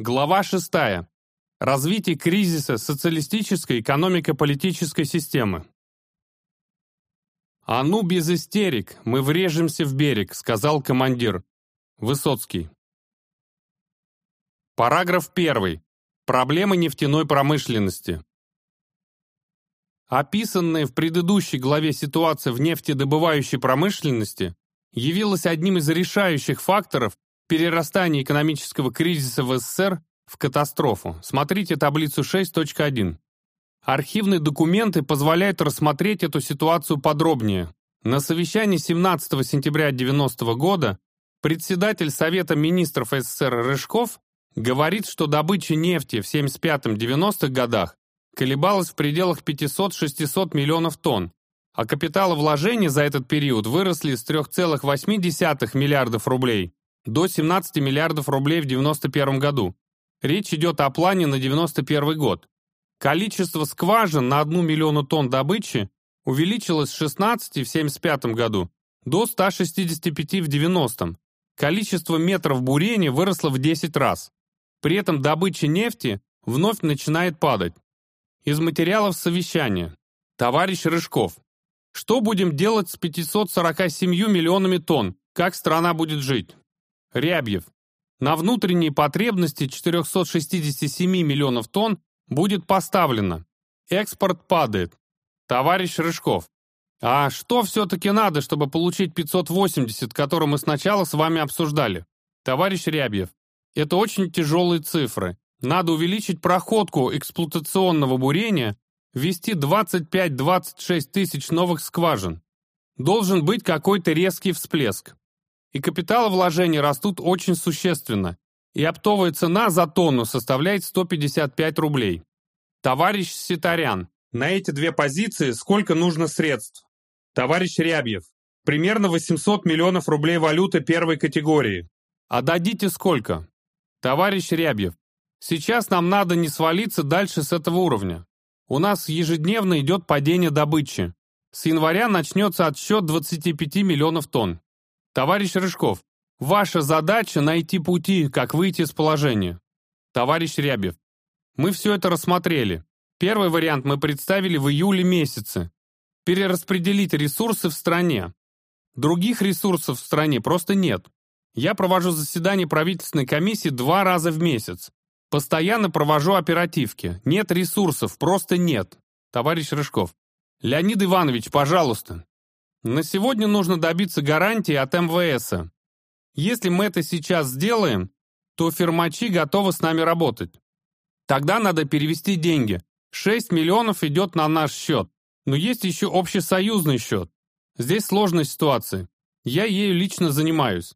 Глава 6. Развитие кризиса социалистической экономико-политической системы. «А ну, без истерик, мы врежемся в берег», — сказал командир. Высоцкий. Параграф 1. Проблемы нефтяной промышленности. Описанная в предыдущей главе ситуация в нефтедобывающей промышленности явилась одним из решающих факторов перерастания экономического кризиса в СССР в катастрофу. Смотрите таблицу 6.1. Архивные документы позволяют рассмотреть эту ситуацию подробнее. На совещании 17 сентября 1990 года председатель Совета министров СССР Рыжков говорит, что добыча нефти в 75-90-х годах колебалась в пределах 500-600 миллионов тонн, а капиталовложения за этот период выросли с 3,8 миллиардов рублей до 17 миллиардов рублей в 1991 году. Речь идет о плане на 1991 год. Количество скважин на 1 миллиону тонн добычи увеличилось с 16 в 1975 году до 165 в 90 Количество метров бурения выросло в 10 раз. При этом добыча нефти вновь начинает падать. Из материалов совещания. Товарищ Рыжков. Что будем делать с 547 миллионами тонн? Как страна будет жить? Рябьев. На внутренние потребности 467 миллионов тонн будет поставлено. Экспорт падает. Товарищ Рыжков. А что все-таки надо, чтобы получить 580, который мы сначала с вами обсуждали? Товарищ Рябьев. Это очень тяжелые цифры. Надо увеличить проходку эксплуатационного бурения, ввести 25-26 тысяч новых скважин. Должен быть какой-то резкий всплеск и капиталовложения растут очень существенно, и оптовая цена за тонну составляет 155 рублей. Товарищ Ситарян, на эти две позиции сколько нужно средств? Товарищ Рябьев, примерно 800 миллионов рублей валюты первой категории. А дадите сколько? Товарищ Рябьев, сейчас нам надо не свалиться дальше с этого уровня. У нас ежедневно идет падение добычи. С января начнется отсчет 25 миллионов тонн. Товарищ Рыжков, ваша задача найти пути, как выйти из положения. Товарищ Рябев, мы все это рассмотрели. Первый вариант мы представили в июле месяце. Перераспределить ресурсы в стране. Других ресурсов в стране просто нет. Я провожу заседание правительственной комиссии два раза в месяц. Постоянно провожу оперативки. Нет ресурсов, просто нет. Товарищ Рыжков. Леонид Иванович, пожалуйста, на сегодня нужно добиться гарантии от МВС. Если мы это сейчас сделаем, то фирмачи готовы с нами работать. Тогда надо перевести деньги. 6 миллионов идет на наш счет. Но есть еще общесоюзный счет. Здесь сложная ситуация. Я ею лично занимаюсь.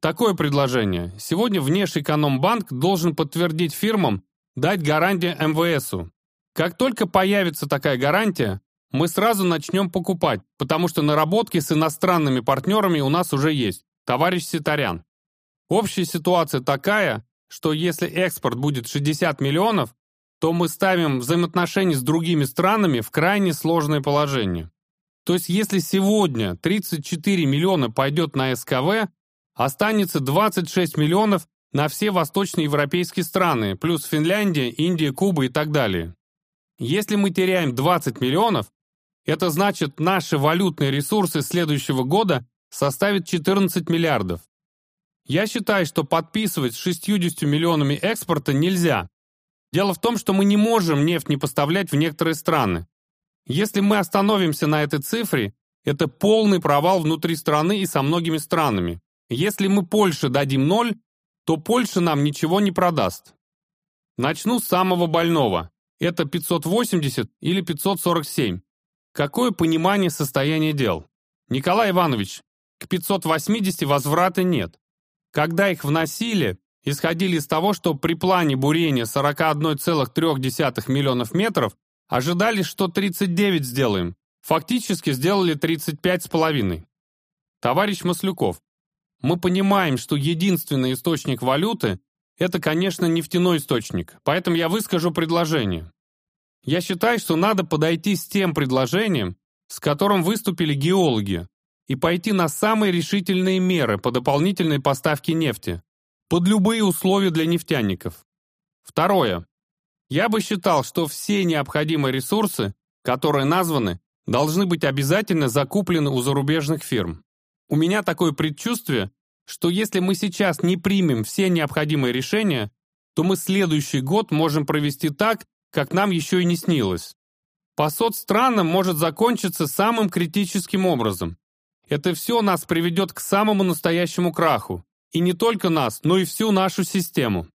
Такое предложение. Сегодня Внешэкономбанк должен подтвердить фирмам, дать гарантию МВСу. Как только появится такая гарантия, мы сразу начнем покупать, потому что наработки с иностранными партнерами у нас уже есть. Товарищ Ситарян. Общая ситуация такая, что если экспорт будет 60 миллионов, то мы ставим взаимоотношения с другими странами в крайне сложное положение. То есть если сегодня 34 миллиона пойдет на СКВ, останется 26 миллионов на все восточноевропейские страны, плюс Финляндия, Индия, Куба и так далее. Если мы теряем 20 миллионов, это значит, наши валютные ресурсы следующего года составят 14 миллиардов. Я считаю, что подписывать с 60 миллионами экспорта нельзя. Дело в том, что мы не можем нефть не поставлять в некоторые страны. Если мы остановимся на этой цифре, это полный провал внутри страны и со многими странами. Если мы Польше дадим ноль, то Польша нам ничего не продаст. Начну с самого больного. Это 580 или 547. Какое понимание состояния дел? Николай Иванович, к 580 возврата нет. Когда их вносили, исходили из того, что при плане бурения 41,3 миллионов метров ожидали, что 39 сделаем. Фактически сделали 35,5. Товарищ Маслюков, мы понимаем, что единственный источник валюты – это, конечно, нефтяной источник, поэтому я выскажу предложение. Я считаю, что надо подойти с тем предложением, с которым выступили геологи, и пойти на самые решительные меры по дополнительной поставке нефти, под любые условия для нефтяников. Второе. Я бы считал, что все необходимые ресурсы, которые названы, должны быть обязательно закуплены у зарубежных фирм. У меня такое предчувствие, что если мы сейчас не примем все необходимые решения, то мы следующий год можем провести так, как нам еще и не снилось. По соцстранам может закончиться самым критическим образом. Это все нас приведет к самому настоящему краху. И не только нас, но и всю нашу систему.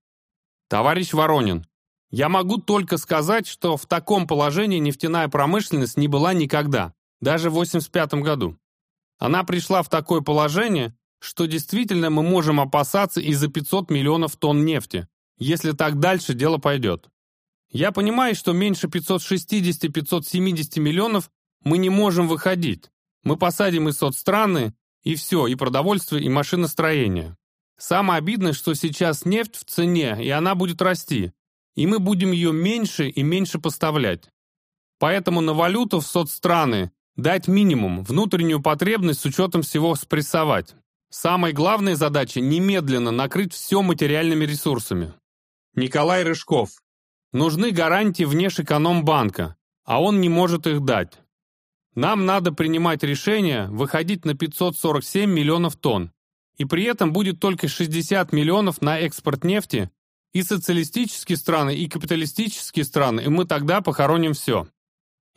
Товарищ Воронин, я могу только сказать, что в таком положении нефтяная промышленность не была никогда, даже в 1985 году. Она пришла в такое положение, что действительно мы можем опасаться из-за 500 миллионов тонн нефти, если так дальше дело пойдет. Я понимаю, что меньше 560-570 миллионов мы не можем выходить. Мы посадим и соцстраны, и все, и продовольствие, и машиностроение. Самое обидное, что сейчас нефть в цене, и она будет расти, и мы будем ее меньше и меньше поставлять. Поэтому на валюту в соцстраны дать минимум, внутреннюю потребность с учетом всего спрессовать. Самая главная задача – немедленно накрыть все материальными ресурсами. Николай Рыжков. Нужны гарантии внешэкономбанка, а он не может их дать. Нам надо принимать решение выходить на 547 миллионов тонн, и при этом будет только 60 миллионов на экспорт нефти и социалистические страны, и капиталистические страны, и мы тогда похороним все.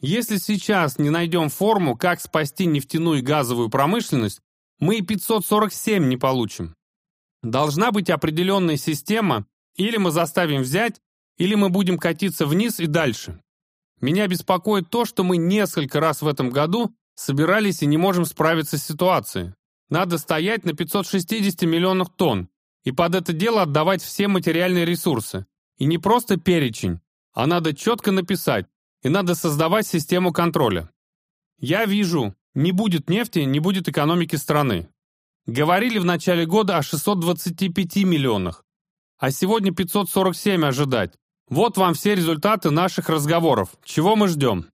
Если сейчас не найдем форму, как спасти нефтяную и газовую промышленность, мы и 547 не получим. Должна быть определенная система, или мы заставим взять, или мы будем катиться вниз и дальше. Меня беспокоит то, что мы несколько раз в этом году собирались и не можем справиться с ситуацией. Надо стоять на 560 миллионах тонн и под это дело отдавать все материальные ресурсы. И не просто перечень, а надо четко написать, и надо создавать систему контроля. Я вижу, не будет нефти, не будет экономики страны. Говорили в начале года о 625 миллионах, а сегодня 547 ожидать. Вот вам все результаты наших разговоров. Чего мы ждем?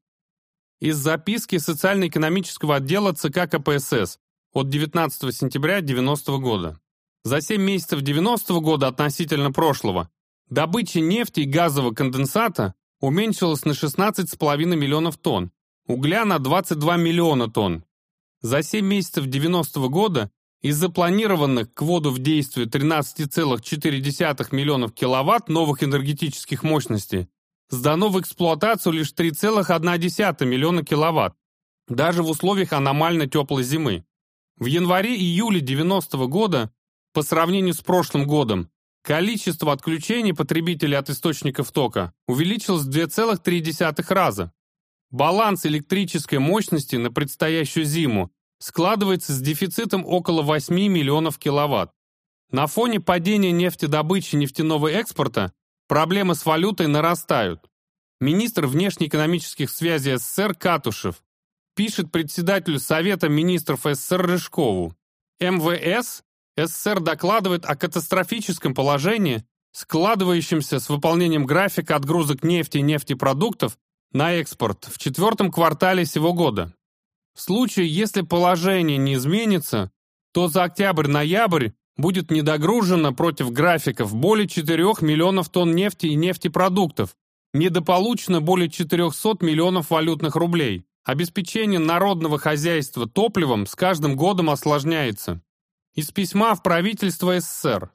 Из записки социально-экономического отдела ЦК КПСС от 19 сентября 90 года. За 7 месяцев 90 года относительно прошлого добыча нефти и газового конденсата уменьшилась на 16,5 миллионов тонн, угля на 22 миллиона тонн. За 7 месяцев 90 года из запланированных к вводу в действие 13,4 миллионов киловатт новых энергетических мощностей сдано в эксплуатацию лишь 3,1 миллиона киловатт, даже в условиях аномально теплой зимы. В январе-июле 90 -го года, по сравнению с прошлым годом, количество отключений потребителей от источников тока увеличилось в 2,3 раза. Баланс электрической мощности на предстоящую зиму складывается с дефицитом около 8 миллионов киловатт. На фоне падения нефтедобычи и нефтяного экспорта проблемы с валютой нарастают. Министр внешнеэкономических связей СССР Катушев пишет председателю Совета министров СССР Рыжкову. МВС СССР докладывает о катастрофическом положении, складывающемся с выполнением графика отгрузок нефти и нефтепродуктов на экспорт в четвертом квартале сего года. В случае, если положение не изменится, то за октябрь-ноябрь будет недогружено против графиков более 4 миллионов тонн нефти и нефтепродуктов, недополучено более 400 миллионов валютных рублей. Обеспечение народного хозяйства топливом с каждым годом осложняется. Из письма в правительство СССР.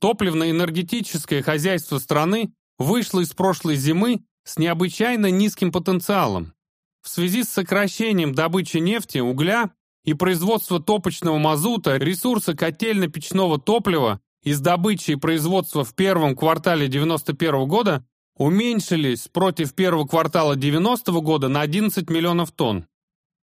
Топливно-энергетическое хозяйство страны вышло из прошлой зимы с необычайно низким потенциалом. В связи с сокращением добычи нефти, угля и производства топочного мазута ресурсы котельно-печного топлива из добычи и производства в первом квартале 1991 года уменьшились против первого квартала 90 года на 11 миллионов тонн.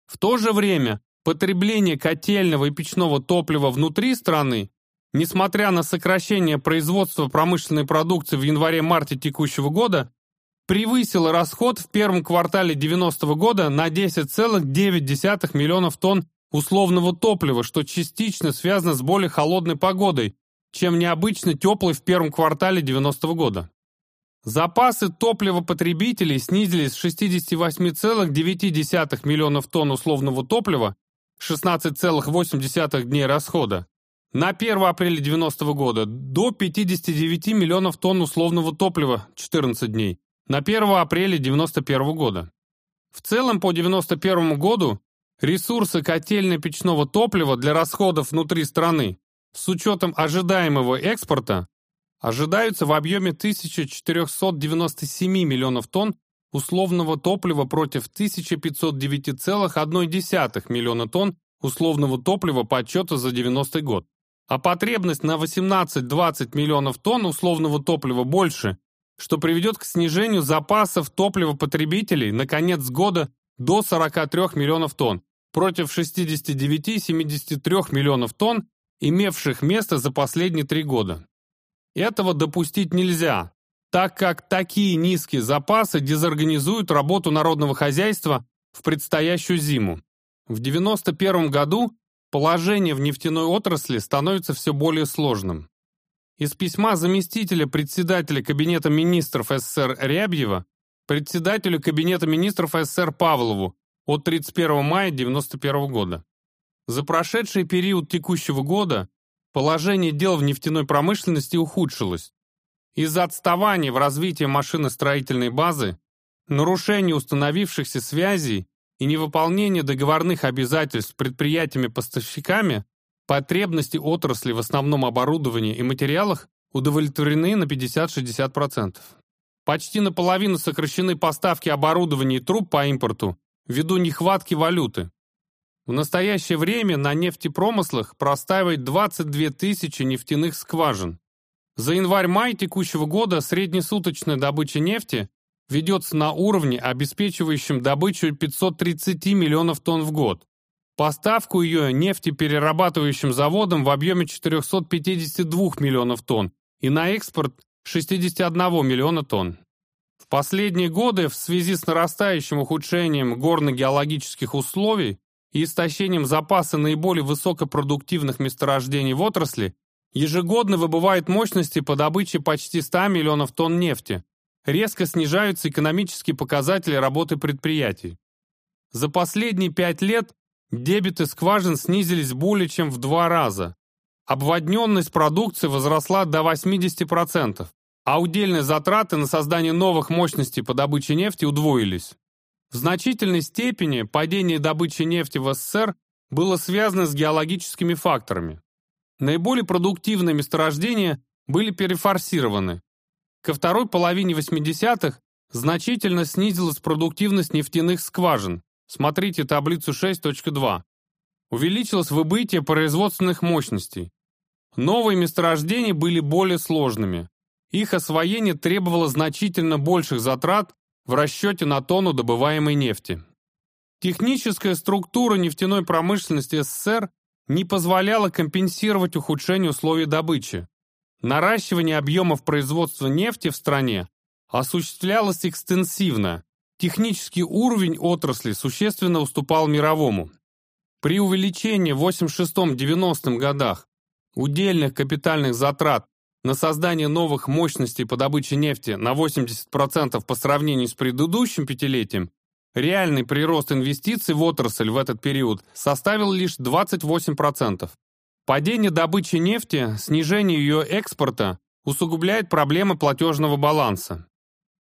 В то же время потребление котельного и печного топлива внутри страны, несмотря на сокращение производства промышленной продукции в январе-марте текущего года, превысило расход в первом квартале 90 года на 10,9 миллионов тонн условного топлива, что частично связано с более холодной погодой, чем необычно теплой в первом квартале 90 года. Запасы топлива потребителей снизились с 68,9 миллионов тонн условного топлива 16,8 дней расхода на 1 апреля 90 года до 59 миллионов тонн условного топлива 14 дней на 1 апреля 91 года. В целом по 91 году ресурсы котельно-печного топлива для расходов внутри страны с учетом ожидаемого экспорта ожидаются в объеме 1497 миллионов тонн условного топлива против 1509,1 миллиона тонн условного топлива по отчету за 90 год. А потребность на 18-20 миллионов тонн условного топлива больше, что приведет к снижению запасов топлива потребителей на конец года до 43 миллионов тонн против 69-73 миллионов тонн, имевших место за последние три года. Этого допустить нельзя, так как такие низкие запасы дезорганизуют работу народного хозяйства в предстоящую зиму. В 1991 году положение в нефтяной отрасли становится все более сложным. Из письма заместителя председателя Кабинета министров СССР Рябьева председателю Кабинета министров СССР Павлову от 31 мая 1991 года. За прошедший период текущего года положение дел в нефтяной промышленности ухудшилось. Из-за отставания в развитии машиностроительной базы, нарушения установившихся связей и невыполнения договорных обязательств предприятиями-поставщиками, потребности отрасли в основном оборудовании и материалах удовлетворены на 50-60%. Почти наполовину сокращены поставки оборудования и труб по импорту ввиду нехватки валюты. В настоящее время на нефтепромыслах простаивает 22 тысячи нефтяных скважин. За январь-май текущего года среднесуточная добыча нефти ведется на уровне, обеспечивающем добычу 530 миллионов тонн в год. Поставку ее нефтеперерабатывающим заводам в объеме 452 миллионов тонн и на экспорт 61 миллиона тонн. В последние годы в связи с нарастающим ухудшением горно-геологических условий и истощением запаса наиболее высокопродуктивных месторождений в отрасли, ежегодно выбывают мощности по добыче почти 100 миллионов тонн нефти. Резко снижаются экономические показатели работы предприятий. За последние пять лет дебиты скважин снизились более чем в два раза. Обводненность продукции возросла до 80%, а удельные затраты на создание новых мощностей по добыче нефти удвоились. В значительной степени падение добычи нефти в СССР было связано с геологическими факторами. Наиболее продуктивные месторождения были перефорсированы. Ко второй половине 80-х значительно снизилась продуктивность нефтяных скважин. Смотрите таблицу 6.2. Увеличилось выбытие производственных мощностей. Новые месторождения были более сложными. Их освоение требовало значительно больших затрат в расчете на тонну добываемой нефти. Техническая структура нефтяной промышленности СССР не позволяла компенсировать ухудшение условий добычи. Наращивание объемов производства нефти в стране осуществлялось экстенсивно. Технический уровень отрасли существенно уступал мировому. При увеличении в 86-90 годах удельных капитальных затрат на создание новых мощностей по добыче нефти на 80% по сравнению с предыдущим пятилетием, реальный прирост инвестиций в отрасль в этот период составил лишь 28%. Падение добычи нефти, снижение ее экспорта усугубляет проблемы платежного баланса.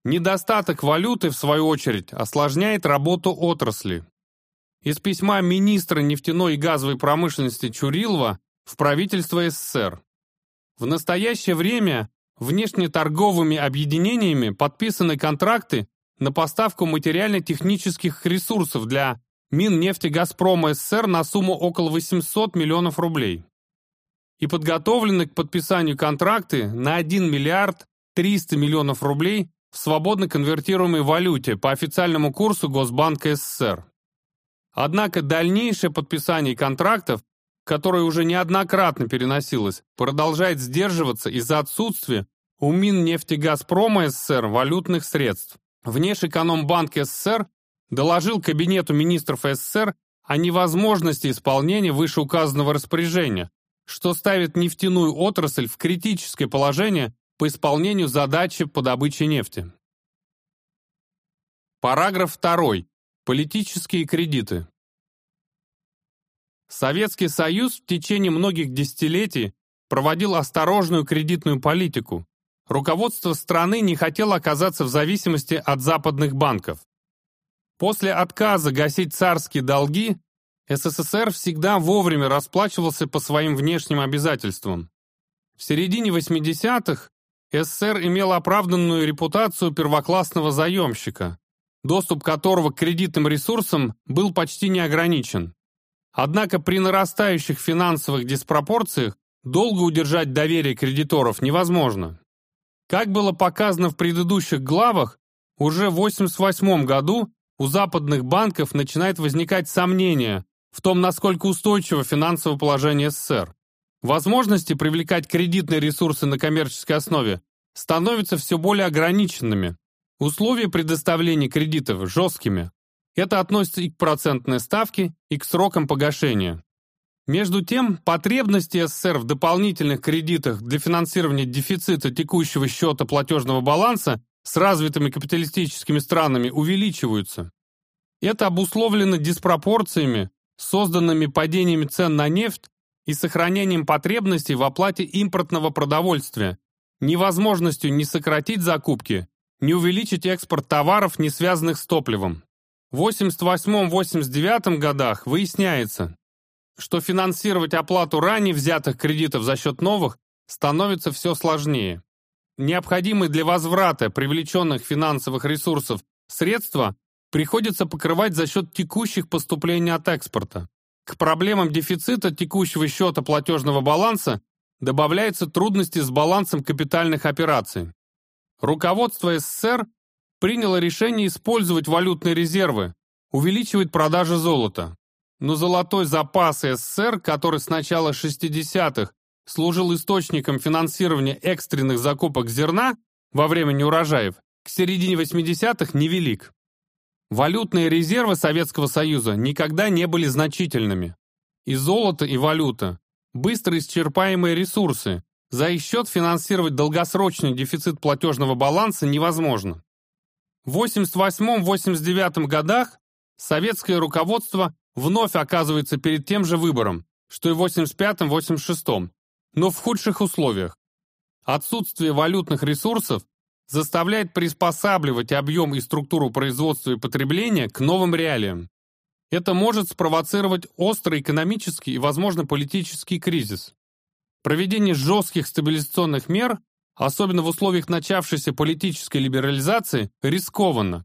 Недостаток валюты, в свою очередь, осложняет работу отрасли. Из письма министра нефтяной и газовой промышленности Чурилова в правительство СССР. В настоящее время внешнеторговыми объединениями подписаны контракты на поставку материально-технических ресурсов для Миннефти Газпрома СССР на сумму около 800 миллионов рублей и подготовлены к подписанию контракты на 1 миллиард 300 миллионов рублей в свободно конвертируемой валюте по официальному курсу Госбанка СССР. Однако дальнейшее подписание контрактов которое уже неоднократно переносилось, продолжает сдерживаться из-за отсутствия у Миннефтегазпрома СССР валютных средств. Внешэкономбанк СССР доложил Кабинету министров СССР о невозможности исполнения вышеуказанного распоряжения, что ставит нефтяную отрасль в критическое положение по исполнению задачи по добыче нефти. Параграф 2. Политические кредиты. Советский Союз в течение многих десятилетий проводил осторожную кредитную политику. Руководство страны не хотело оказаться в зависимости от западных банков. После отказа гасить царские долги СССР всегда вовремя расплачивался по своим внешним обязательствам. В середине 80-х СССР имел оправданную репутацию первоклассного заемщика, доступ которого к кредитным ресурсам был почти не ограничен. Однако при нарастающих финансовых диспропорциях долго удержать доверие кредиторов невозможно. Как было показано в предыдущих главах, уже в 1988 году у западных банков начинает возникать сомнения в том, насколько устойчиво финансовое положение СССР. Возможности привлекать кредитные ресурсы на коммерческой основе становятся все более ограниченными. Условия предоставления кредитов жесткими. Это относится и к процентной ставке, и к срокам погашения. Между тем, потребности СССР в дополнительных кредитах для финансирования дефицита текущего счета платежного баланса с развитыми капиталистическими странами увеличиваются. Это обусловлено диспропорциями созданными падениями цен на нефть и сохранением потребностей в оплате импортного продовольствия, невозможностью не сократить закупки, не увеличить экспорт товаров, не связанных с топливом. В 88-89 годах выясняется, что финансировать оплату ранее взятых кредитов за счет новых становится все сложнее. Необходимые для возврата привлеченных финансовых ресурсов средства приходится покрывать за счет текущих поступлений от экспорта. К проблемам дефицита текущего счета платежного баланса добавляются трудности с балансом капитальных операций. Руководство СССР приняло решение использовать валютные резервы, увеличивать продажи золота. Но золотой запас СССР, который с начала 60-х служил источником финансирования экстренных закупок зерна во время неурожаев, к середине 80-х невелик. Валютные резервы Советского Союза никогда не были значительными. И золото, и валюта – быстро исчерпаемые ресурсы. За их счет финансировать долгосрочный дефицит платежного баланса невозможно. В 88-89 годах советское руководство вновь оказывается перед тем же выбором, что и в 85-86, но в худших условиях. Отсутствие валютных ресурсов заставляет приспосабливать объем и структуру производства и потребления к новым реалиям. Это может спровоцировать острый экономический и, возможно, политический кризис. Проведение жестких стабилизационных мер, особенно в условиях начавшейся политической либерализации, рискованно.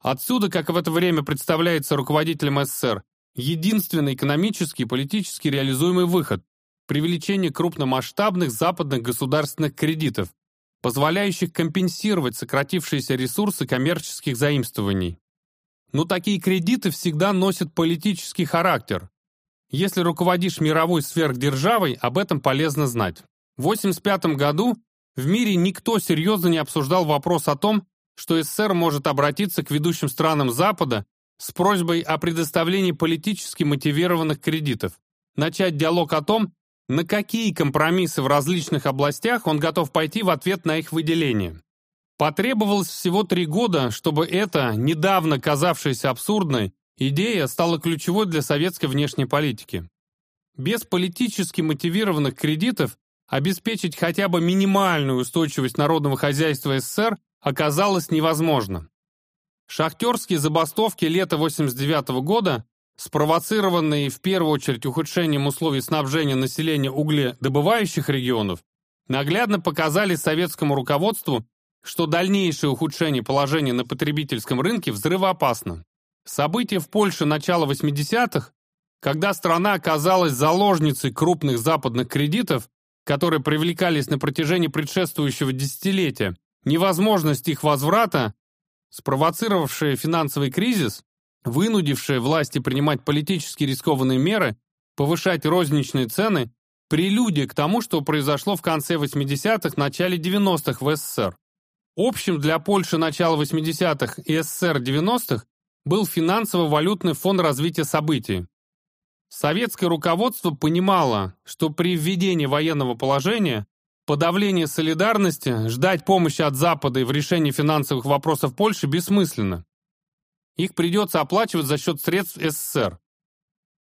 Отсюда, как в это время представляется руководителем СССР, единственный экономический и политически реализуемый выход – привлечение крупномасштабных западных государственных кредитов, позволяющих компенсировать сократившиеся ресурсы коммерческих заимствований. Но такие кредиты всегда носят политический характер. Если руководишь мировой сверхдержавой, об этом полезно знать. В 1985 году в мире никто серьезно не обсуждал вопрос о том, что СССР может обратиться к ведущим странам Запада с просьбой о предоставлении политически мотивированных кредитов, начать диалог о том, на какие компромиссы в различных областях он готов пойти в ответ на их выделение. Потребовалось всего три года, чтобы эта, недавно казавшаяся абсурдной, идея стала ключевой для советской внешней политики. Без политически мотивированных кредитов обеспечить хотя бы минимальную устойчивость народного хозяйства СССР оказалось невозможно. Шахтерские забастовки лета 89 года спровоцированные в первую очередь ухудшением условий снабжения населения угледобывающих регионов, наглядно показали советскому руководству, что дальнейшее ухудшение положения на потребительском рынке взрывоопасно. События в Польше начала 80-х, когда страна оказалась заложницей крупных западных кредитов, которые привлекались на протяжении предшествующего десятилетия, невозможность их возврата, спровоцировавшая финансовый кризис, вынудившая власти принимать политически рискованные меры, повышать розничные цены, прелюдия к тому, что произошло в конце 80-х, начале 90-х в СССР. Общим для Польши начала 80-х и СССР 90-х был финансово-валютный фонд развития событий. Советское руководство понимало, что при введении военного положения подавление солидарности, ждать помощи от Запада в решении финансовых вопросов Польши бессмысленно. Их придется оплачивать за счет средств СССР.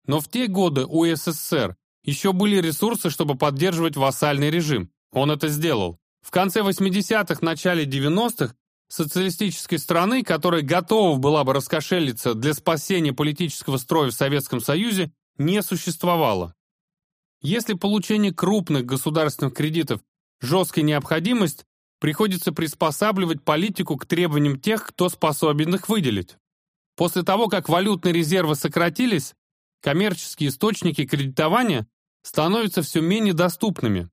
Но в те годы у СССР еще были ресурсы, чтобы поддерживать вассальный режим. Он это сделал. В конце 80-х, начале 90-х социалистической страны, которая готова была бы раскошелиться для спасения политического строя в Советском Союзе, не существовало. Если получение крупных государственных кредитов – жесткая необходимость, приходится приспосабливать политику к требованиям тех, кто способен их выделить. После того, как валютные резервы сократились, коммерческие источники кредитования становятся все менее доступными.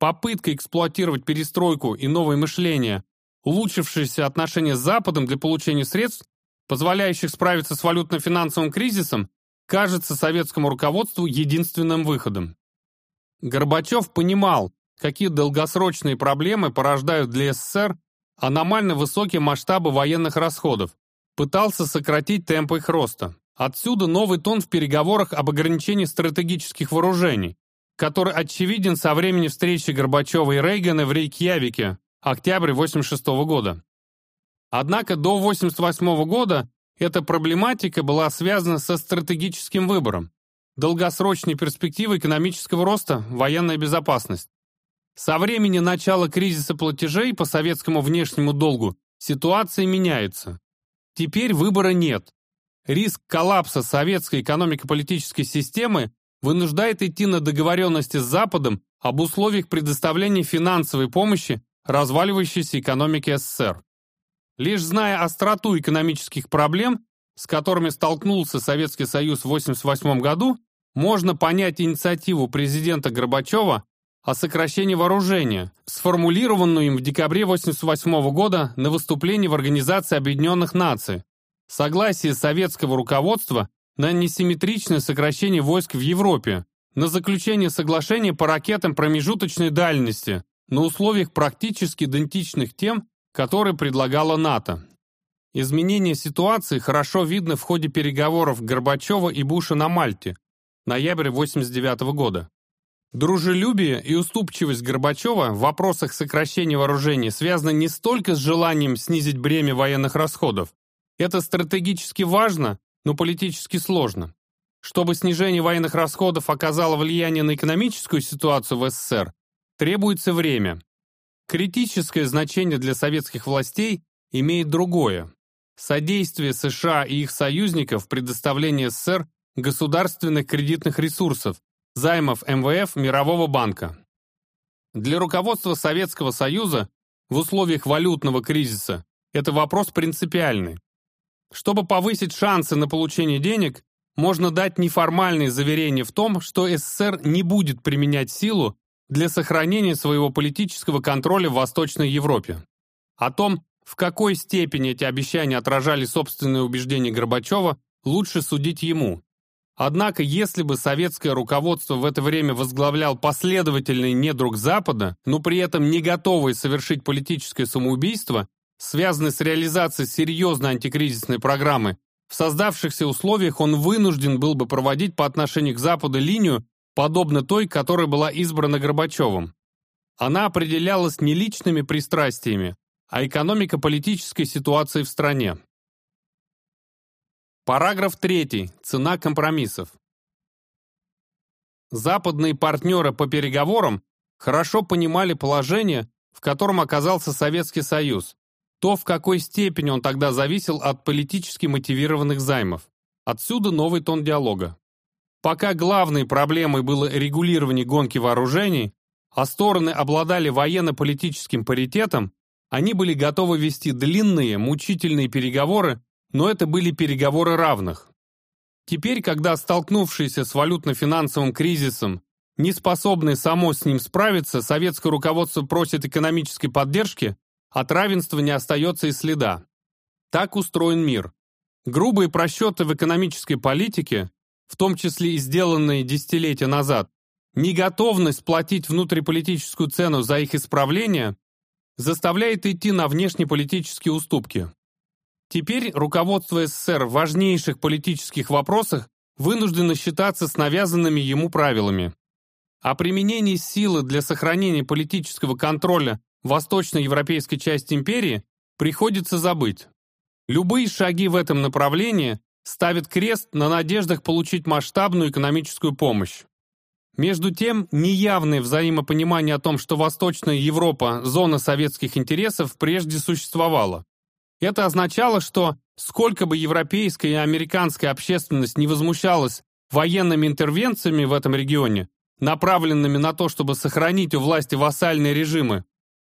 Попытка эксплуатировать перестройку и новое мышление, улучшившиеся отношения с Западом для получения средств, позволяющих справиться с валютно-финансовым кризисом, кажется советскому руководству единственным выходом. Горбачев понимал, какие долгосрочные проблемы порождают для СССР аномально высокие масштабы военных расходов, пытался сократить темпы их роста. Отсюда новый тон в переговорах об ограничении стратегических вооружений, который очевиден со времени встречи Горбачева и Рейгана в Рейкьявике, октябрь 1986 года. Однако до 1988 года эта проблематика была связана со стратегическим выбором, долгосрочной перспективой экономического роста, военная безопасность. Со времени начала кризиса платежей по советскому внешнему долгу ситуация меняется. Теперь выбора нет. Риск коллапса советской экономико-политической системы вынуждает идти на договоренности с Западом об условиях предоставления финансовой помощи разваливающейся экономике СССР. Лишь зная остроту экономических проблем, с которыми столкнулся Советский Союз в 1988 году, можно понять инициативу президента Горбачева о сокращении вооружения, сформулированную им в декабре 1988 года на выступлении в Организации Объединенных Наций. Согласие советского руководства на несимметричное сокращение войск в Европе, на заключение соглашения по ракетам промежуточной дальности, на условиях практически идентичных тем, которые предлагала НАТО. Изменение ситуации хорошо видно в ходе переговоров Горбачева и Буша на Мальте, ноябрь 1989 года. Дружелюбие и уступчивость Горбачева в вопросах сокращения вооружений связаны не столько с желанием снизить бремя военных расходов. Это стратегически важно, но политически сложно. Чтобы снижение военных расходов оказало влияние на экономическую ситуацию в СССР, требуется время. Критическое значение для советских властей имеет другое. Содействие США и их союзников в предоставлении СССР государственных кредитных ресурсов, займов МВФ Мирового банка. Для руководства Советского Союза в условиях валютного кризиса это вопрос принципиальный. Чтобы повысить шансы на получение денег, можно дать неформальные заверения в том, что СССР не будет применять силу для сохранения своего политического контроля в Восточной Европе. О том, в какой степени эти обещания отражали собственные убеждения Горбачева, лучше судить ему. Однако, если бы советское руководство в это время возглавлял последовательный недруг Запада, но при этом не готовый совершить политическое самоубийство, связанный с реализацией серьезной антикризисной программы, в создавшихся условиях он вынужден был бы проводить по отношению к Западу линию, подобно той, которая была избрана Горбачевым. Она определялась не личными пристрастиями, а экономико-политической ситуацией в стране. Параграф 3. Цена компромиссов. Западные партнеры по переговорам хорошо понимали положение, в котором оказался Советский Союз, то, в какой степени он тогда зависел от политически мотивированных займов. Отсюда новый тон диалога. Пока главной проблемой было регулирование гонки вооружений, а стороны обладали военно-политическим паритетом, они были готовы вести длинные, мучительные переговоры но это были переговоры равных. Теперь, когда столкнувшиеся с валютно-финансовым кризисом, не способные само с ним справиться, советское руководство просит экономической поддержки, от равенства не остается и следа. Так устроен мир. Грубые просчеты в экономической политике, в том числе и сделанные десятилетия назад, неготовность платить внутриполитическую цену за их исправление, заставляет идти на внешнеполитические уступки. Теперь руководство СССР в важнейших политических вопросах вынуждено считаться с навязанными ему правилами. О применении силы для сохранения политического контроля восточноевропейской части империи приходится забыть. Любые шаги в этом направлении ставит крест на надеждах получить масштабную экономическую помощь. Между тем, неявное взаимопонимание о том, что Восточная Европа – зона советских интересов, прежде существовало. Это означало, что сколько бы европейская и американская общественность не возмущалась военными интервенциями в этом регионе, направленными на то, чтобы сохранить у власти вассальные режимы,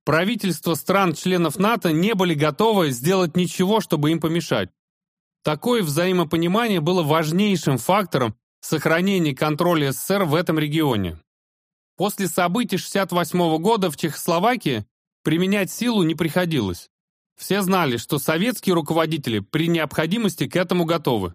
правительства стран-членов НАТО не были готовы сделать ничего, чтобы им помешать. Такое взаимопонимание было важнейшим фактором сохранения контроля СССР в этом регионе. После событий 1968 года в Чехословакии применять силу не приходилось. Все знали, что советские руководители при необходимости к этому готовы.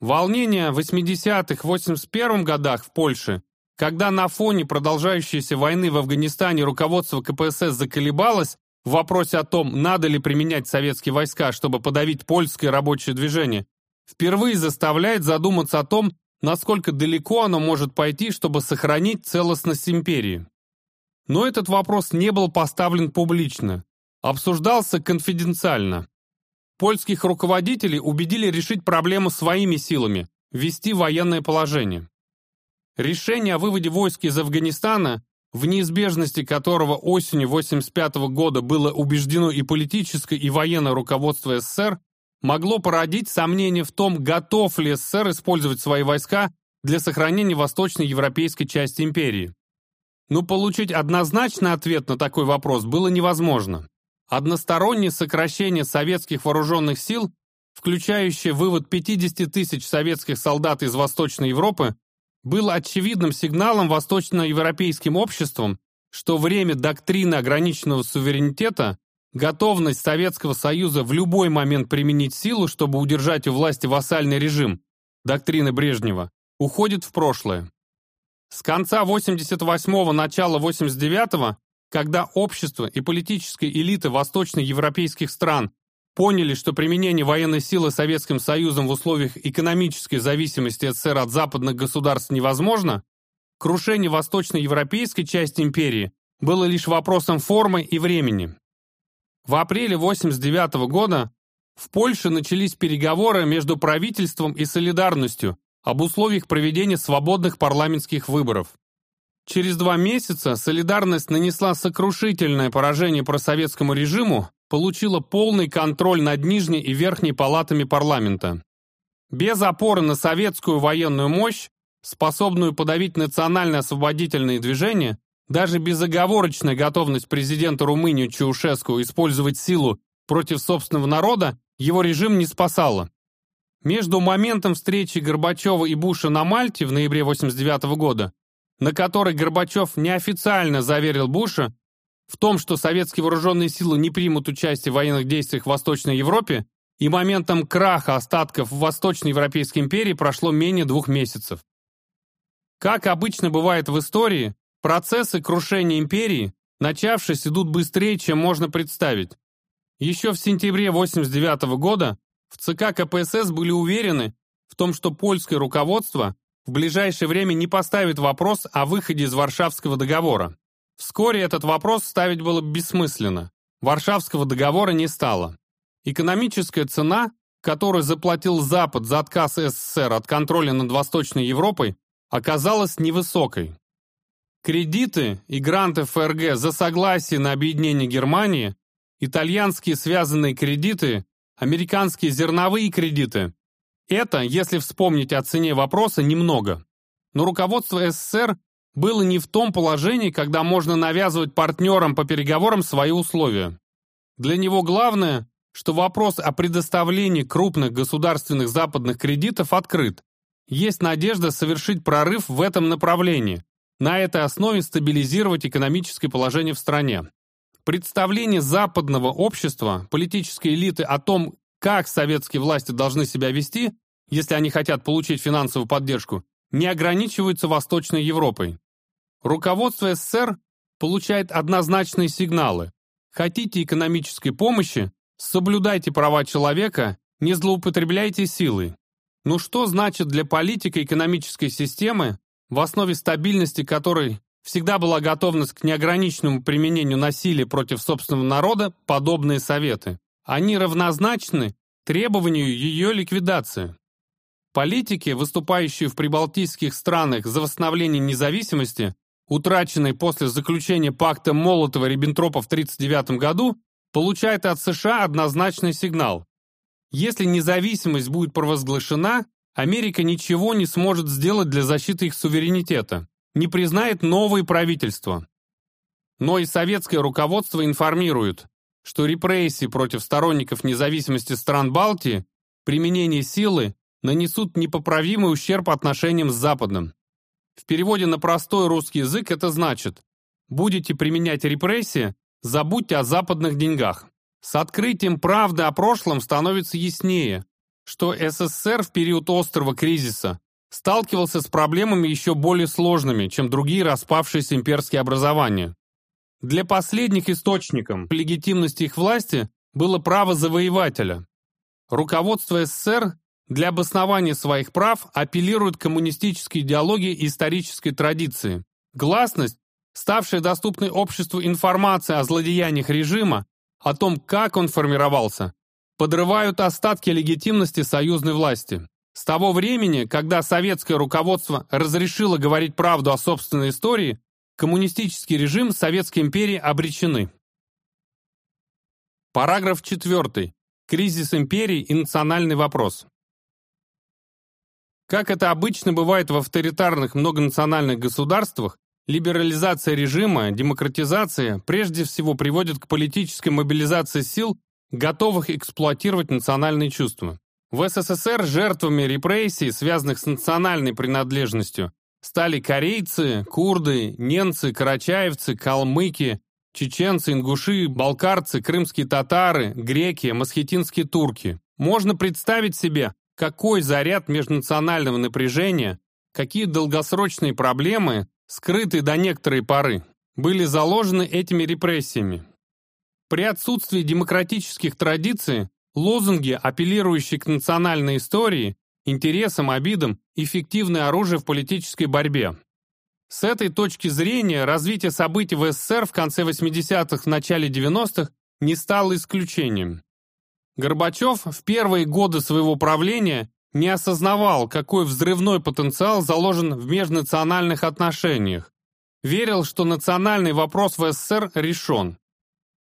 Волнения в 80-81 годах в Польше, когда на фоне продолжающейся войны в Афганистане руководство КПСС заколебалось в вопросе о том, надо ли применять советские войска, чтобы подавить польское рабочее движение, впервые заставляет задуматься о том, насколько далеко оно может пойти, чтобы сохранить целостность империи. Но этот вопрос не был поставлен публично, обсуждался конфиденциально. Польских руководителей убедили решить проблему своими силами, ввести военное положение. Решение о выводе войск из Афганистана, в неизбежности которого осенью 1985 года было убеждено и политическое, и военное руководство СССР, могло породить сомнения в том, готов ли СССР использовать свои войска для сохранения восточноевропейской части империи. Но получить однозначный ответ на такой вопрос было невозможно. Одностороннее сокращение советских вооруженных сил, включающее вывод 50 тысяч советских солдат из Восточной Европы, было очевидным сигналом восточноевропейским обществам, что время доктрины ограниченного суверенитета, готовность Советского Союза в любой момент применить силу, чтобы удержать у власти вассальный режим, доктрины Брежнева, уходит в прошлое. С конца 88-го, начала 89-го когда общество и политическая элита восточноевропейских стран поняли, что применение военной силы Советским Союзом в условиях экономической зависимости СССР от западных государств невозможно, крушение восточноевропейской части империи было лишь вопросом формы и времени. В апреле 1989 года в Польше начались переговоры между правительством и солидарностью об условиях проведения свободных парламентских выборов. Через два месяца солидарность нанесла сокрушительное поражение просоветскому режиму, получила полный контроль над нижней и верхней палатами парламента. Без опоры на советскую военную мощь, способную подавить национально-освободительные движения, даже безоговорочная готовность президента Румынии Чаушеску использовать силу против собственного народа его режим не спасала. Между моментом встречи Горбачева и Буша на Мальте в ноябре 1989 года на которой Горбачев неофициально заверил Буша в том, что советские вооруженные силы не примут участие в военных действиях в Восточной Европе, и моментом краха остатков в Восточной Европейской империи прошло менее двух месяцев. Как обычно бывает в истории, процессы крушения империи, начавшись, идут быстрее, чем можно представить. Еще в сентябре 1989 года в ЦК КПСС были уверены в том, что польское руководство в ближайшее время не поставит вопрос о выходе из Варшавского договора. Вскоре этот вопрос ставить было бессмысленно. Варшавского договора не стало. Экономическая цена, которую заплатил Запад за отказ СССР от контроля над Восточной Европой, оказалась невысокой. Кредиты и гранты ФРГ за согласие на объединение Германии, итальянские связанные кредиты, американские зерновые кредиты это, если вспомнить о цене вопроса, немного. Но руководство СССР было не в том положении, когда можно навязывать партнерам по переговорам свои условия. Для него главное, что вопрос о предоставлении крупных государственных западных кредитов открыт. Есть надежда совершить прорыв в этом направлении, на этой основе стабилизировать экономическое положение в стране. Представление западного общества, политической элиты о том, как советские власти должны себя вести, если они хотят получить финансовую поддержку, не ограничиваются Восточной Европой. Руководство СССР получает однозначные сигналы. Хотите экономической помощи? Соблюдайте права человека, не злоупотребляйте силой. Ну что значит для политика экономической системы, в основе стабильности которой всегда была готовность к неограниченному применению насилия против собственного народа, подобные советы? Они равнозначны требованию ее ликвидации. Политики, выступающие в прибалтийских странах за восстановление независимости, утраченной после заключения пакта Молотова-Риббентропа в 1939 году, получают от США однозначный сигнал. Если независимость будет провозглашена, Америка ничего не сможет сделать для защиты их суверенитета, не признает новые правительства. Но и советское руководство информирует, что репрессии против сторонников независимости стран Балтии, применение силы нанесут непоправимый ущерб отношениям с Западом. В переводе на простой русский язык это значит «будете применять репрессии, забудьте о западных деньгах». С открытием правды о прошлом становится яснее, что СССР в период острого кризиса сталкивался с проблемами еще более сложными, чем другие распавшиеся имперские образования. Для последних источником легитимности их власти было право завоевателя. Руководство СССР для обоснования своих прав апеллирует к коммунистической идеологии и исторической традиции. Гласность, ставшая доступной обществу информация о злодеяниях режима, о том, как он формировался, подрывают остатки легитимности союзной власти. С того времени, когда советское руководство разрешило говорить правду о собственной истории, коммунистический режим Советской империи обречены. Параграф 4. Кризис империи и национальный вопрос. Как это обычно бывает в авторитарных многонациональных государствах, либерализация режима, демократизация прежде всего приводит к политической мобилизации сил, готовых эксплуатировать национальные чувства. В СССР жертвами репрессий, связанных с национальной принадлежностью, стали корейцы, курды, немцы, карачаевцы, калмыки, чеченцы, ингуши, балкарцы, крымские татары, греки, масхетинские турки. Можно представить себе, какой заряд межнационального напряжения, какие долгосрочные проблемы, скрытые до некоторой поры, были заложены этими репрессиями. При отсутствии демократических традиций лозунги, апеллирующие к национальной истории, интересам, обидам, эффективное оружие в политической борьбе. С этой точки зрения развитие событий в СССР в конце 80-х, начале 90-х не стало исключением. Горбачев в первые годы своего правления не осознавал, какой взрывной потенциал заложен в межнациональных отношениях. Верил, что национальный вопрос в СССР решен.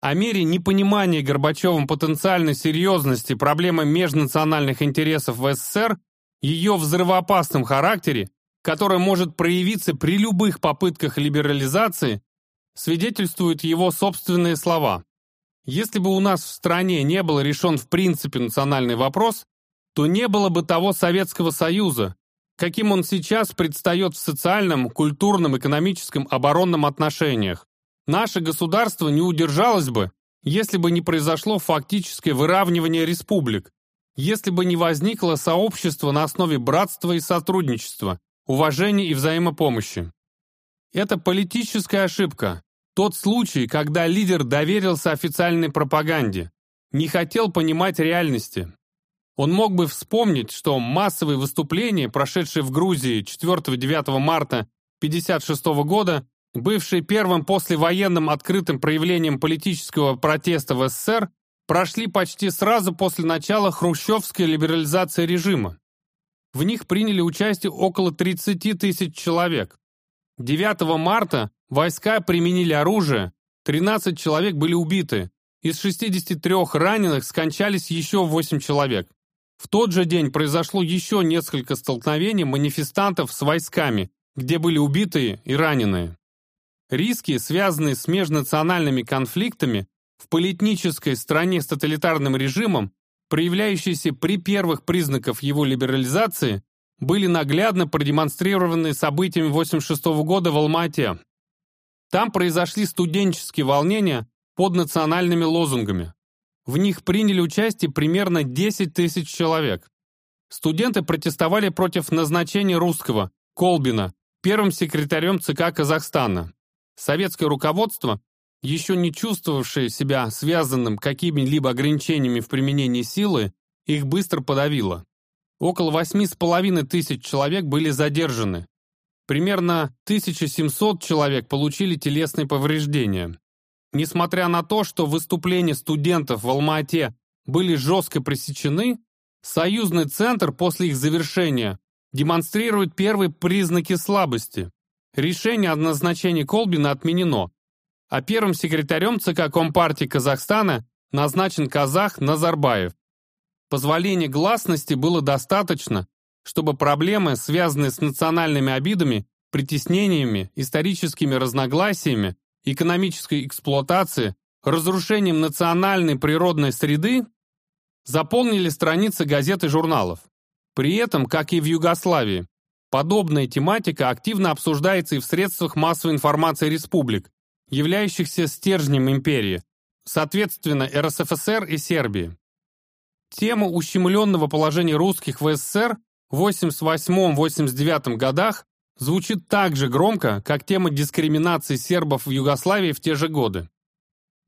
О мере непонимания Горбачевым потенциальной серьезности проблемы межнациональных интересов в СССР, ее взрывоопасном характере, который может проявиться при любых попытках либерализации, свидетельствуют его собственные слова. Если бы у нас в стране не был решен в принципе национальный вопрос, то не было бы того Советского Союза, каким он сейчас предстает в социальном, культурном, экономическом, оборонном отношениях. Наше государство не удержалось бы, если бы не произошло фактическое выравнивание республик, если бы не возникло сообщество на основе братства и сотрудничества, уважения и взаимопомощи. Это политическая ошибка, тот случай, когда лидер доверился официальной пропаганде, не хотел понимать реальности. Он мог бы вспомнить, что массовые выступления, прошедшие в Грузии 4-9 марта 1956 года, бывшие первым послевоенным открытым проявлением политического протеста в СССР, прошли почти сразу после начала хрущевской либерализации режима. В них приняли участие около 30 тысяч человек. 9 марта Войска применили оружие, 13 человек были убиты. Из 63 раненых скончались еще 8 человек. В тот же день произошло еще несколько столкновений манифестантов с войсками, где были убитые и раненые. Риски, связанные с межнациональными конфликтами в политнической стране с тоталитарным режимом, проявляющиеся при первых признаках его либерализации, были наглядно продемонстрированы событиями 1986 года в Алма-Ате. Там произошли студенческие волнения под национальными лозунгами. В них приняли участие примерно 10 тысяч человек. Студенты протестовали против назначения русского, Колбина, первым секретарем ЦК Казахстана. Советское руководство, еще не чувствовавшее себя связанным какими-либо ограничениями в применении силы, их быстро подавило. Около 8,5 тысяч человек были задержаны, Примерно 1700 человек получили телесные повреждения. Несмотря на то, что выступления студентов в Алма-Ате были жестко пресечены, союзный центр после их завершения демонстрирует первые признаки слабости. Решение о назначении Колбина отменено, а первым секретарем ЦК Компартии Казахстана назначен казах Назарбаев. Позволения гласности было достаточно, чтобы проблемы, связанные с национальными обидами, притеснениями, историческими разногласиями, экономической эксплуатацией, разрушением национальной природной среды, заполнили страницы газет и журналов. При этом, как и в Югославии, подобная тематика активно обсуждается и в средствах массовой информации республик, являющихся стержнем империи, соответственно РСФСР и Сербии. Тема ущемленного положения русских в СССР в 88-89 годах звучит так же громко, как тема дискриминации сербов в Югославии в те же годы.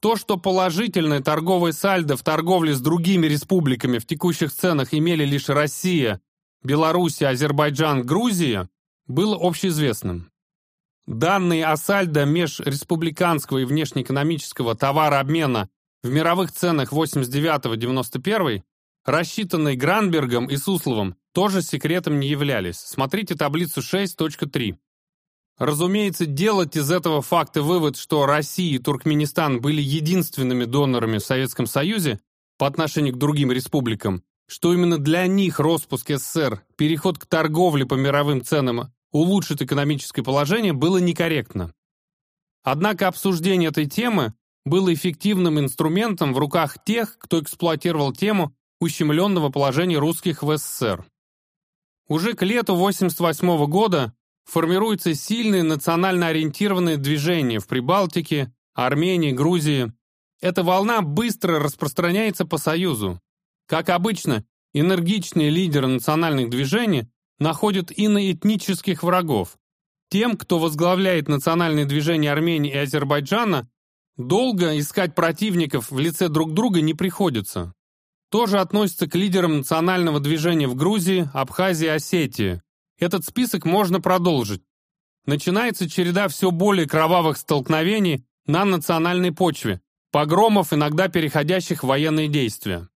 То, что положительное торговое сальдо в торговле с другими республиками в текущих ценах имели лишь Россия, Белоруссия, Азербайджан, Грузия, было общеизвестным. Данные о сальдо межреспубликанского и внешнеэкономического товарообмена в мировых ценах 89-91, рассчитанные Гранбергом и Сусловым, тоже секретом не являлись. Смотрите таблицу 6.3. Разумеется, делать из этого факта вывод, что Россия и Туркменистан были единственными донорами в Советском Союзе по отношению к другим республикам, что именно для них распуск СССР, переход к торговле по мировым ценам улучшит экономическое положение, было некорректно. Однако обсуждение этой темы было эффективным инструментом в руках тех, кто эксплуатировал тему ущемленного положения русских в СССР. Уже к лету 1988 года формируется сильное национально ориентированное движение в Прибалтике, Армении, Грузии. Эта волна быстро распространяется по Союзу. Как обычно, энергичные лидеры национальных движений находят иноэтнических врагов. Тем, кто возглавляет национальные движения Армении и Азербайджана, долго искать противников в лице друг друга не приходится. Тоже относится к лидерам национального движения в Грузии, Абхазии Осетии. Этот список можно продолжить. Начинается череда все более кровавых столкновений на национальной почве, погромов, иногда переходящих в военные действия.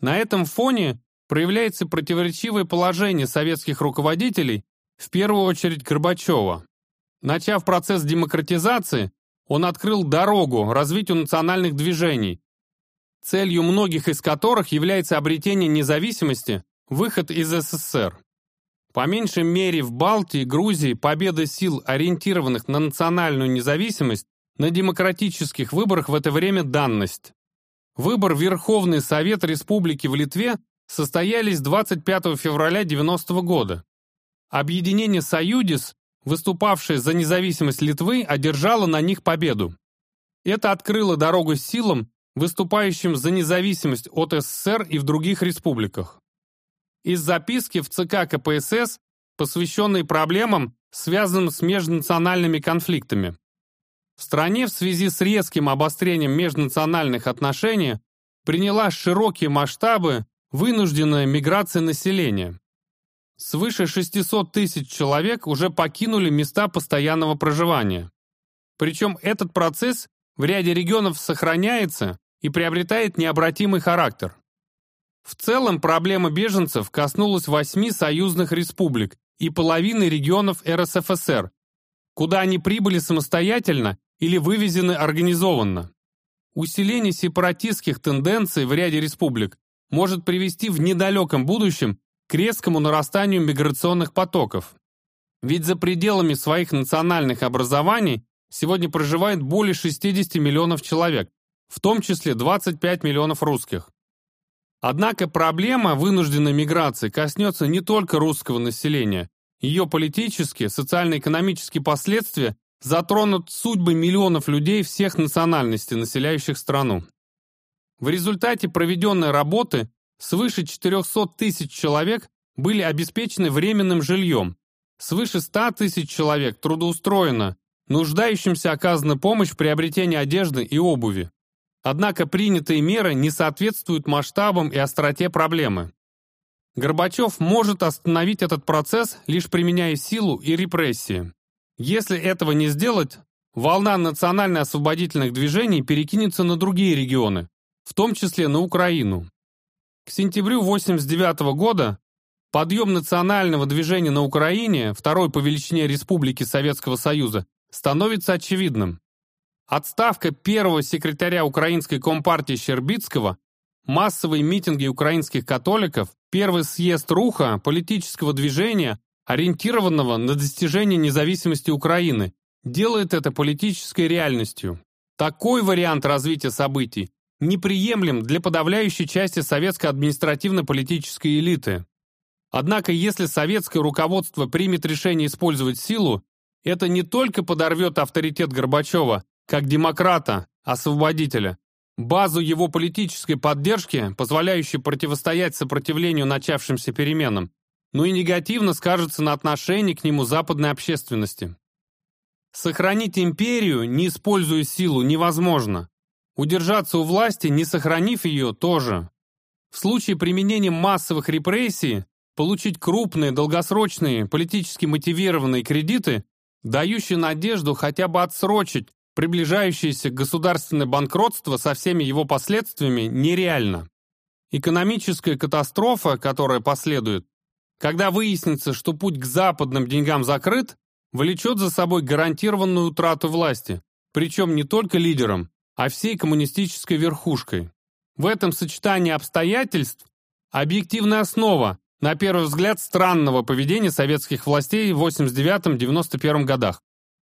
На этом фоне проявляется противоречивое положение советских руководителей, в первую очередь Горбачева. Начав процесс демократизации, он открыл дорогу развитию национальных движений, целью многих из которых является обретение независимости, выход из СССР. По меньшей мере в Балтии, Грузии победа сил, ориентированных на национальную независимость, на демократических выборах в это время данность. Выбор Верховный Совет Республики в Литве состоялись 25 февраля 90 -го года. Объединение «Союдис», выступавшее за независимость Литвы, одержало на них победу. Это открыло дорогу силам, выступающим за независимость от СССР и в других республиках из записки в ЦК КПСС, посвященной проблемам, связанным с межнациональными конфликтами. В стране в связи с резким обострением межнациональных отношений приняла широкие масштабы вынужденная миграция населения. Свыше 600 тысяч человек уже покинули места постоянного проживания. Причем этот процесс в ряде регионов сохраняется и приобретает необратимый характер. В целом проблема беженцев коснулась восьми союзных республик и половины регионов РСФСР, куда они прибыли самостоятельно или вывезены организованно. Усиление сепаратистских тенденций в ряде республик может привести в недалеком будущем к резкому нарастанию миграционных потоков. Ведь за пределами своих национальных образований сегодня проживает более 60 миллионов человек, в том числе 25 миллионов русских. Однако проблема вынужденной миграции коснется не только русского населения. Ее политические, социально-экономические последствия затронут судьбы миллионов людей всех национальностей, населяющих страну. В результате проведенной работы свыше 400 тысяч человек были обеспечены временным жильем, свыше 100 тысяч человек трудоустроено, нуждающимся оказана помощь в приобретении одежды и обуви. Однако принятые меры не соответствуют масштабам и остроте проблемы. Горбачев может остановить этот процесс, лишь применяя силу и репрессии. Если этого не сделать, волна национально-освободительных движений перекинется на другие регионы, в том числе на Украину. К сентябрю 1989 года подъем национального движения на Украине, второй по величине республики Советского Союза, становится очевидным. Отставка первого секретаря Украинской Компартии Щербицкого, массовые митинги украинских католиков, первый съезд Руха политического движения, ориентированного на достижение независимости Украины, делает это политической реальностью. Такой вариант развития событий неприемлем для подавляющей части советской административно-политической элиты. Однако, если советское руководство примет решение использовать силу, это не только подорвет авторитет Горбачева, как демократа, освободителя, базу его политической поддержки, позволяющей противостоять сопротивлению начавшимся переменам, но и негативно скажется на отношении к нему западной общественности. Сохранить империю, не используя силу, невозможно. Удержаться у власти, не сохранив ее, тоже. В случае применения массовых репрессий получить крупные, долгосрочные, политически мотивированные кредиты, дающие надежду хотя бы отсрочить приближающееся государственное банкротство со всеми его последствиями, нереально. Экономическая катастрофа, которая последует, когда выяснится, что путь к западным деньгам закрыт, влечет за собой гарантированную утрату власти, причем не только лидерам, а всей коммунистической верхушкой. В этом сочетании обстоятельств объективная основа, на первый взгляд, странного поведения советских властей в 89-91 годах.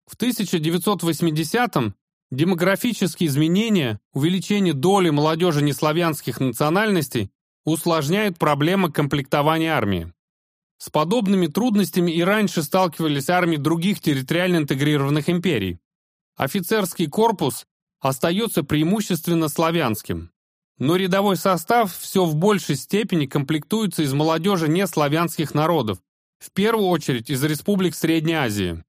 В 1980-м демографические изменения, увеличение доли молодежи неславянских национальностей усложняют проблемы комплектования армии. С подобными трудностями и раньше сталкивались армии других территориально интегрированных империй. Офицерский корпус остается преимущественно славянским. Но рядовой состав все в большей степени комплектуется из молодежи неславянских народов, в первую очередь из республик Средней Азии.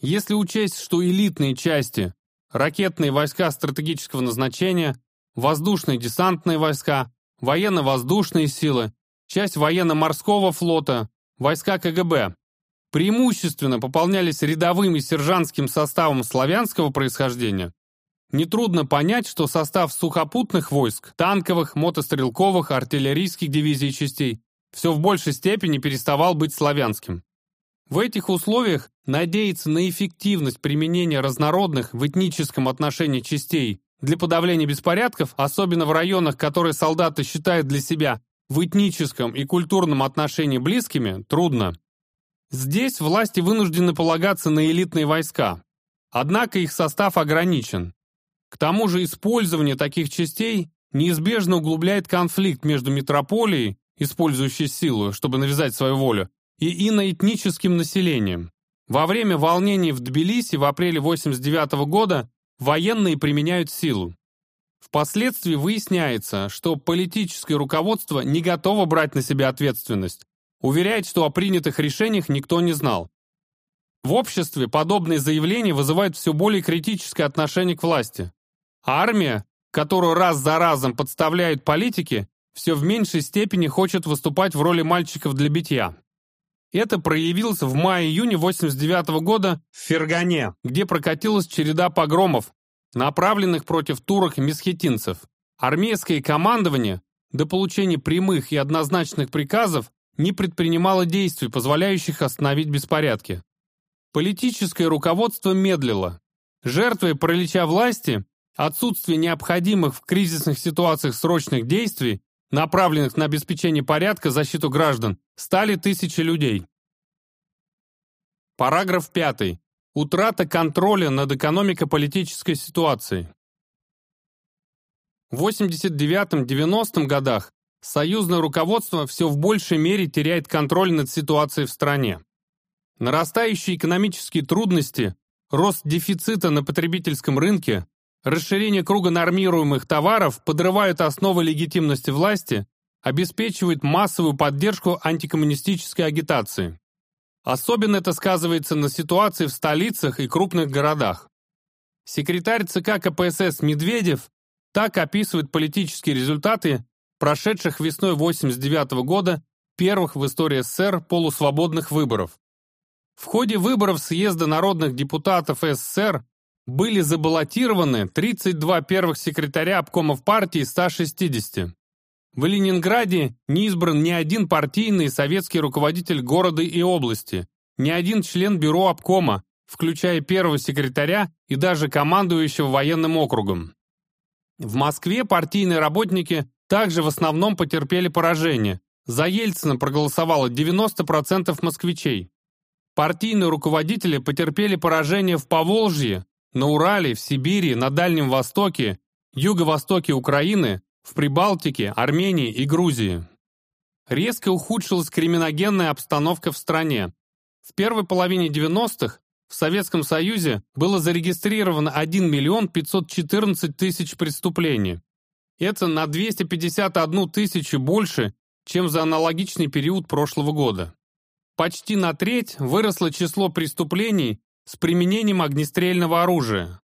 Если учесть, что элитные части, ракетные войска стратегического назначения, воздушные десантные войска, военно-воздушные силы, часть военно-морского флота, войска КГБ, преимущественно пополнялись рядовым и сержантским составом славянского происхождения, Нетрудно понять, что состав сухопутных войск, танковых, мотострелковых, артиллерийских дивизий частей все в большей степени переставал быть славянским. В этих условиях надеяться на эффективность применения разнородных в этническом отношении частей для подавления беспорядков, особенно в районах, которые солдаты считают для себя в этническом и культурном отношении близкими, трудно. Здесь власти вынуждены полагаться на элитные войска. Однако их состав ограничен. К тому же использование таких частей неизбежно углубляет конфликт между метрополией, использующей силу, чтобы навязать свою волю, и иноэтническим населением. Во время волнений в Тбилиси в апреле 89 года военные применяют силу. Впоследствии выясняется, что политическое руководство не готово брать на себя ответственность, уверяет, что о принятых решениях никто не знал. В обществе подобные заявления вызывают все более критическое отношение к власти. Армия, которую раз за разом подставляют политики, все в меньшей степени хочет выступать в роли мальчиков для битья. Это проявилось в мае-июне 89 года в Фергане, где прокатилась череда погромов, направленных против турок и месхетинцев. Армейское командование до получения прямых и однозначных приказов не предпринимало действий, позволяющих остановить беспорядки. Политическое руководство медлило. Жертвой паралича власти, отсутствие необходимых в кризисных ситуациях срочных действий, направленных на обеспечение порядка, защиту граждан, стали тысячи людей. Параграф 5. Утрата контроля над экономико-политической ситуацией. В 89-90 годах союзное руководство все в большей мере теряет контроль над ситуацией в стране. Нарастающие экономические трудности, рост дефицита на потребительском рынке, расширение круга нормируемых товаров подрывают основы легитимности власти, обеспечивают массовую поддержку антикоммунистической агитации. Особенно это сказывается на ситуации в столицах и крупных городах. Секретарь ЦК КПСС Медведев так описывает политические результаты прошедших весной 1989 года первых в истории СССР полусвободных выборов. В ходе выборов съезда народных депутатов СССР были забаллотированы 32 первых секретаря обкомов партии из 160. В Ленинграде не избран ни один партийный советский руководитель города и области, ни один член бюро обкома, включая первого секретаря и даже командующего военным округом. В Москве партийные работники также в основном потерпели поражение. За Ельцина проголосовало 90% москвичей. Партийные руководители потерпели поражение в Поволжье, на Урале, в Сибири, на Дальнем Востоке, юго-востоке Украины, в Прибалтике, Армении и Грузии. Резко ухудшилась криминогенная обстановка в стране. В первой половине 90-х в Советском Союзе было зарегистрировано 1 миллион 514 тысяч преступлений. Это на 251 тысячу больше, чем за аналогичный период прошлого года. Почти на треть выросло число преступлений с применением огнестрельного оружия.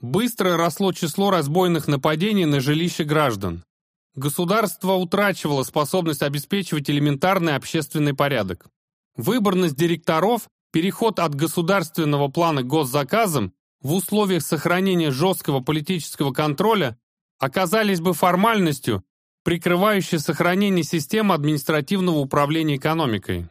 Быстро росло число разбойных нападений на жилища граждан. Государство утрачивало способность обеспечивать элементарный общественный порядок. Выборность директоров, переход от государственного плана к госзаказам в условиях сохранения жесткого политического контроля оказались бы формальностью, прикрывающей сохранение системы административного управления экономикой.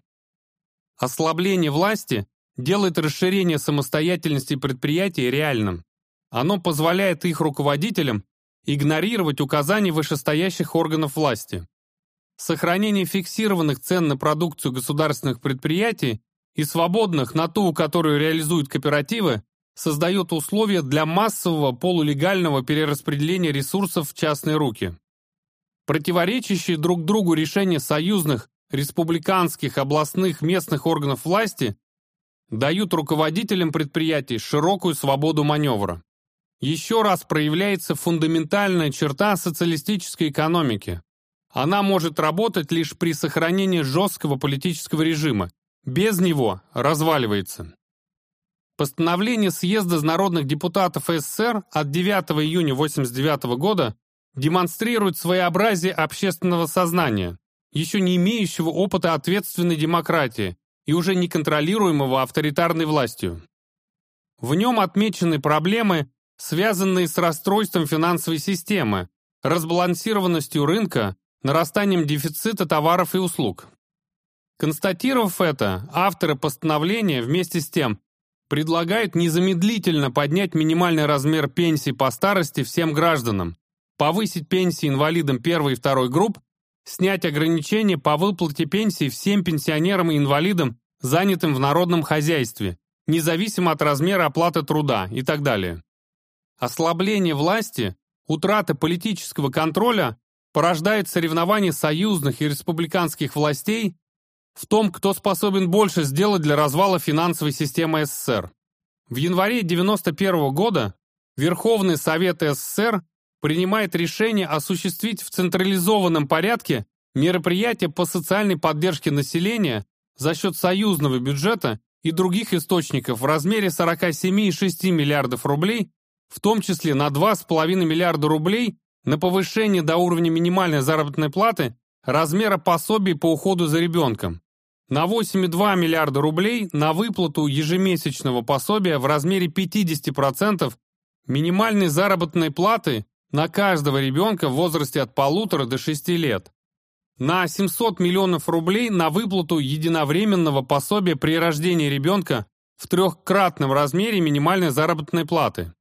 Ослабление власти делает расширение самостоятельности предприятий реальным. Оно позволяет их руководителям игнорировать указания вышестоящих органов власти. Сохранение фиксированных цен на продукцию государственных предприятий и свободных на ту, которую реализуют кооперативы, создает условия для массового полулегального перераспределения ресурсов в частные руки. Противоречащие друг другу решения союзных, республиканских, областных, местных органов власти дают руководителям предприятий широкую свободу маневра еще раз проявляется фундаментальная черта социалистической экономики. Она может работать лишь при сохранении жесткого политического режима. Без него разваливается. Постановление Съезда народных депутатов СССР от 9 июня 1989 года демонстрирует своеобразие общественного сознания, еще не имеющего опыта ответственной демократии и уже не контролируемого авторитарной властью. В нем отмечены проблемы связанные с расстройством финансовой системы, разбалансированностью рынка, нарастанием дефицита товаров и услуг. Констатировав это, авторы постановления вместе с тем предлагают незамедлительно поднять минимальный размер пенсий по старости всем гражданам, повысить пенсии инвалидам первой и второй групп, снять ограничения по выплате пенсий всем пенсионерам и инвалидам, занятым в народном хозяйстве, независимо от размера оплаты труда и так далее. Ослабление власти, утрата политического контроля порождает соревнования союзных и республиканских властей в том, кто способен больше сделать для развала финансовой системы СССР. В январе 1991 года Верховный Совет СССР принимает решение осуществить в централизованном порядке мероприятия по социальной поддержке населения за счет союзного бюджета и других источников в размере 47,6 миллиардов рублей в том числе на 2,5 миллиарда рублей на повышение до уровня минимальной заработной платы размера пособий по уходу за ребенком, на 8,2 миллиарда рублей на выплату ежемесячного пособия в размере 50% минимальной заработной платы на каждого ребенка в возрасте от полутора до 6 лет, на 700 миллионов рублей на выплату единовременного пособия при рождении ребенка в трехкратном размере минимальной заработной платы.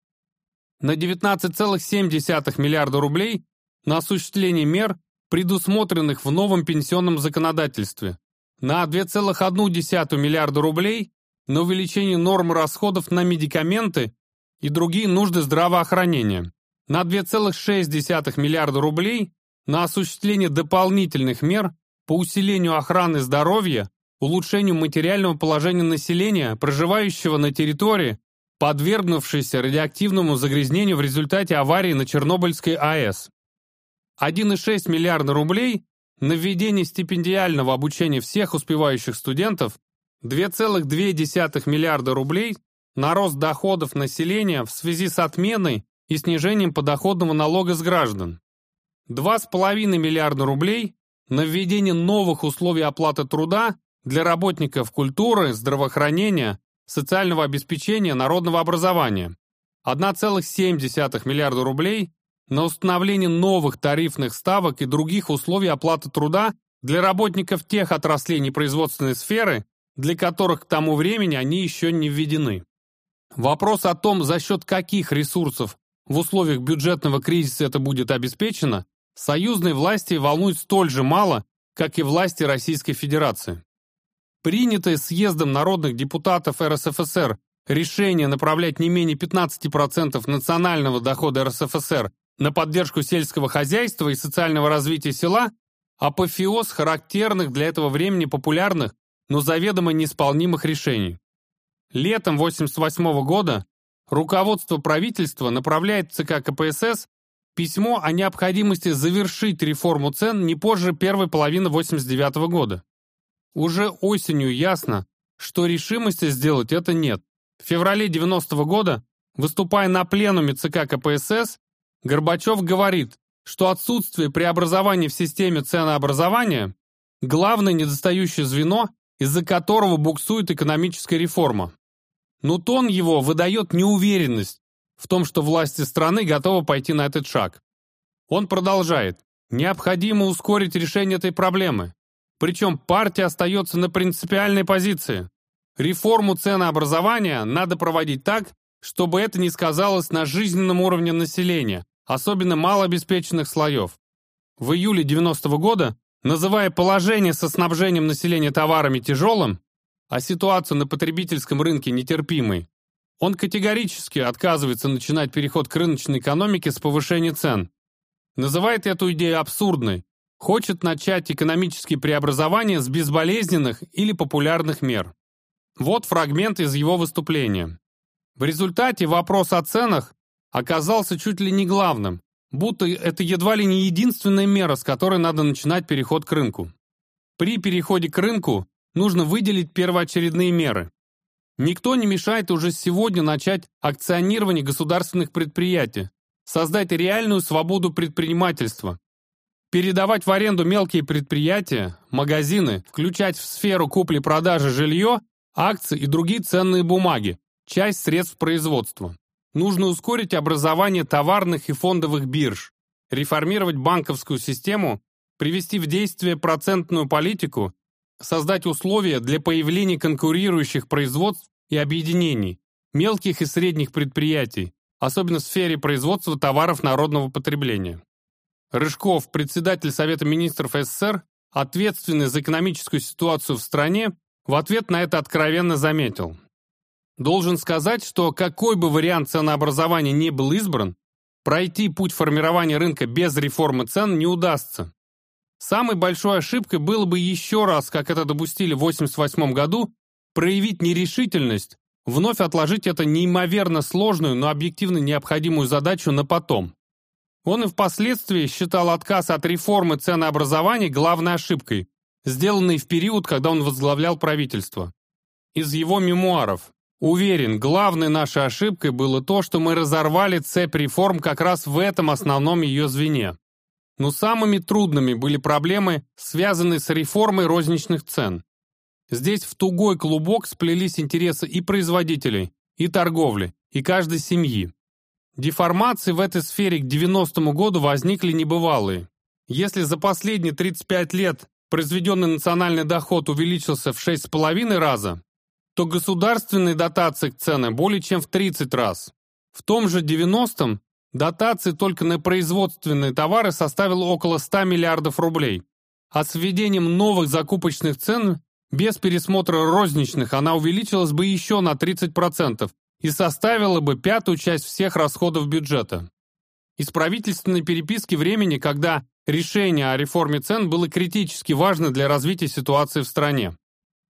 На 19,7 миллиарда рублей на осуществление мер, предусмотренных в новом пенсионном законодательстве, на 2,1 миллиарда рублей на увеличение нормы расходов на медикаменты и другие нужды здравоохранения, на 2,6 миллиарда рублей на осуществление дополнительных мер по усилению охраны здоровья, улучшению материального положения населения, проживающего на территории, подвергнувшийся радиоактивному загрязнению в результате аварии на Чернобыльской АЭС. 1,6 миллиарда рублей на введение стипендиального обучения всех успевающих студентов, 2,2 миллиарда рублей на рост доходов населения в связи с отменой и снижением подоходного налога с граждан, 2,5 миллиарда рублей на введение новых условий оплаты труда для работников культуры, здравоохранения, социального обеспечения народного образования, 1,7 миллиарда рублей на установление новых тарифных ставок и других условий оплаты труда для работников тех отраслей непроизводственной сферы, для которых к тому времени они еще не введены. Вопрос о том, за счет каких ресурсов в условиях бюджетного кризиса это будет обеспечено, союзной власти волнует столь же мало, как и власти Российской Федерации. Принятое съездом народных депутатов РСФСР решение направлять не менее 15% национального дохода РСФСР на поддержку сельского хозяйства и социального развития села – апофеоз характерных для этого времени популярных, но заведомо неисполнимых решений. Летом 1988 года руководство правительства направляет ЦК КПСС письмо о необходимости завершить реформу цен не позже первой половины 1989 года. Уже осенью ясно, что решимости сделать это нет. В феврале 90 -го года, выступая на пленуме ЦК КПСС, Горбачев говорит, что отсутствие преобразования в системе ценообразования – главное недостающее звено, из-за которого буксует экономическая реформа. Но тон его выдает неуверенность в том, что власти страны готовы пойти на этот шаг. Он продолжает. Необходимо ускорить решение этой проблемы. Причем партия остается на принципиальной позиции. Реформу ценообразования надо проводить так, чтобы это не сказалось на жизненном уровне населения, особенно малообеспеченных слоев. В июле 90 -го года, называя положение со снабжением населения товарами тяжелым, а ситуацию на потребительском рынке нетерпимой, он категорически отказывается начинать переход к рыночной экономике с повышения цен. Называет эту идею абсурдной, хочет начать экономические преобразования с безболезненных или популярных мер. Вот фрагмент из его выступления. В результате вопрос о ценах оказался чуть ли не главным, будто это едва ли не единственная мера, с которой надо начинать переход к рынку. При переходе к рынку нужно выделить первоочередные меры. Никто не мешает уже сегодня начать акционирование государственных предприятий, создать реальную свободу предпринимательства, передавать в аренду мелкие предприятия, магазины, включать в сферу купли-продажи жилье, акции и другие ценные бумаги, часть средств производства. Нужно ускорить образование товарных и фондовых бирж, реформировать банковскую систему, привести в действие процентную политику, создать условия для появления конкурирующих производств и объединений, мелких и средних предприятий, особенно в сфере производства товаров народного потребления. Рыжков, председатель Совета министров СССР, ответственный за экономическую ситуацию в стране, в ответ на это откровенно заметил. Должен сказать, что какой бы вариант ценообразования не был избран, пройти путь формирования рынка без реформы цен не удастся. Самой большой ошибкой было бы еще раз, как это допустили в 1988 году, проявить нерешительность, вновь отложить это неимоверно сложную, но объективно необходимую задачу на потом. Он и впоследствии считал отказ от реформы ценообразования главной ошибкой, сделанной в период, когда он возглавлял правительство. Из его мемуаров. Уверен, главной нашей ошибкой было то, что мы разорвали цепь реформ как раз в этом основном ее звене. Но самыми трудными были проблемы, связанные с реформой розничных цен. Здесь в тугой клубок сплелись интересы и производителей, и торговли, и каждой семьи. Деформации в этой сфере к 90-му году возникли небывалые. Если за последние 35 лет произведенный национальный доход увеличился в 6,5 раза, то государственные дотации к ценам более чем в 30 раз. В том же 90-м дотации только на производственные товары составило около 100 миллиардов рублей, а с введением новых закупочных цен без пересмотра розничных она увеличилась бы еще на 30% и составила бы пятую часть всех расходов бюджета. Из правительственной переписки времени, когда решение о реформе цен было критически важно для развития ситуации в стране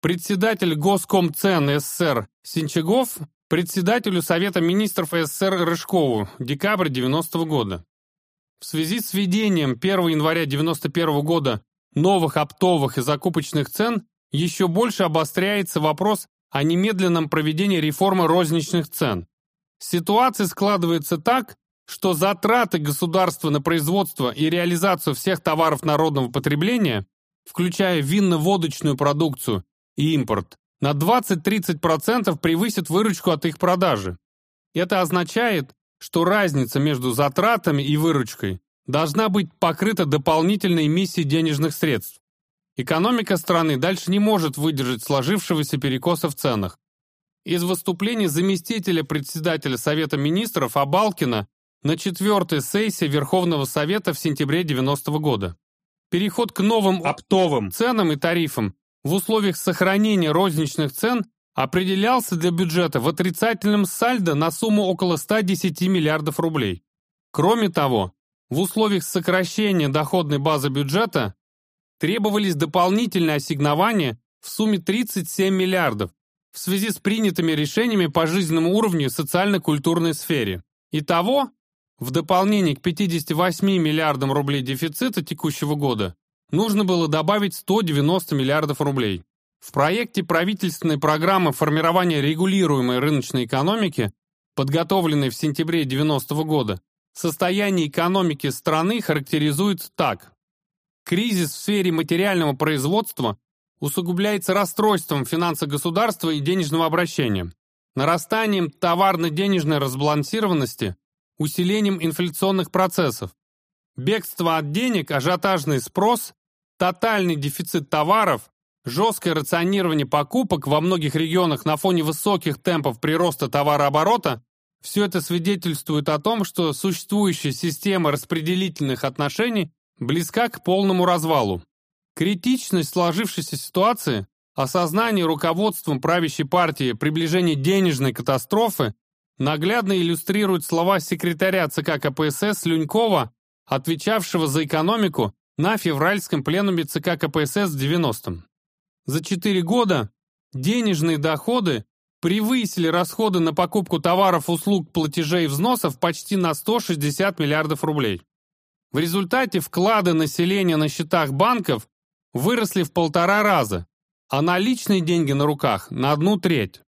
председатель Госкомцен СССР Синчагов председателю Совета министров СССР Рыжкову, декабрь 90 -го года. В связи с введением 1 января 91 года новых оптовых и закупочных цен еще больше обостряется вопрос о немедленном проведении реформы розничных цен. Ситуация складывается так, что затраты государства на производство и реализацию всех товаров народного потребления, включая винно-водочную продукцию и импорт на 20-30% превысит выручку от их продажи. Это означает, что разница между затратами и выручкой должна быть покрыта дополнительной эмиссией денежных средств. Экономика страны дальше не может выдержать сложившегося перекоса в ценах. Из выступления заместителя председателя Совета министров Абалкина на четвертой сессии Верховного Совета в сентябре 90 -го года. Переход к новым оптовым ценам и тарифам в условиях сохранения розничных цен определялся для бюджета в отрицательном сальдо на сумму около 110 миллиардов рублей. Кроме того, в условиях сокращения доходной базы бюджета требовались дополнительные ассигнования в сумме 37 миллиардов в связи с принятыми решениями по жизненному уровню социально-культурной сфере. Итого, в дополнение к 58 миллиардам рублей дефицита текущего года, нужно было добавить 190 миллиардов рублей. В проекте правительственной программы формирования регулируемой рыночной экономики, подготовленной в сентябре 90 -го года, состояние экономики страны характеризуется так. Кризис в сфере материального производства усугубляется расстройством финансов государства и денежного обращения, нарастанием товарно-денежной разбалансированности, усилением инфляционных процессов, бегство от денег, ажиотажный спрос, тотальный дефицит товаров, Жесткое рационирование покупок во многих регионах на фоне высоких темпов прироста товарооборота все это свидетельствует о том, что существующая система распределительных отношений близка к полному развалу. Критичность сложившейся ситуации, осознание руководством правящей партии приближения денежной катастрофы наглядно иллюстрирует слова секретаря ЦК КПСС Люнькова, отвечавшего за экономику на февральском пленуме ЦК КПСС в 90-м. За 4 года денежные доходы превысили расходы на покупку товаров, услуг, платежей и взносов почти на 160 миллиардов рублей. В результате вклады населения на счетах банков выросли в полтора раза, а наличные деньги на руках – на одну треть.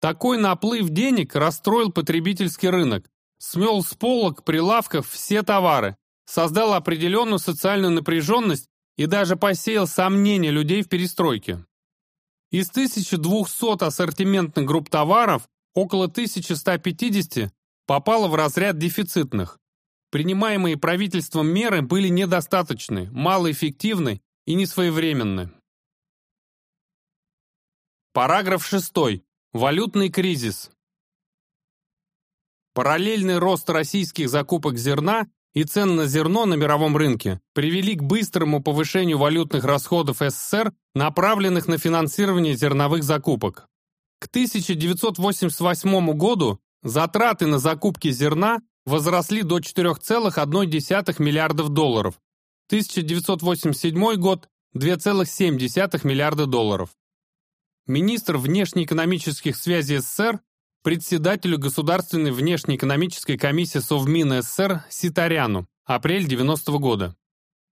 Такой наплыв денег расстроил потребительский рынок, смел с полок прилавков все товары, создал определенную социальную напряженность и даже посеял сомнения людей в перестройке. Из 1200 ассортиментных групп товаров около 1150 попало в разряд дефицитных. Принимаемые правительством меры были недостаточны, малоэффективны и несвоевременны. Параграф 6. Валютный кризис. Параллельный рост российских закупок зерна и цен на зерно на мировом рынке привели к быстрому повышению валютных расходов СССР, направленных на финансирование зерновых закупок. К 1988 году затраты на закупки зерна возросли до 4,1 миллиардов долларов, 1987 год – 2,7 миллиарда долларов. Министр внешнеэкономических связей СССр председателю Государственной внешнеэкономической комиссии Совмина СССР Ситаряну, апрель 90 -го года.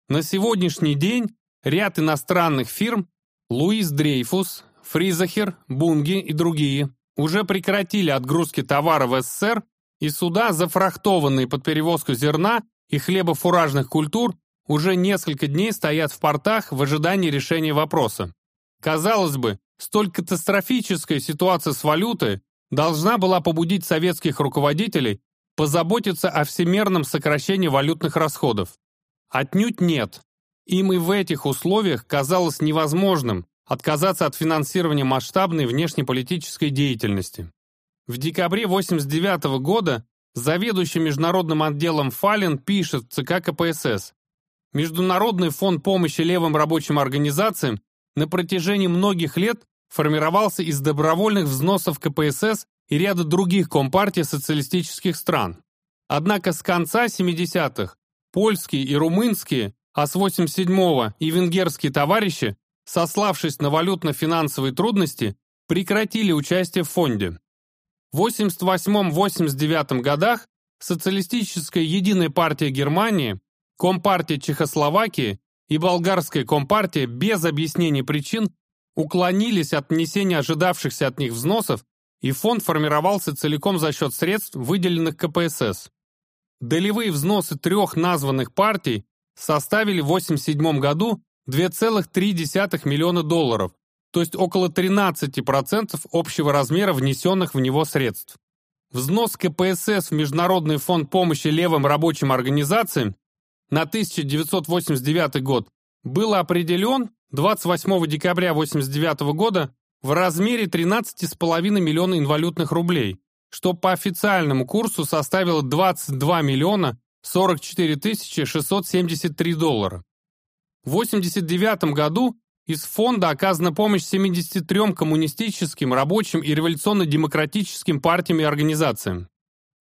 На сегодняшний день ряд иностранных фирм Луис Дрейфус, Фризахер, Бунги и другие уже прекратили отгрузки товара в СССР, и суда, зафрахтованные под перевозку зерна и хлебофуражных культур, уже несколько дней стоят в портах в ожидании решения вопроса. Казалось бы, столь катастрофическая ситуация с валютой должна была побудить советских руководителей позаботиться о всемерном сокращении валютных расходов. Отнюдь нет. Им и в этих условиях казалось невозможным отказаться от финансирования масштабной внешнеполитической деятельности. В декабре 1989 года заведующий международным отделом Фален пишет ЦК КПСС Международный фонд помощи левым рабочим организациям на протяжении многих лет формировался из добровольных взносов КПСС и ряда других компартий социалистических стран. Однако с конца 70-х польские и румынские, а с 87-го и венгерские товарищи, сославшись на валютно-финансовые трудности, прекратили участие в фонде. В 88-89 годах Социалистическая единая партия Германии, Компартия Чехословакии и Болгарская компартия без объяснения причин уклонились от внесения ожидавшихся от них взносов, и фонд формировался целиком за счет средств, выделенных КПСС. Долевые взносы трех названных партий составили в 1987 году 2,3 миллиона долларов, то есть около 13% общего размера внесенных в него средств. взнос КПСС в Международный фонд помощи левым рабочим организациям на 1989 год был определен 28 декабря 1989 года в размере 13,5 миллиона инвалютных рублей, что по официальному курсу составило 22 миллиона 44 тысячи 673 доллара. В 1989 году из фонда оказана помощь 73 коммунистическим, рабочим и революционно-демократическим партиям и организациям.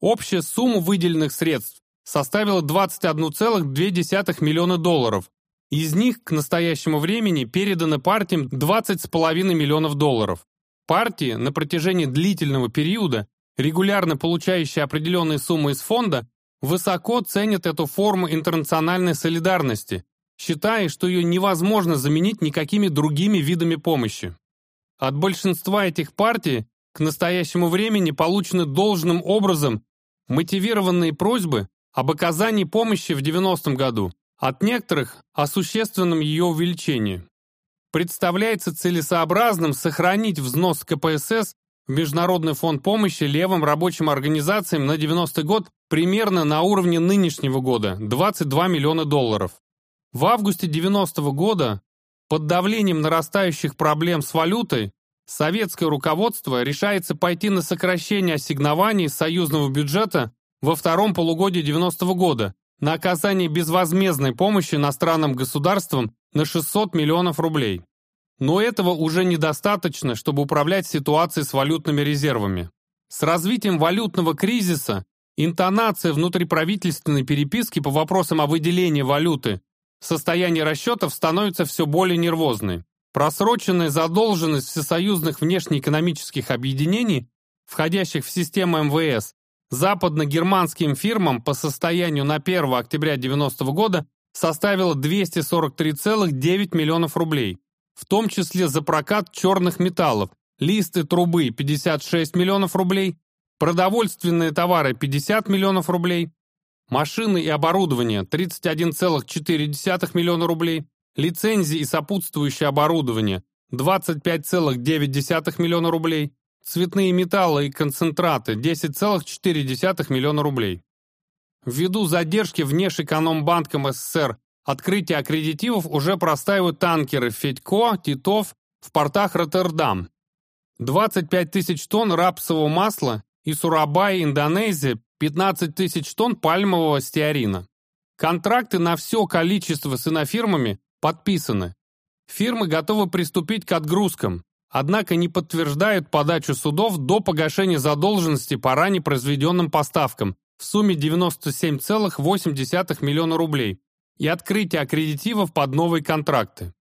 Общая сумма выделенных средств составила 21,2 миллиона долларов. Из них к настоящему времени передано партиям 20,5 миллионов долларов. Партии на протяжении длительного периода, регулярно получающие определенные суммы из фонда, высоко ценят эту форму интернациональной солидарности, считая, что ее невозможно заменить никакими другими видами помощи. От большинства этих партий к настоящему времени получены должным образом мотивированные просьбы об оказании помощи в 90-м году, от некоторых о существенном ее увеличении. Представляется целесообразным сохранить взнос КПСС в Международный фонд помощи левым рабочим организациям на 90 год примерно на уровне нынешнего года – 22 миллиона долларов. В августе 90 -го года под давлением нарастающих проблем с валютой советское руководство решается пойти на сокращение ассигнований союзного бюджета во втором полугодии 90 -го года на оказание безвозмездной помощи иностранным государствам на 600 миллионов рублей. Но этого уже недостаточно, чтобы управлять ситуацией с валютными резервами. С развитием валютного кризиса интонация внутриправительственной переписки по вопросам о выделении валюты Состояние расчетов становится все более нервозной. Просроченная задолженность всесоюзных внешнеэкономических объединений, входящих в систему МВС, западно-германским фирмам по состоянию на 1 октября 1990 года составила 243,9 миллионов рублей, в том числе за прокат черных металлов, листы трубы 56 миллионов рублей, продовольственные товары 50 миллионов рублей, Машины и оборудование – 31,4 миллиона рублей. Лицензии и сопутствующее оборудование – 25,9 миллиона рублей. Цветные металлы и концентраты – 10,4 миллиона рублей. Ввиду задержки внешэкономбанком СССР открытие аккредитивов уже простаивают танкеры «Федько», «Титов» в портах Роттердам. 25 тысяч тонн рапсового масла и Сурабай, Индонезия 15 тысяч тонн пальмового стеарина. Контракты на все количество с инофирмами подписаны. Фирмы готовы приступить к отгрузкам, однако не подтверждают подачу судов до погашения задолженности по ранее произведенным поставкам в сумме 97,8 миллиона рублей и открытие аккредитивов под новые контракты.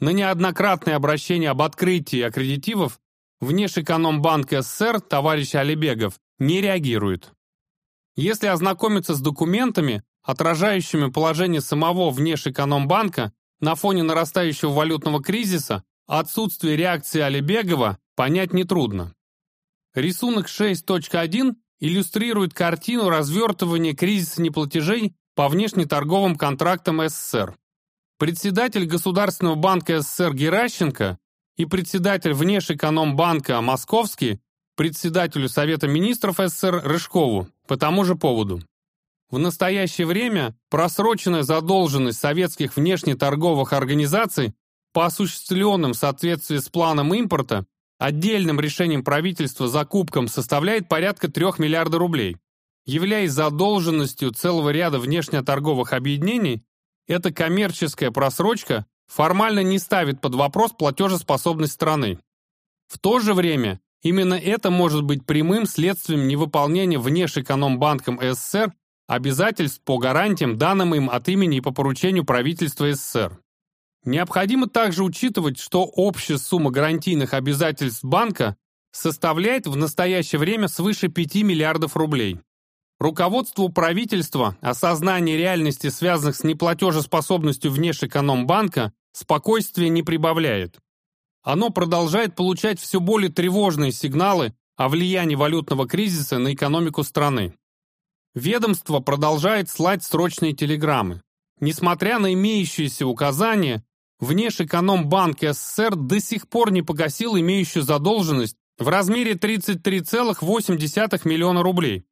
На неоднократное обращение об открытии аккредитивов Внешэкономбанк СССР товарищ Алибегов не реагирует. Если ознакомиться с документами, отражающими положение самого Внешэкономбанка на фоне нарастающего валютного кризиса, отсутствие реакции Алибегова понять нетрудно. Рисунок 6.1 иллюстрирует картину развертывания кризиса неплатежей по внешнеторговым контрактам СССР. Председатель Государственного банка СССР Геращенко и председатель Внешэкономбанка Московский председателю Совета министров СССР Рыжкову по тому же поводу. В настоящее время просроченная задолженность советских внешнеторговых организаций по осуществленным в соответствии с планом импорта отдельным решением правительства закупкам составляет порядка 3 миллиардов рублей. Являясь задолженностью целого ряда внешнеторговых объединений, эта коммерческая просрочка формально не ставит под вопрос платежеспособность страны. В то же время именно это может быть прямым следствием невыполнения внешэкономбанком СССР обязательств по гарантиям, данным им от имени и по поручению правительства СССР. Необходимо также учитывать, что общая сумма гарантийных обязательств банка составляет в настоящее время свыше 5 миллиардов рублей. Руководству правительства осознание реальности, связанных с неплатежеспособностью внешэкономбанка, спокойствия не прибавляет. Оно продолжает получать все более тревожные сигналы о влиянии валютного кризиса на экономику страны. Ведомство продолжает слать срочные телеграммы. Несмотря на имеющиеся указания, Внешэкономбанк СССР до сих пор не погасил имеющую задолженность в размере 33,8 миллиона рублей,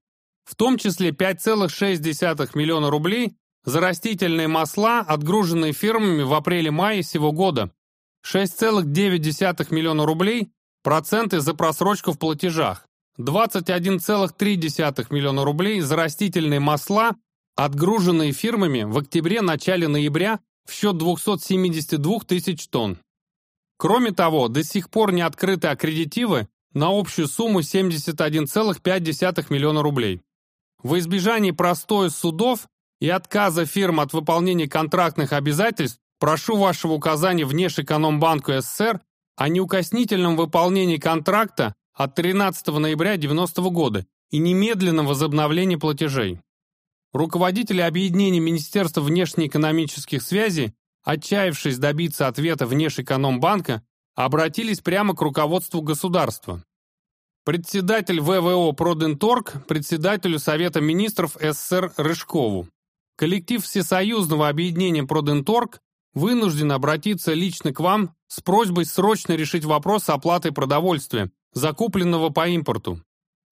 в том числе 5,6 миллиона рублей за растительные масла, отгруженные фирмами в апреле-мае сего года, 6,9 миллиона рублей проценты за просрочку в платежах, 21,3 миллиона рублей за растительные масла, отгруженные фирмами в октябре-начале ноября в счет 272 тысяч тонн. Кроме того, до сих пор не открыты аккредитивы на общую сумму 71,5 миллиона рублей. В избежании простоя судов и отказа фирм от выполнения контрактных обязательств прошу вашего указания Внешэкономбанку СССР о неукоснительном выполнении контракта от 13 ноября 1990 года и немедленном возобновлении платежей. Руководители объединения Министерства внешнеэкономических связей, отчаявшись добиться ответа Внешэкономбанка, обратились прямо к руководству государства. Председатель ВВО Проденторг председателю Совета министров СССР Рыжкову. Коллектив Всесоюзного объединения Проденторг вынужден обратиться лично к вам с просьбой срочно решить вопрос с оплатой продовольствия, закупленного по импорту.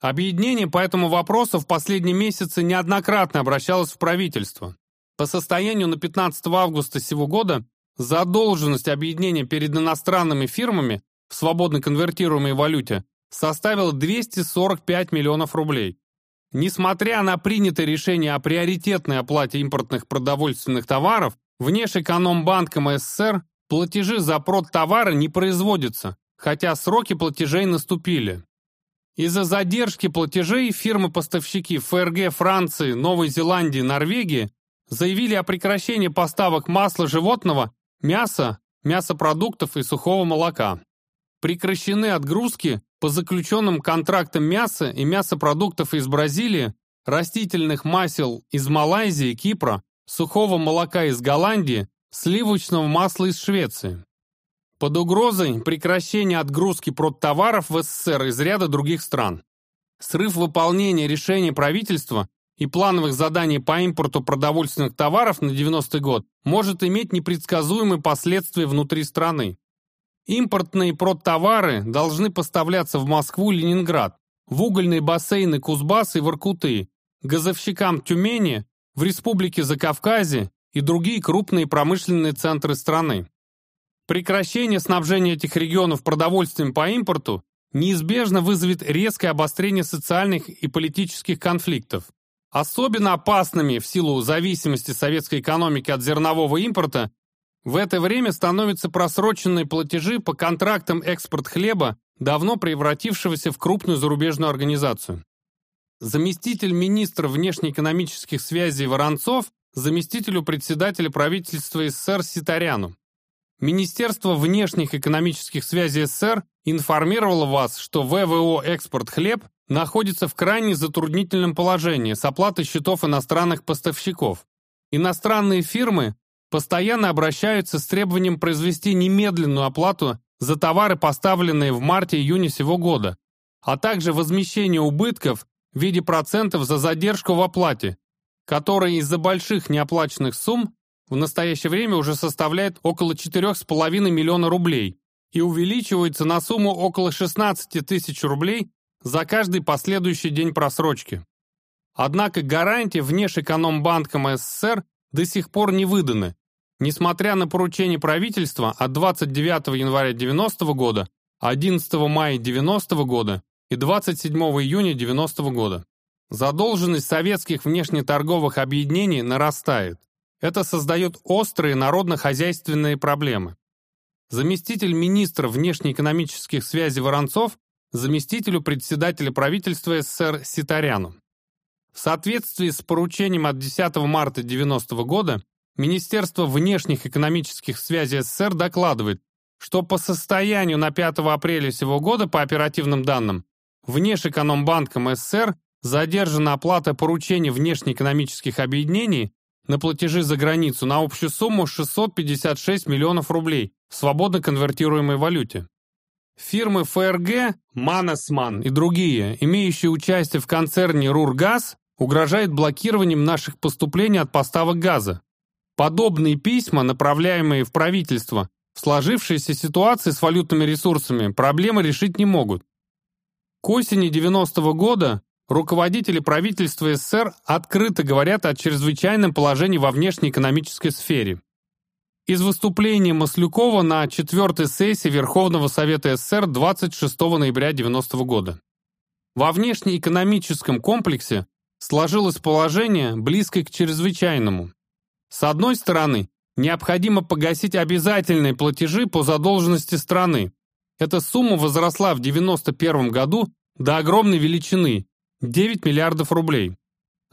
Объединение по этому вопросу в последние месяцы неоднократно обращалось в правительство. По состоянию на 15 августа сего года задолженность объединения перед иностранными фирмами в свободно конвертируемой валюте составила 245 миллионов рублей. Несмотря на принятое решение о приоритетной оплате импортных продовольственных товаров, Внешэкономбанком СССР платежи за продтовары не производятся, хотя сроки платежей наступили. Из-за задержки платежей фирмы-поставщики ФРГ Франции, Новой Зеландии, Норвегии заявили о прекращении поставок масла животного, мяса, мясопродуктов и сухого молока. Прекращены отгрузки по заключенным контрактам мяса и мясопродуктов из Бразилии, растительных масел из Малайзии, Кипра, сухого молока из Голландии, сливочного масла из Швеции. Под угрозой прекращения отгрузки продтоваров в СССР из ряда других стран. Срыв выполнения решений правительства и плановых заданий по импорту продовольственных товаров на 90-й год может иметь непредсказуемые последствия внутри страны. Импортные продтовары должны поставляться в Москву и Ленинград, в угольные бассейны Кузбасса и Воркуты, газовщикам Тюмени, в Республике Закавказье и другие крупные промышленные центры страны. Прекращение снабжения этих регионов продовольствием по импорту неизбежно вызовет резкое обострение социальных и политических конфликтов. Особенно опасными в силу зависимости советской экономики от зернового импорта в это время становятся просроченные платежи по контрактам экспорт хлеба, давно превратившегося в крупную зарубежную организацию. Заместитель министра внешнеэкономических связей Воронцов заместителю председателя правительства СССР Ситаряну. Министерство внешних экономических связей СССР информировало вас, что ВВО «Экспорт хлеб» находится в крайне затруднительном положении с оплатой счетов иностранных поставщиков. Иностранные фирмы постоянно обращаются с требованием произвести немедленную оплату за товары, поставленные в марте-июне сего года, а также возмещение убытков в виде процентов за задержку в оплате, которая из-за больших неоплаченных сумм в настоящее время уже составляет около 4,5 миллиона рублей и увеличивается на сумму около 16 тысяч рублей за каждый последующий день просрочки. Однако гарантии Внешэкономбанком СССР до сих пор не выданы, несмотря на поручение правительства от 29 января 90 года, 11 мая 90 года и 27 июня 90 года. Задолженность советских внешнеторговых объединений нарастает. Это создает острые народно-хозяйственные проблемы. Заместитель министра внешнеэкономических связей Воронцов заместителю председателя правительства СССР Ситаряну. В соответствии с поручением от 10 марта 1990 года Министерство внешних экономических связей СССР докладывает, что по состоянию на 5 апреля сего года по оперативным данным Внешэкономбанком СССР задержана оплата поручений внешнеэкономических объединений на платежи за границу на общую сумму 656 миллионов рублей в свободно конвертируемой валюте. Фирмы ФРГ, Манасман и другие, имеющие участие в концерне Рургаз, угрожают блокированием наших поступлений от поставок газа. Подобные письма, направляемые в правительство, в сложившейся ситуации с валютными ресурсами проблемы решить не могут. К осени 90-го года руководители правительства СССР открыто говорят о чрезвычайном положении во внешнеэкономической сфере. Из выступления Маслюкова на четвертой сессии Верховного Совета СССР 26 ноября 90 -го года. Во внешнеэкономическом комплексе сложилось положение, близкое к чрезвычайному. С одной стороны, необходимо погасить обязательные платежи по задолженности страны. Эта сумма возросла в 1991 году до огромной величины – 9 миллиардов рублей.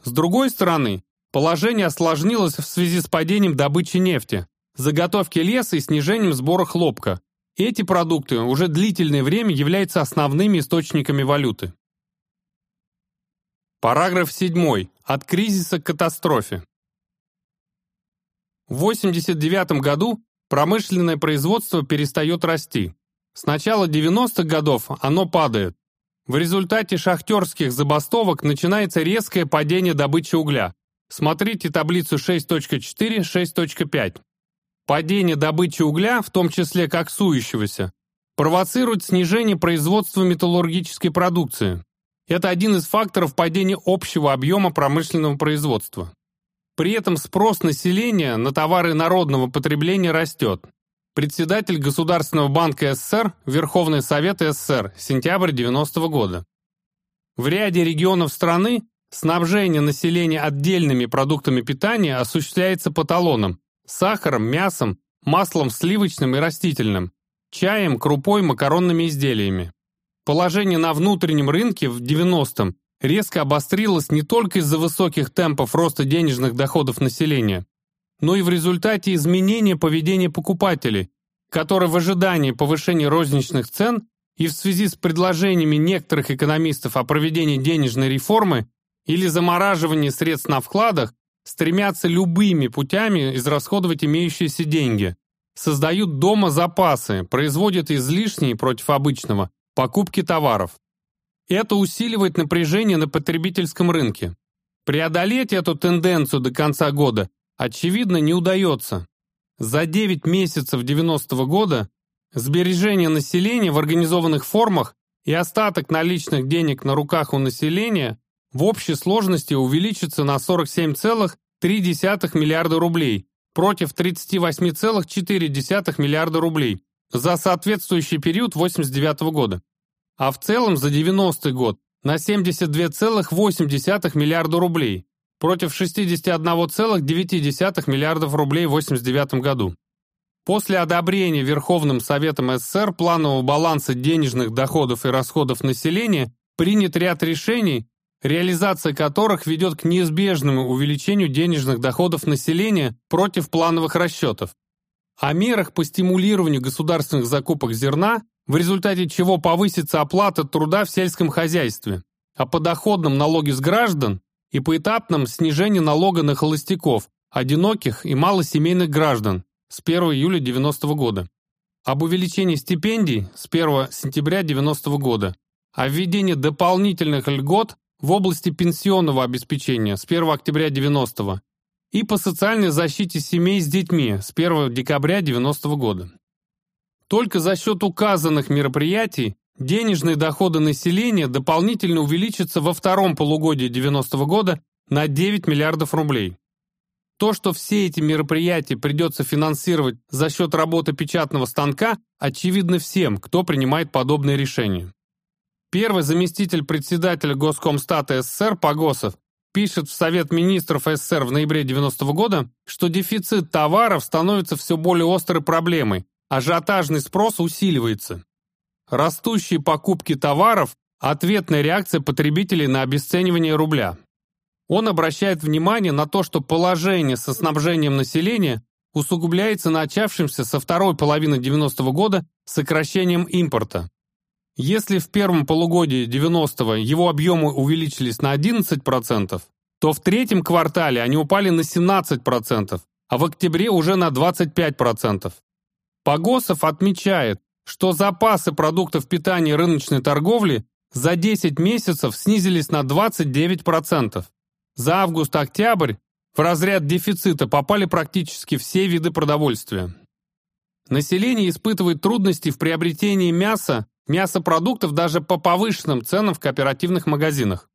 С другой стороны, положение осложнилось в связи с падением добычи нефти, заготовки леса и снижением сбора хлопка. Эти продукты уже длительное время являются основными источниками валюты. Параграф 7. От кризиса к катастрофе. В 1989 году промышленное производство перестает расти. С начала 90-х годов оно падает. В результате шахтерских забастовок начинается резкое падение добычи угля. Смотрите таблицу 6.4, 6.5. Падение добычи угля, в том числе коксующегося, провоцирует снижение производства металлургической продукции. Это один из факторов падения общего объема промышленного производства. При этом спрос населения на товары народного потребления растет. Председатель Государственного банка СССР, Верховный Совет СССР, сентябрь 90 -го года. В ряде регионов страны снабжение населения отдельными продуктами питания осуществляется по талонам – сахаром, мясом, маслом сливочным и растительным, чаем, крупой, макаронными изделиями. Положение на внутреннем рынке в 90-м резко обострилось не только из-за высоких темпов роста денежных доходов населения, но и в результате изменения поведения покупателей, которые в ожидании повышения розничных цен и в связи с предложениями некоторых экономистов о проведении денежной реформы или замораживании средств на вкладах стремятся любыми путями израсходовать имеющиеся деньги, создают дома запасы, производят излишние против обычного покупки товаров. Это усиливает напряжение на потребительском рынке. Преодолеть эту тенденцию до конца года, очевидно, не удается. За 9 месяцев 90 -го года сбережения населения в организованных формах и остаток наличных денег на руках у населения в общей сложности увеличится на 47,3 миллиарда рублей против 38,4 миллиарда рублей за соответствующий период 89 -го года а в целом за 90 год на 72,8 миллиарда рублей против 61,9 миллиардов рублей в 89 году. После одобрения Верховным Советом СССР планового баланса денежных доходов и расходов населения принят ряд решений, реализация которых ведет к неизбежному увеличению денежных доходов населения против плановых расчетов. О мерах по стимулированию государственных закупок зерна в результате чего повысится оплата труда в сельском хозяйстве, о подоходном налоге с граждан и поэтапном снижении налога на холостяков, одиноких и малосемейных граждан с 1 июля 90 года, об увеличении стипендий с 1 сентября 90 года, о введении дополнительных льгот в области пенсионного обеспечения с 1 октября 90 и по социальной защите семей с детьми с 1 декабря 90 года. Только за счет указанных мероприятий денежные доходы населения дополнительно увеличатся во втором полугодии 90 -го года на 9 миллиардов рублей. То, что все эти мероприятия придется финансировать за счет работы печатного станка, очевидно всем, кто принимает подобные решения. Первый заместитель председателя Госкомстата СССР Погосов пишет в Совет министров СССР в ноябре 90 -го года, что дефицит товаров становится все более острой проблемой, ажиотажный спрос усиливается. Растущие покупки товаров – ответная реакция потребителей на обесценивание рубля. Он обращает внимание на то, что положение со снабжением населения усугубляется начавшимся со второй половины 90-го года сокращением импорта. Если в первом полугодии 90-го его объемы увеличились на 11%, то в третьем квартале они упали на 17%, а в октябре уже на 25%. Погосов отмечает, что запасы продуктов питания рыночной торговли за 10 месяцев снизились на 29%. За август-октябрь в разряд дефицита попали практически все виды продовольствия. Население испытывает трудности в приобретении мяса мясопродуктов даже по повышенным ценам в кооперативных магазинах.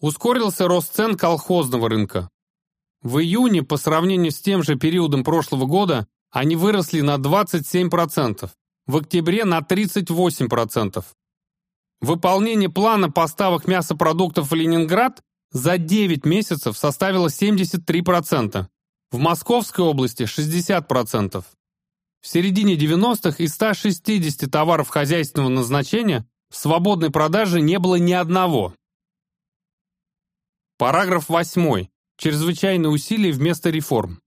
Ускорился рост цен колхозного рынка. В июне по сравнению с тем же периодом прошлого года они выросли на 27%, в октябре на 38%. Выполнение плана поставок мясопродуктов в Ленинград за 9 месяцев составило 73%, в Московской области 60%. В середине 90-х из 160 товаров хозяйственного назначения в свободной продаже не было ни одного. Параграф 8. Чрезвычайные усилия вместо реформ.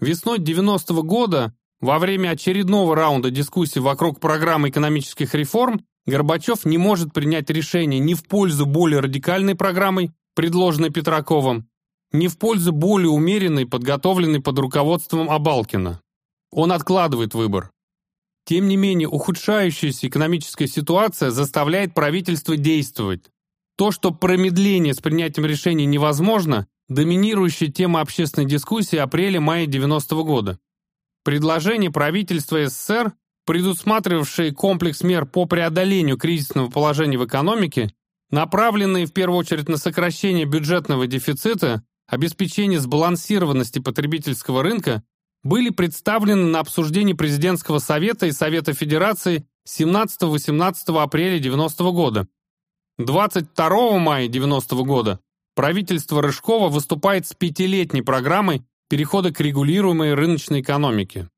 Весной 90-го года, во время очередного раунда дискуссий вокруг программы экономических реформ, Горбачев не может принять решение ни в пользу более радикальной программы, предложенной Петраковым, ни в пользу более умеренной, подготовленной под руководством Абалкина. Он откладывает выбор. Тем не менее, ухудшающаяся экономическая ситуация заставляет правительство действовать. То, что промедление с принятием решений невозможно, доминирующая тема общественной дискуссии апреля-мая 90 -го года. Предложение правительства СССР, предусматривавшее комплекс мер по преодолению кризисного положения в экономике, направленные в первую очередь на сокращение бюджетного дефицита, обеспечение сбалансированности потребительского рынка, были представлены на обсуждении Президентского совета и Совета Федерации 17-18 апреля 90 -го года. 22 мая 90 -го года правительство Рыжкова выступает с пятилетней программой перехода к регулируемой рыночной экономике.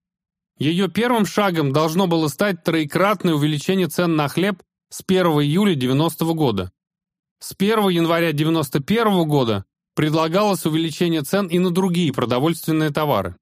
Ее первым шагом должно было стать троекратное увеличение цен на хлеб с 1 июля 90 -го года. С 1 января 91 -го года предлагалось увеличение цен и на другие продовольственные товары.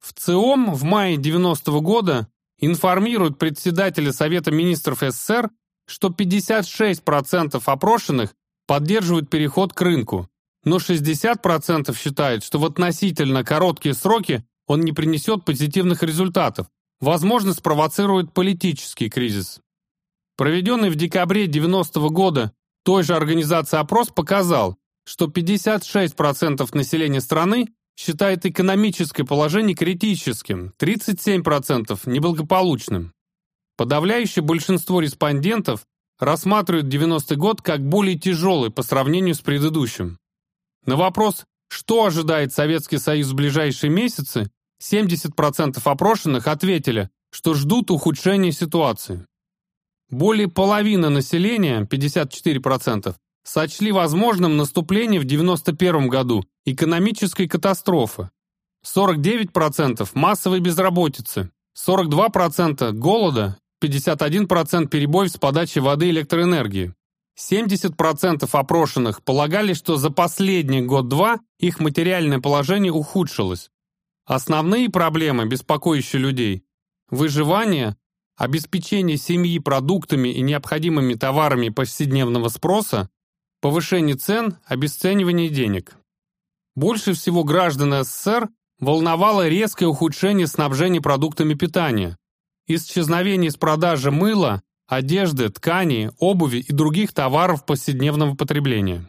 В ЦИОМ в мае 90 -го года информируют председателя Совета министров СССр, что 56% опрошенных поддерживают переход к рынку, но 60% считают, что в относительно короткие сроки он не принесет позитивных результатов, возможно, спровоцирует политический кризис. Проведенный в декабре 90 -го года той же организации опрос показал, что 56% населения страны считает экономическое положение критическим, 37% неблагополучным. Подавляющее большинство респондентов рассматривают 90-й год как более тяжелый по сравнению с предыдущим. На вопрос, что ожидает Советский Союз в ближайшие месяцы, 70% опрошенных ответили, что ждут ухудшения ситуации. Более половины населения, 54%, сочли возможным наступление в 91 году экономической катастрофы, 49% массовой безработицы, 42% голода, 51% перебоев с подачей воды и электроэнергии. 70% опрошенных полагали, что за последний год-два их материальное положение ухудшилось. Основные проблемы, беспокоящие людей – выживание, обеспечение семьи продуктами и необходимыми товарами повседневного спроса, повышение цен, обесценивание денег. Больше всего граждан СССР волновало резкое ухудшение снабжения продуктами питания, исчезновение с продажи мыла, одежды, ткани, обуви и других товаров повседневного потребления.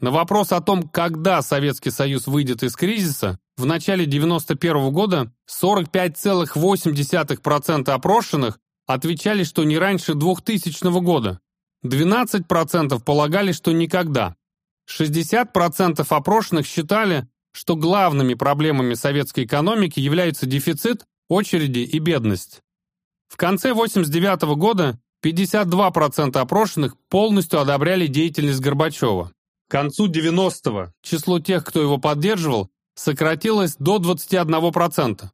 На вопрос о том, когда Советский Союз выйдет из кризиса, в начале 1991 года 45,8% опрошенных отвечали, что не раньше 2000 года, 12% полагали, что никогда. 60% опрошенных считали, что главными проблемами советской экономики являются дефицит, очереди и бедность. В конце 1989 года 52% опрошенных полностью одобряли деятельность Горбачева. К концу 90-го число тех, кто его поддерживал, сократилось до 21%.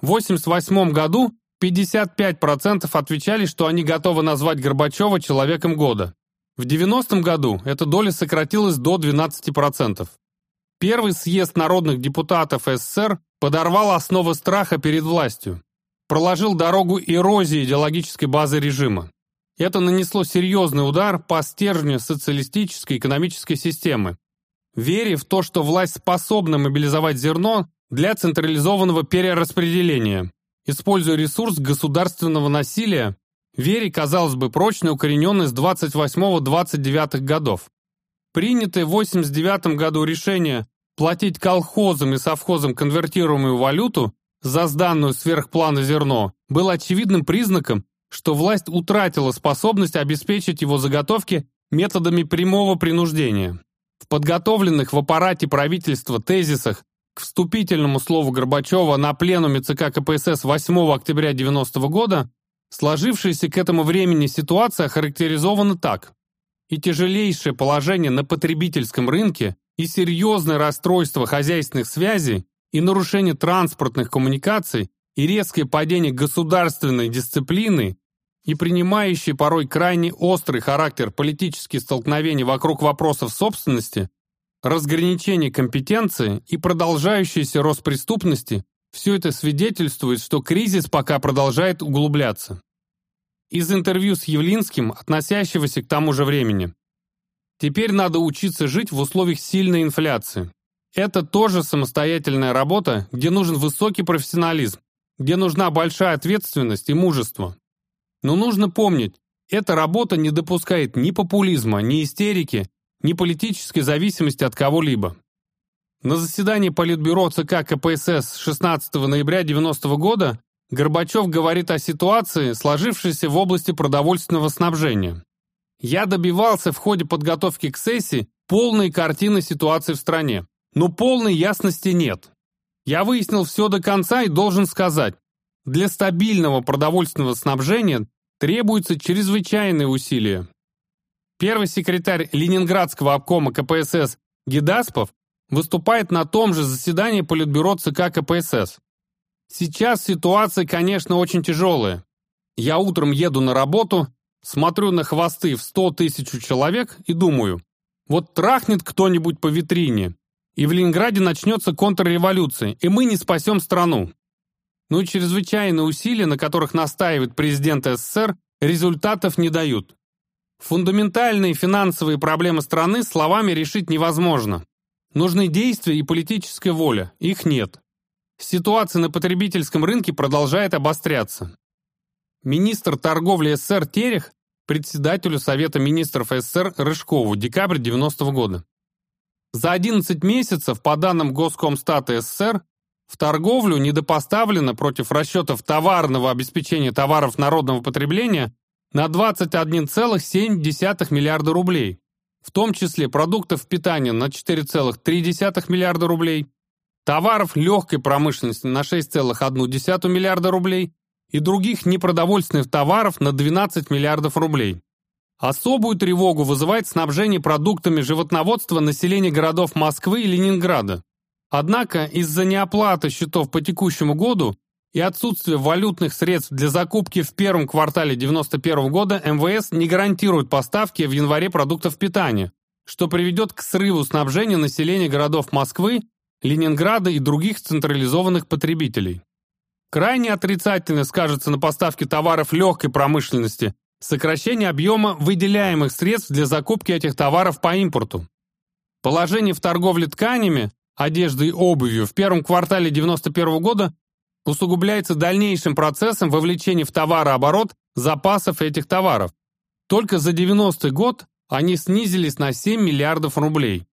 В 1988 году 55% отвечали, что они готовы назвать Горбачева человеком года. В 90-м году эта доля сократилась до 12%. Первый съезд народных депутатов СССР подорвал основы страха перед властью. Проложил дорогу эрозии идеологической базы режима. Это нанесло серьезный удар по стержню социалистической экономической системы. Вере в то, что власть способна мобилизовать зерно для централизованного перераспределения, используя ресурс государственного насилия, Вере, казалось бы, прочно укорененной с 28-29 годов. Принятое в 89 году решение платить колхозам и совхозам конвертируемую валюту за сданную сверхплана зерно было очевидным признаком, что власть утратила способность обеспечить его заготовки методами прямого принуждения. В подготовленных в аппарате правительства тезисах к вступительному слову Горбачева на пленуме ЦК КПСС 8 октября 90 года сложившаяся к этому времени ситуация характеризована так. И тяжелейшее положение на потребительском рынке, и серьезное расстройство хозяйственных связей, и нарушение транспортных коммуникаций, и резкое падение государственной дисциплины, и принимающие порой крайне острый характер политические столкновения вокруг вопросов собственности, разграничение компетенции и продолжающийся рост преступности все это свидетельствует, что кризис пока продолжает углубляться. Из интервью с Явлинским, относящегося к тому же времени. Теперь надо учиться жить в условиях сильной инфляции. Это тоже самостоятельная работа, где нужен высокий профессионализм, где нужна большая ответственность и мужество. Но нужно помнить, эта работа не допускает ни популизма, ни истерики, ни политической зависимости от кого-либо. На заседании Политбюро ЦК КПСС 16 ноября 90 года Горбачев говорит о ситуации, сложившейся в области продовольственного снабжения. «Я добивался в ходе подготовки к сессии полной картины ситуации в стране, но полной ясности нет. Я выяснил все до конца и должен сказать, для стабильного продовольственного снабжения требуются чрезвычайные усилия. Первый секретарь Ленинградского обкома КПСС Гедаспов выступает на том же заседании Политбюро ЦК КПСС. Сейчас ситуация, конечно, очень тяжелая. Я утром еду на работу, смотрю на хвосты в 100 тысяч человек и думаю, вот трахнет кто-нибудь по витрине, и в Ленинграде начнется контрреволюция, и мы не спасем страну. Но чрезвычайные усилия, на которых настаивает президент СССР, результатов не дают. Фундаментальные финансовые проблемы страны словами решить невозможно. Нужны действия и политическая воля. Их нет. Ситуация на потребительском рынке продолжает обостряться. Министр торговли СССР Терех председателю Совета министров СССР Рыжкову, декабрь 90 -го года. За 11 месяцев, по данным Госкомстата СССР, в торговлю недопоставлено против расчетов товарного обеспечения товаров народного потребления на 21,7 миллиарда рублей, в том числе продуктов питания на 4,3 миллиарда рублей, товаров легкой промышленности на 6,1 миллиарда рублей и других непродовольственных товаров на 12 миллиардов рублей. Особую тревогу вызывает снабжение продуктами животноводства населения городов Москвы и Ленинграда. Однако из-за неоплаты счетов по текущему году и отсутствия валютных средств для закупки в первом квартале 1991 года МВС не гарантирует поставки в январе продуктов питания, что приведет к срыву снабжения населения городов Москвы, Ленинграда и других централизованных потребителей. Крайне отрицательно скажется на поставке товаров легкой промышленности сокращение объема выделяемых средств для закупки этих товаров по импорту. Положение в торговле тканями, одеждой и обувью в первом квартале 1991 года усугубляется дальнейшим процессом вовлечения в товарооборот запасов этих товаров. Только за 90 год они снизились на 7 миллиардов рублей.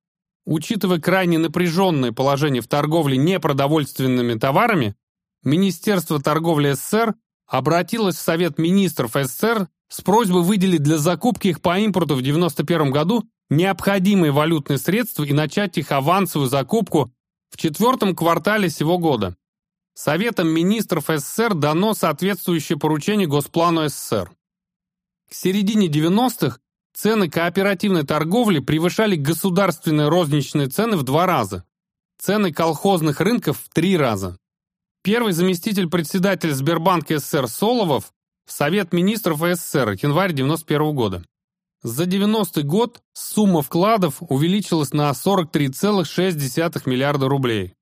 Учитывая крайне напряженное положение в торговле непродовольственными товарами, Министерство торговли СССР обратилось в Совет министров СССР с просьбой выделить для закупки их по импорту в 1991 году необходимые валютные средства и начать их авансовую закупку в четвертом квартале сего года. Советом министров СССР дано соответствующее поручение Госплану СССР. К середине 90-х цены кооперативной торговли превышали государственные розничные цены в два раза, цены колхозных рынков в три раза. Первый заместитель председателя Сбербанка СССР Соловов в Совет министров СССР январь 91 года. За 90 год сумма вкладов увеличилась на 43,6 миллиарда рублей.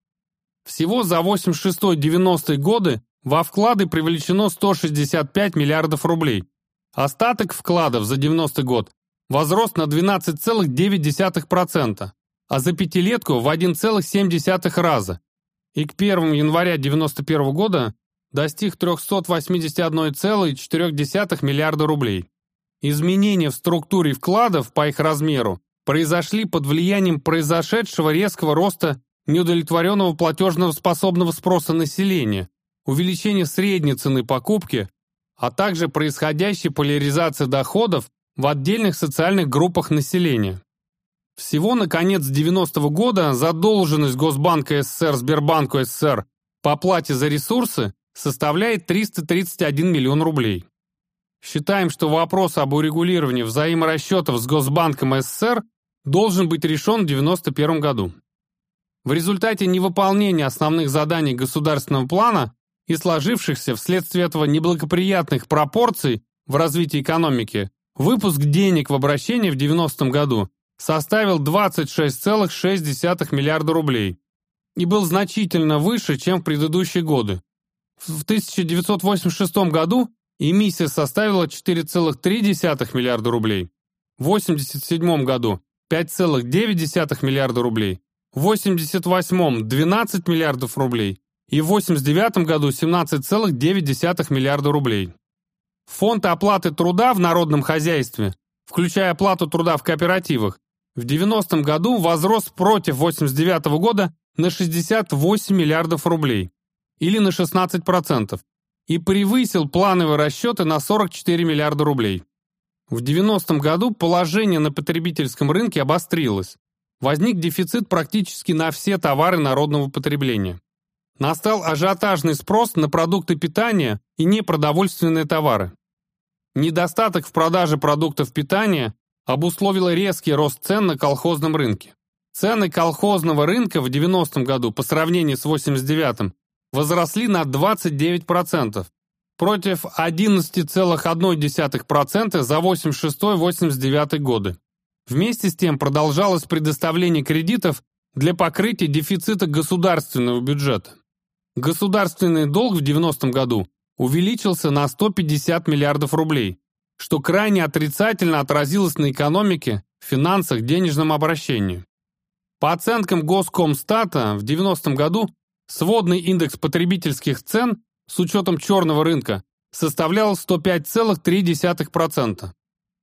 Всего за 86-90 годы во вклады привлечено 165 миллиардов рублей. Остаток вкладов за 90 год возрос на 12,9%, а за пятилетку в 1,7 раза. И к 1 января 91 года достиг 381,4 миллиарда рублей. Изменения в структуре вкладов по их размеру произошли под влиянием произошедшего резкого роста неудовлетворенного платежного способного спроса населения, увеличение средней цены покупки, а также происходящей поляризации доходов в отдельных социальных группах населения. Всего на конец 90-го года задолженность Госбанка СССР Сбербанку СССР по оплате за ресурсы составляет 331 миллион рублей. Считаем, что вопрос об урегулировании взаиморасчетов с Госбанком СССР должен быть решен в 1991 году. В результате невыполнения основных заданий государственного плана и сложившихся вследствие этого неблагоприятных пропорций в развитии экономики, выпуск денег в обращение в 90 году составил 26,6 миллиарда рублей и был значительно выше, чем в предыдущие годы. В 1986 году эмиссия составила 4,3 миллиарда рублей, в 1987 году 5,9 миллиарда рублей, в 1988 – 12 миллиардов рублей. И в 1989 году 17,9 миллиарда рублей. Фонд оплаты труда в народном хозяйстве, включая оплату труда в кооперативах, в 90 году возрос против 89 года на 68 миллиардов рублей, или на 16%, и превысил плановые расчеты на 44 миллиарда рублей. В 90 году положение на потребительском рынке обострилось. Возник дефицит практически на все товары народного потребления. Настал ажиотажный спрос на продукты питания и непродовольственные товары. Недостаток в продаже продуктов питания обусловил резкий рост цен на колхозном рынке. Цены колхозного рынка в 90 году по сравнению с 89 возросли на 29%, против 11,1% за 86-89 годы. Вместе с тем продолжалось предоставление кредитов для покрытия дефицита государственного бюджета. Государственный долг в 90 году увеличился на 150 миллиардов рублей, что крайне отрицательно отразилось на экономике, финансах, денежном обращении. По оценкам Госкомстата, в 90 году сводный индекс потребительских цен с учетом черного рынка составлял 105,3%.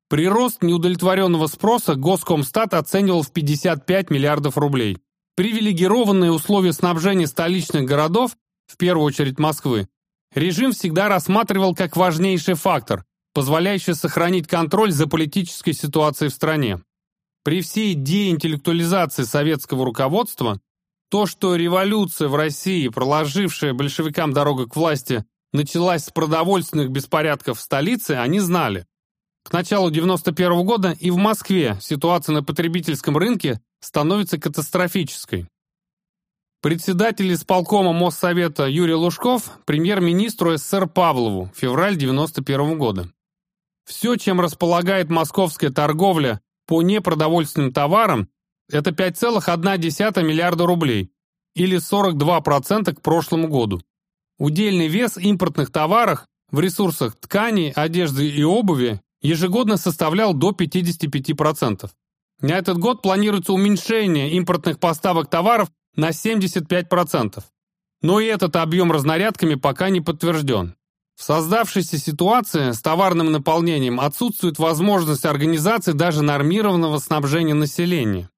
Прирост неудовлетворенного спроса Госкомстат оценивал в 55 миллиардов рублей. Привилегированные условия снабжения столичных городов, в первую очередь Москвы, режим всегда рассматривал как важнейший фактор, позволяющий сохранить контроль за политической ситуацией в стране. При всей деинтеллектуализации советского руководства, то, что революция в России, проложившая большевикам дорогу к власти, началась с продовольственных беспорядков в столице, они знали. К началу 91 -го года и в Москве ситуация на потребительском рынке становится катастрофической. Председатель исполкома Моссовета Юрий Лужков премьер-министру СССР Павлову, февраль 91 -го года. Все, чем располагает московская торговля по непродовольственным товарам это 5,1 миллиарда рублей, или 42% к прошлому году. Удельный вес импортных товаров в ресурсах ткани, одежды и обуви ежегодно составлял до 55%. На этот год планируется уменьшение импортных поставок товаров на 75%. Но и этот объем разнарядками пока не подтвержден. В создавшейся ситуации с товарным наполнением отсутствует возможность организации даже нормированного снабжения населения.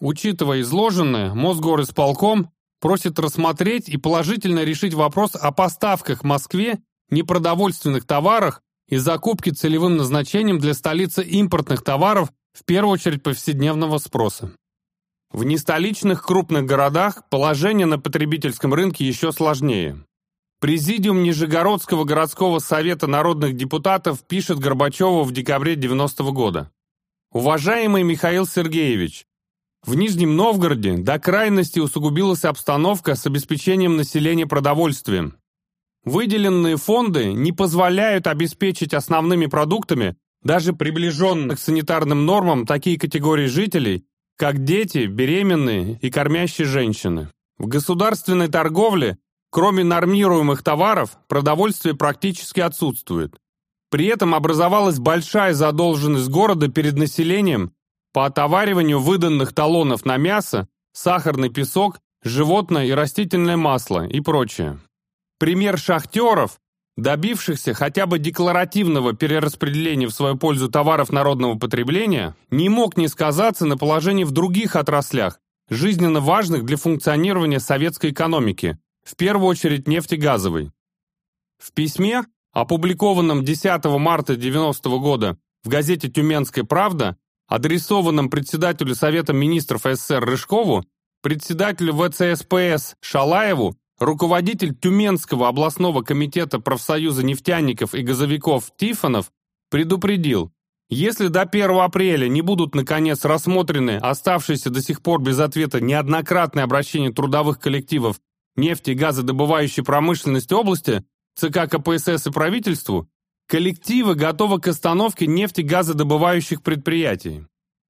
Учитывая изложенное, Мосгорисполком просит рассмотреть и положительно решить вопрос о поставках в Москве непродовольственных товаров и закупке целевым назначением для столицы импортных товаров, в первую очередь повседневного спроса. В нестоличных крупных городах положение на потребительском рынке еще сложнее. Президиум Нижегородского городского совета народных депутатов пишет Горбачеву в декабре 90 -го года. «Уважаемый Михаил Сергеевич, в Нижнем Новгороде до крайности усугубилась обстановка с обеспечением населения продовольствием. Выделенные фонды не позволяют обеспечить основными продуктами даже приближенных к санитарным нормам такие категории жителей, как дети, беременные и кормящие женщины. В государственной торговле Кроме нормируемых товаров, продовольствие практически отсутствует. При этом образовалась большая задолженность города перед населением по отовариванию выданных талонов на мясо, сахарный песок, животное и растительное масло и прочее. Пример шахтеров, добившихся хотя бы декларативного перераспределения в свою пользу товаров народного потребления, не мог не сказаться на положении в других отраслях, жизненно важных для функционирования советской экономики, в первую очередь нефтегазовый. В письме опубликованном 10 марта 90 года в газете «Тюменская правда», адресованном председателю Совета министров СССР Рыжкову, председателю ВЦСПС Шалаеву, руководитель Тюменского областного комитета профсоюза нефтяников и газовиков Тифонов предупредил, если до 1 апреля не будут наконец рассмотрены оставшиеся до сих пор без ответа неоднократные обращения трудовых коллективов нефти и газодобывающей промышленности области, ЦК КПСС и правительству, коллективы готовы к остановке нефтегазодобывающих предприятий.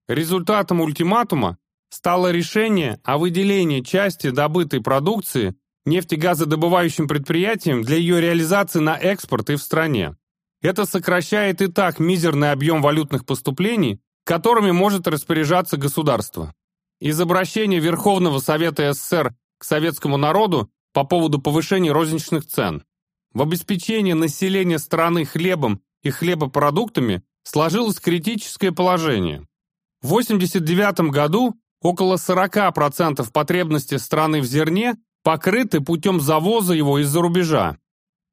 Результатом ультиматума стало решение о выделении части добытой продукции нефтегазодобывающим предприятиям для ее реализации на экспорт и в стране. Это сокращает и так мизерный объем валютных поступлений, которыми может распоряжаться государство. Из обращения Верховного Совета СССР к советскому народу по поводу повышения розничных цен. В обеспечении населения страны хлебом и хлебопродуктами сложилось критическое положение. В 1989 году около 40% потребностей страны в зерне покрыты путем завоза его из-за рубежа.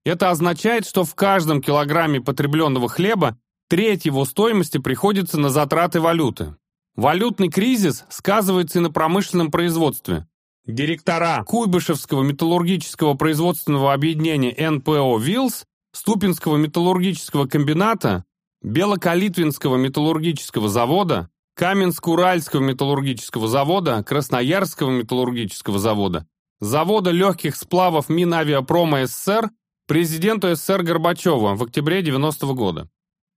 Это означает, что в каждом килограмме потребленного хлеба треть его стоимости приходится на затраты валюты. Валютный кризис сказывается и на промышленном производстве. Директора Куйбышевского металлургического производственного объединения НПО «Вилс», Ступинского металлургического комбината, Белокалитвинского металлургического завода, Каменск-Уральского металлургического завода, Красноярского металлургического завода, завода легких сплавов Минавиапрома СССР президенту СССР Горбачева в октябре 90 -го года.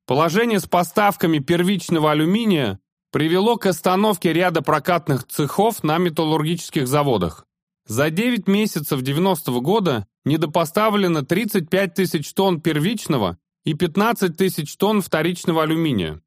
Положение с поставками первичного алюминия привело к остановке ряда прокатных цехов на металлургических заводах. За 9 месяцев 90 -го года недопоставлено 35 тысяч тонн первичного и 15 тысяч тонн вторичного алюминия.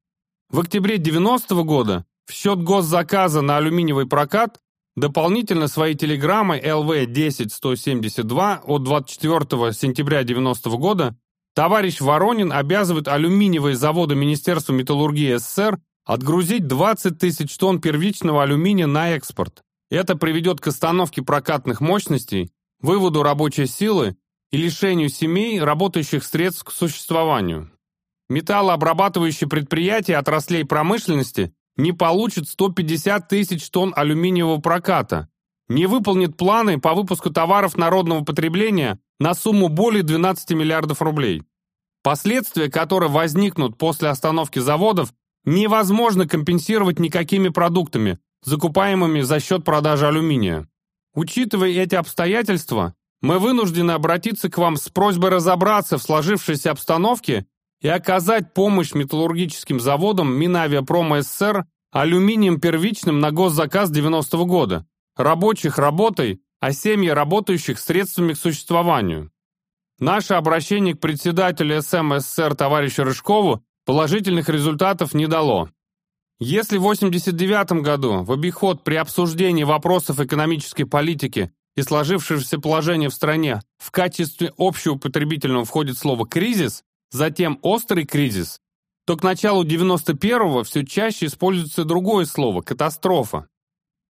В октябре 90 -го года в счет госзаказа на алюминиевый прокат Дополнительно своей телеграммой ЛВ-10172 от 24 сентября 90 года товарищ Воронин обязывает алюминиевые заводы Министерства металлургии СССР отгрузить 20 тысяч тонн первичного алюминия на экспорт. Это приведет к остановке прокатных мощностей, выводу рабочей силы и лишению семей, работающих средств к существованию. Металлообрабатывающие предприятия отраслей промышленности не получит 150 тысяч тонн алюминиевого проката, не выполнит планы по выпуску товаров народного потребления на сумму более 12 миллиардов рублей. Последствия, которые возникнут после остановки заводов, невозможно компенсировать никакими продуктами, закупаемыми за счет продажи алюминия. Учитывая эти обстоятельства, мы вынуждены обратиться к вам с просьбой разобраться в сложившейся обстановке и оказать помощь металлургическим заводам Минавиапрома СССР алюминием первичным на госзаказ 90 -го года, рабочих работой, а семьи работающих средствами к существованию. Наше обращение к председателю СМ СССР товарищу Рыжкову положительных результатов не дало. Если в 1989 году в обиход при обсуждении вопросов экономической политики и сложившегося положения в стране в качестве общего потребительного входит слово «кризис», затем острый кризис, то к началу 91-го все чаще используется другое слово – катастрофа.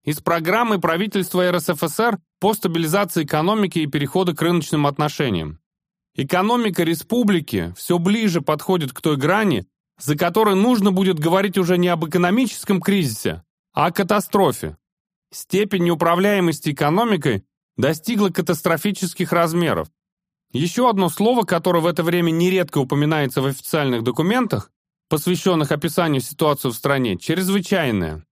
Из программы правительства РСФСР по стабилизации экономики и перехода к рыночным отношениям. Экономика республики все ближе подходит к той грани, за которой нужно будет говорить уже не об экономическом кризисе, а о катастрофе. Степень неуправляемости экономикой достигла катастрофических размеров. Еще одно слово, которое в это время нередко упоминается в официальных документах, посвященных описанию ситуации в стране, чрезвычайное.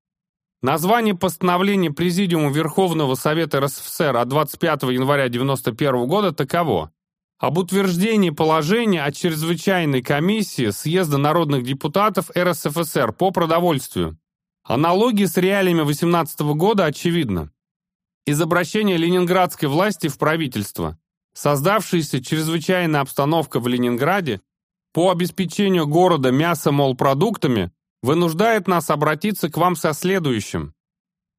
Название постановления Президиума Верховного Совета РСФСР от 25 января 1991 года таково. Об утверждении положения о чрезвычайной комиссии Съезда народных депутатов РСФСР по продовольствию. Аналогии с реалиями 18 года очевидна. Из обращения ленинградской власти в правительство. Создавшаяся чрезвычайная обстановка в Ленинграде по обеспечению города мясо-молпродуктами вынуждает нас обратиться к вам со следующим.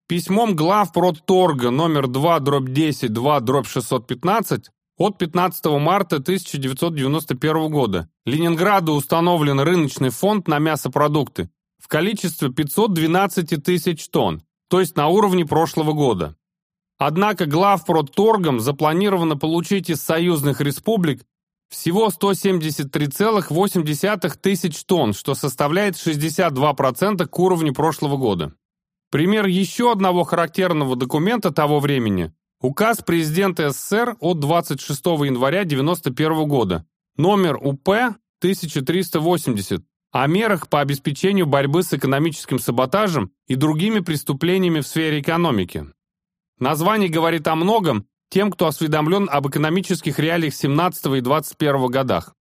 Письмом главпродторга номер 2 дробь 10 2 дробь 615 от 15 марта 1991 года Ленинграду установлен рыночный фонд на мясопродукты в количестве 512 тысяч тонн, то есть на уровне прошлого года. Однако главпродторгом запланировано получить из союзных республик Всего 173,8 тысяч тонн, что составляет 62% к уровню прошлого года. Пример еще одного характерного документа того времени – указ президента СССР от 26 января 1991 года, номер УП 1380, о мерах по обеспечению борьбы с экономическим саботажем и другими преступлениями в сфере экономики. Название говорит о многом тем, кто осведомлен об экономических реалиях 17 и 21 годах.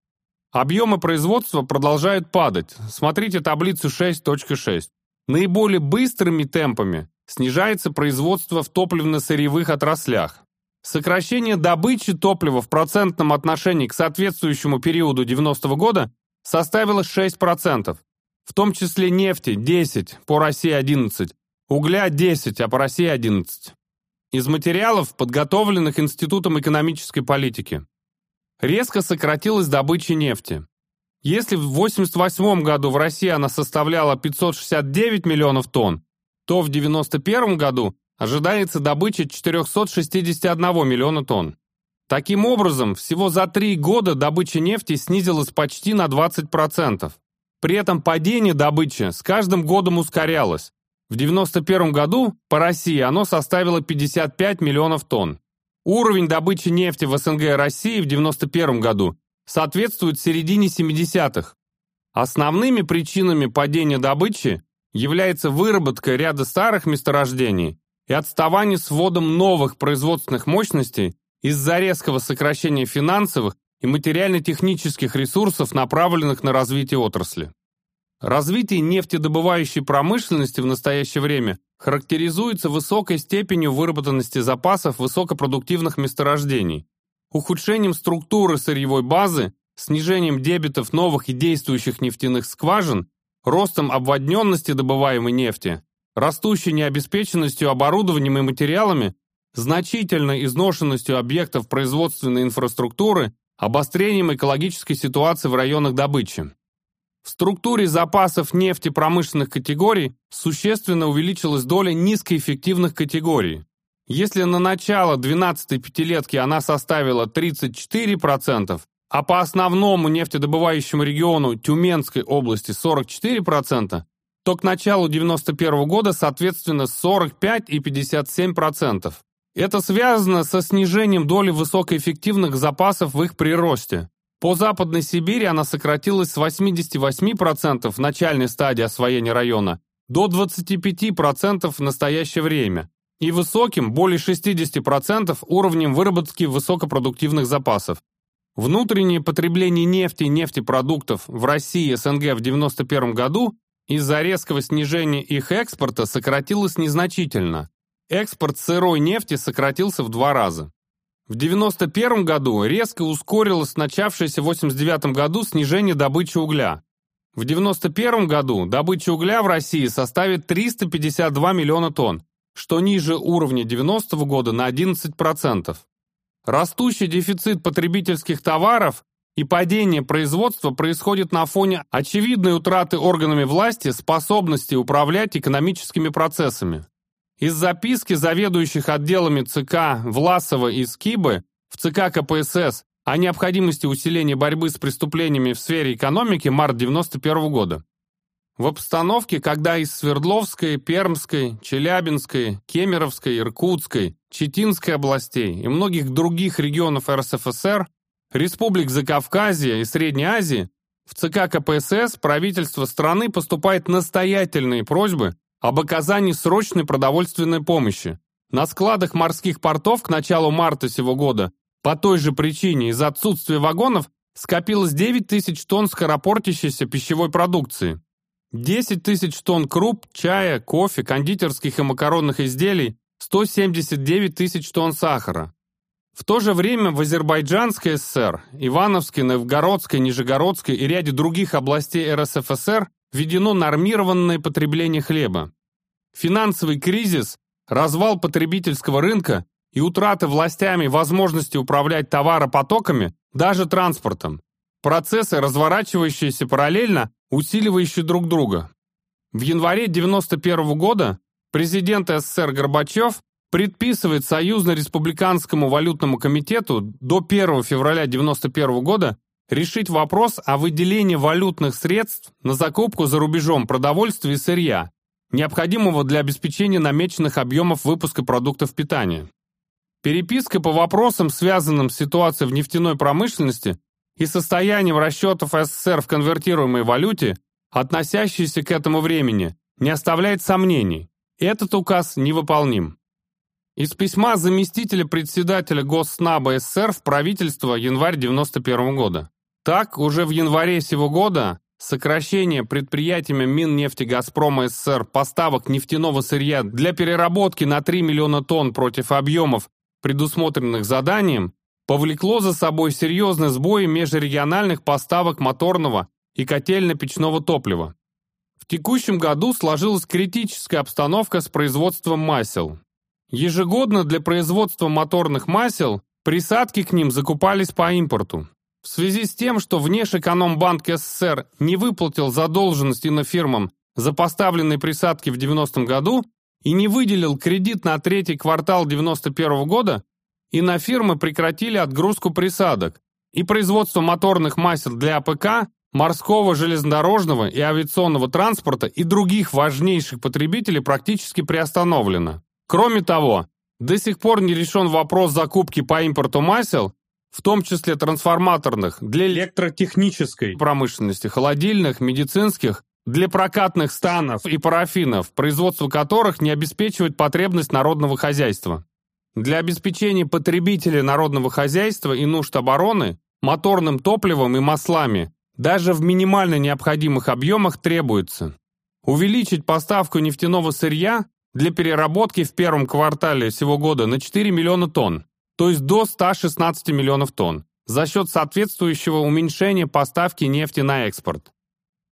Объемы производства продолжают падать. Смотрите таблицу 6.6. Наиболее быстрыми темпами снижается производство в топливно-сырьевых отраслях. Сокращение добычи топлива в процентном отношении к соответствующему периоду 90 -го года составила 6%, в том числе нефти 10, по России 11, угля 10, а по России 11. Из материалов, подготовленных Институтом экономической политики. Резко сократилась добыча нефти. Если в 1988 году в России она составляла 569 миллионов тонн, то в 1991 году ожидается добыча 461 миллиона тонн. Таким образом, всего за три года добыча нефти снизилась почти на 20%. При этом падение добычи с каждым годом ускорялось. В 1991 году по России оно составило 55 миллионов тонн. Уровень добычи нефти в СНГ России в 1991 году соответствует середине 70-х. Основными причинами падения добычи является выработка ряда старых месторождений и отставание с вводом новых производственных мощностей из-за резкого сокращения финансовых и материально-технических ресурсов, направленных на развитие отрасли. Развитие нефтедобывающей промышленности в настоящее время характеризуется высокой степенью выработанности запасов высокопродуктивных месторождений, ухудшением структуры сырьевой базы, снижением дебетов новых и действующих нефтяных скважин, ростом обводненности добываемой нефти, растущей необеспеченностью оборудованием и материалами значительной изношенностью объектов производственной инфраструктуры, обострением экологической ситуации в районах добычи. В структуре запасов нефти промышленных категорий существенно увеличилась доля низкоэффективных категорий. Если на начало 12-й пятилетки она составила 34%, а по основному нефтедобывающему региону Тюменской области 44%, то к началу 91 года соответственно 45 и 57%. Это связано со снижением доли высокоэффективных запасов в их приросте. По Западной Сибири она сократилась с 88% в начальной стадии освоения района до 25% в настоящее время и высоким, более 60% уровнем выработки высокопродуктивных запасов. Внутреннее потребление нефти и нефтепродуктов в России и СНГ в 1991 году из-за резкого снижения их экспорта сократилось незначительно экспорт сырой нефти сократился в два раза. В 1991 году резко ускорилось начавшееся в 1989 году снижение добычи угля. В 1991 году добыча угля в России составит 352 миллиона тонн, что ниже уровня 90 -го года на 11%. Растущий дефицит потребительских товаров и падение производства происходит на фоне очевидной утраты органами власти способности управлять экономическими процессами. Из записки заведующих отделами ЦК Власова и Скибы в ЦК КПСС о необходимости усиления борьбы с преступлениями в сфере экономики март 91 года. В обстановке, когда из Свердловской, Пермской, Челябинской, Кемеровской, Иркутской, Читинской областей и многих других регионов РСФСР, республик Закавказья и Средней Азии, в ЦК КПСС правительство страны поступает настоятельные просьбы об оказании срочной продовольственной помощи. На складах морских портов к началу марта сего года по той же причине из-за отсутствия вагонов скопилось 9 тысяч тонн скоропортящейся пищевой продукции. 10 тысяч тонн круп, чая, кофе, кондитерских и макаронных изделий, 179 тысяч тонн сахара. В то же время в Азербайджанской ССР, Ивановской, Новгородской, Нижегородской и ряде других областей РСФСР введено нормированное потребление хлеба. Финансовый кризис, развал потребительского рынка и утрата властями возможности управлять товаропотоками, даже транспортом. Процессы, разворачивающиеся параллельно, усиливающие друг друга. В январе 1991 года президент СССР Горбачев предписывает Союзно-республиканскому валютному комитету до 1 февраля 1991 года решить вопрос о выделении валютных средств на закупку за рубежом продовольствия и сырья, необходимого для обеспечения намеченных объемов выпуска продуктов питания. Переписка по вопросам, связанным с ситуацией в нефтяной промышленности и состоянием расчетов СССР в конвертируемой валюте, относящейся к этому времени, не оставляет сомнений. Этот указ невыполним. Из письма заместителя председателя Госснаба СССР в правительство январь 91 года. Так, уже в январе сего года сокращение предприятиями Миннефти Газпрома СССР поставок нефтяного сырья для переработки на 3 миллиона тонн против объемов, предусмотренных заданием, повлекло за собой серьезный сбой межрегиональных поставок моторного и котельно-печного топлива. В текущем году сложилась критическая обстановка с производством масел. Ежегодно для производства моторных масел присадки к ним закупались по импорту. В связи с тем, что Внешэкономбанк СССР не выплатил задолженность инофирмам за поставленные присадки в 90 году и не выделил кредит на третий квартал 91 года, инофирмы прекратили отгрузку присадок, и производство моторных масел для АПК, морского, железнодорожного и авиационного транспорта и других важнейших потребителей практически приостановлено. Кроме того, до сих пор не решен вопрос закупки по импорту масел, в том числе трансформаторных, для электротехнической промышленности, холодильных, медицинских, для прокатных станов и парафинов, производство которых не обеспечивает потребность народного хозяйства. Для обеспечения потребителей народного хозяйства и нужд обороны моторным топливом и маслами даже в минимально необходимых объемах требуется увеличить поставку нефтяного сырья для переработки в первом квартале всего года на 4 миллиона тонн, то есть до 116 миллионов тонн, за счет соответствующего уменьшения поставки нефти на экспорт.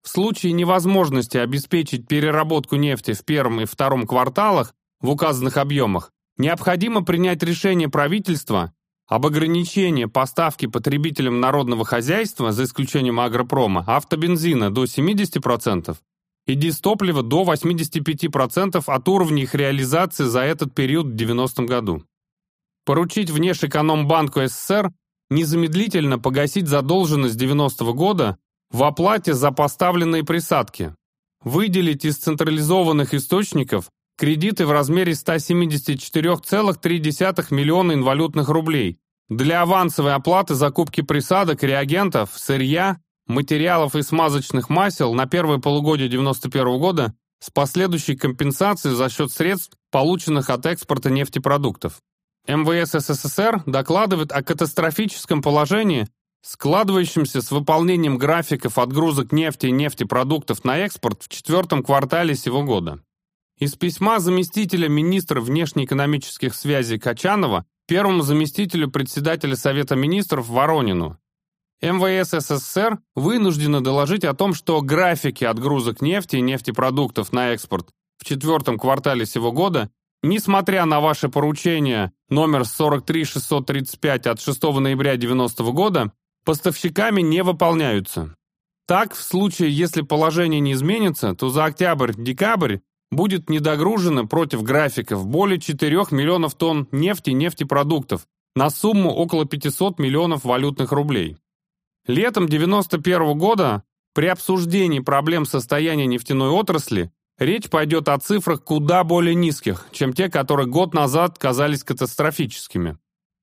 В случае невозможности обеспечить переработку нефти в первом и втором кварталах в указанных объемах, необходимо принять решение правительства об ограничении поставки потребителям народного хозяйства, за исключением агропрома, автобензина до 70%, и дистоплива до 85% от уровня их реализации за этот период в 90 году. Поручить Внешэкономбанку СССР незамедлительно погасить задолженность 90 -го года в оплате за поставленные присадки, выделить из централизованных источников кредиты в размере 174,3 миллиона инвалютных рублей для авансовой оплаты закупки присадок, реагентов, сырья материалов и смазочных масел на первое полугодие 1991 года с последующей компенсацией за счет средств, полученных от экспорта нефтепродуктов. МВС СССР докладывает о катастрофическом положении, складывающемся с выполнением графиков отгрузок нефти и нефтепродуктов на экспорт в четвертом квартале сего года. Из письма заместителя министра внешнеэкономических связей Качанова первому заместителю председателя Совета министров Воронину МВС СССР вынуждены доложить о том, что графики отгрузок нефти и нефтепродуктов на экспорт в четвертом квартале сего года, несмотря на ваше поручение номер 43635 от 6 ноября 1990 года, поставщиками не выполняются. Так, в случае, если положение не изменится, то за октябрь-декабрь будет недогружено против графиков более 4 миллионов тонн нефти и нефтепродуктов на сумму около 500 миллионов валютных рублей. Летом 91 года при обсуждении проблем состояния нефтяной отрасли речь пойдет о цифрах куда более низких, чем те, которые год назад казались катастрофическими.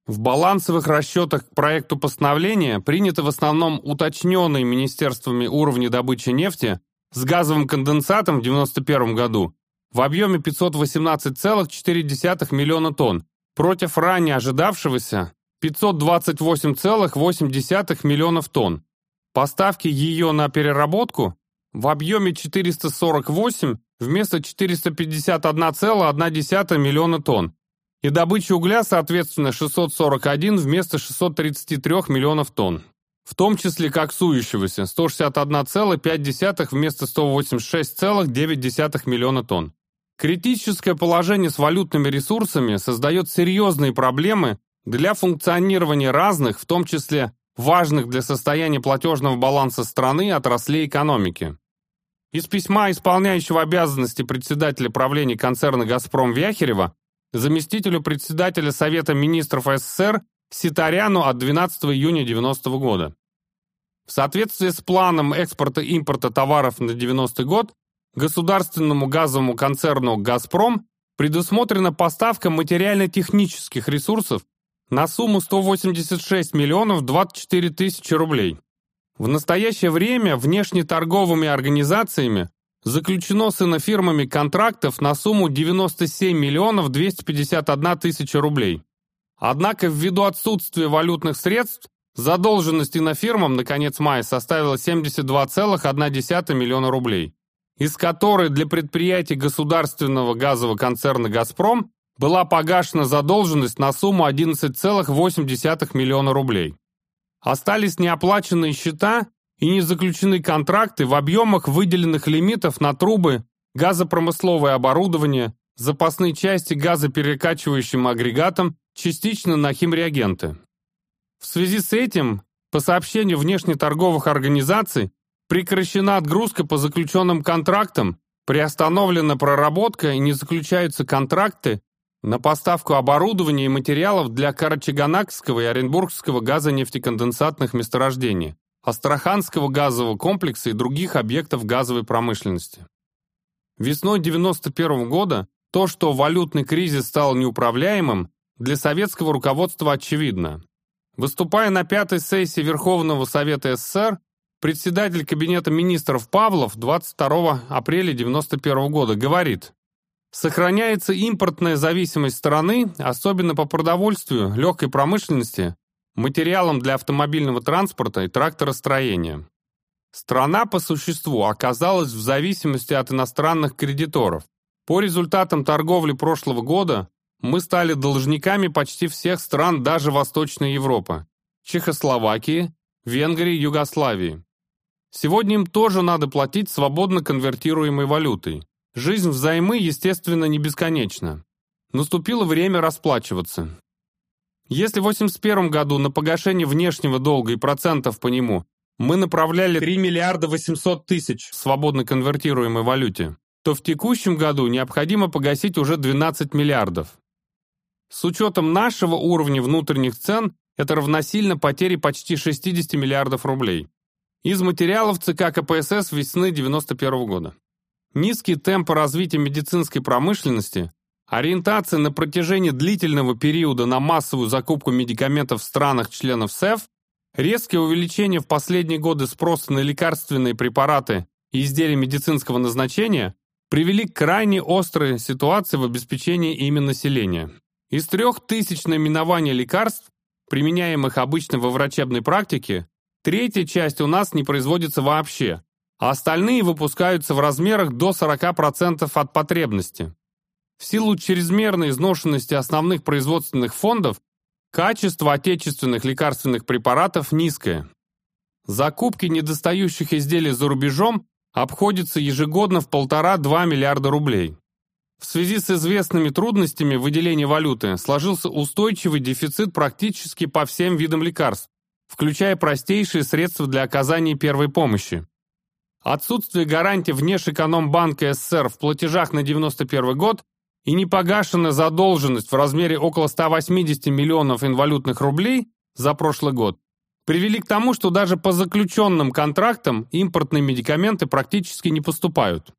В балансовых расчетах к проекту постановления приняты в основном уточненные министерствами уровни добычи нефти с газовым конденсатом в 1991 году в объеме 518,4 миллиона тонн против ранее ожидавшегося 528,8 миллионов тонн. Поставки ее на переработку в объеме 448 вместо 451,1 миллиона тонн. И добыча угля, соответственно, 641 вместо 633 миллионов тонн. В том числе коксующегося 161,5 вместо 186,9 миллиона тонн. Критическое положение с валютными ресурсами создает серьезные проблемы для функционирования разных, в том числе важных для состояния платежного баланса страны отраслей экономики. Из письма исполняющего обязанности председателя правления концерна «Газпром» Вяхерева заместителю председателя Совета министров СССР Ситаряну от 12 июня 90 года. В соответствии с планом экспорта-импорта товаров на 90 год государственному газовому концерну «Газпром» предусмотрена поставка материально-технических ресурсов на сумму 186 миллионов 24 тысячи рублей. В настоящее время внешнеторговыми организациями заключено с инофирмами контрактов на сумму 97 миллионов 251 тысяча рублей. Однако ввиду отсутствия валютных средств задолженность инофирмам на конец мая составила 72,1 миллиона рублей, из которой для предприятий государственного газового концерна «Газпром» была погашена задолженность на сумму 11,8 миллиона рублей. Остались неоплаченные счета и не заключены контракты в объемах выделенных лимитов на трубы, газопромысловое оборудование, запасные части газоперекачивающим агрегатам, частично на химреагенты. В связи с этим, по сообщению внешнеторговых организаций, прекращена отгрузка по заключенным контрактам, приостановлена проработка и не заключаются контракты на поставку оборудования и материалов для Карачаганакского и Оренбургского газонефтеконденсатных месторождений, Астраханского газового комплекса и других объектов газовой промышленности. Весной 1991 года то, что валютный кризис стал неуправляемым, для советского руководства очевидно. Выступая на пятой сессии Верховного Совета СССр, председатель Кабинета министров Павлов 22 апреля 1991 года говорит, Сохраняется импортная зависимость страны, особенно по продовольствию, легкой промышленности, материалам для автомобильного транспорта и тракторостроения. Страна по существу оказалась в зависимости от иностранных кредиторов. По результатам торговли прошлого года мы стали должниками почти всех стран даже Восточной Европы – Чехословакии, Венгрии, Югославии. Сегодня им тоже надо платить свободно конвертируемой валютой. Жизнь взаймы, естественно, не бесконечна. Наступило время расплачиваться. Если в 81 году на погашение внешнего долга и процентов по нему мы направляли 3 миллиарда 800 тысяч в свободно конвертируемой валюте, то в текущем году необходимо погасить уже 12 миллиардов. С учетом нашего уровня внутренних цен это равносильно потере почти 60 миллиардов рублей. Из материалов ЦК КПСС весны 91 года. Низкий темп развития медицинской промышленности, ориентация на протяжении длительного периода на массовую закупку медикаментов в странах-членов СЭФ, резкое увеличение в последние годы спроса на лекарственные препараты и изделия медицинского назначения привели к крайне острой ситуации в обеспечении ими населения. Из трех тысяч наименований лекарств, применяемых обычно во врачебной практике, третья часть у нас не производится вообще, а остальные выпускаются в размерах до 40% от потребности. В силу чрезмерной изношенности основных производственных фондов качество отечественных лекарственных препаратов низкое. Закупки недостающих изделий за рубежом обходятся ежегодно в 1,5-2 миллиарда рублей. В связи с известными трудностями выделения валюты сложился устойчивый дефицит практически по всем видам лекарств, включая простейшие средства для оказания первой помощи. Отсутствие гарантий Внешэкономбанка СССР в платежах на 91 год и непогашенная задолженность в размере около 180 миллионов инвалютных рублей за прошлый год привели к тому, что даже по заключенным контрактам импортные медикаменты практически не поступают.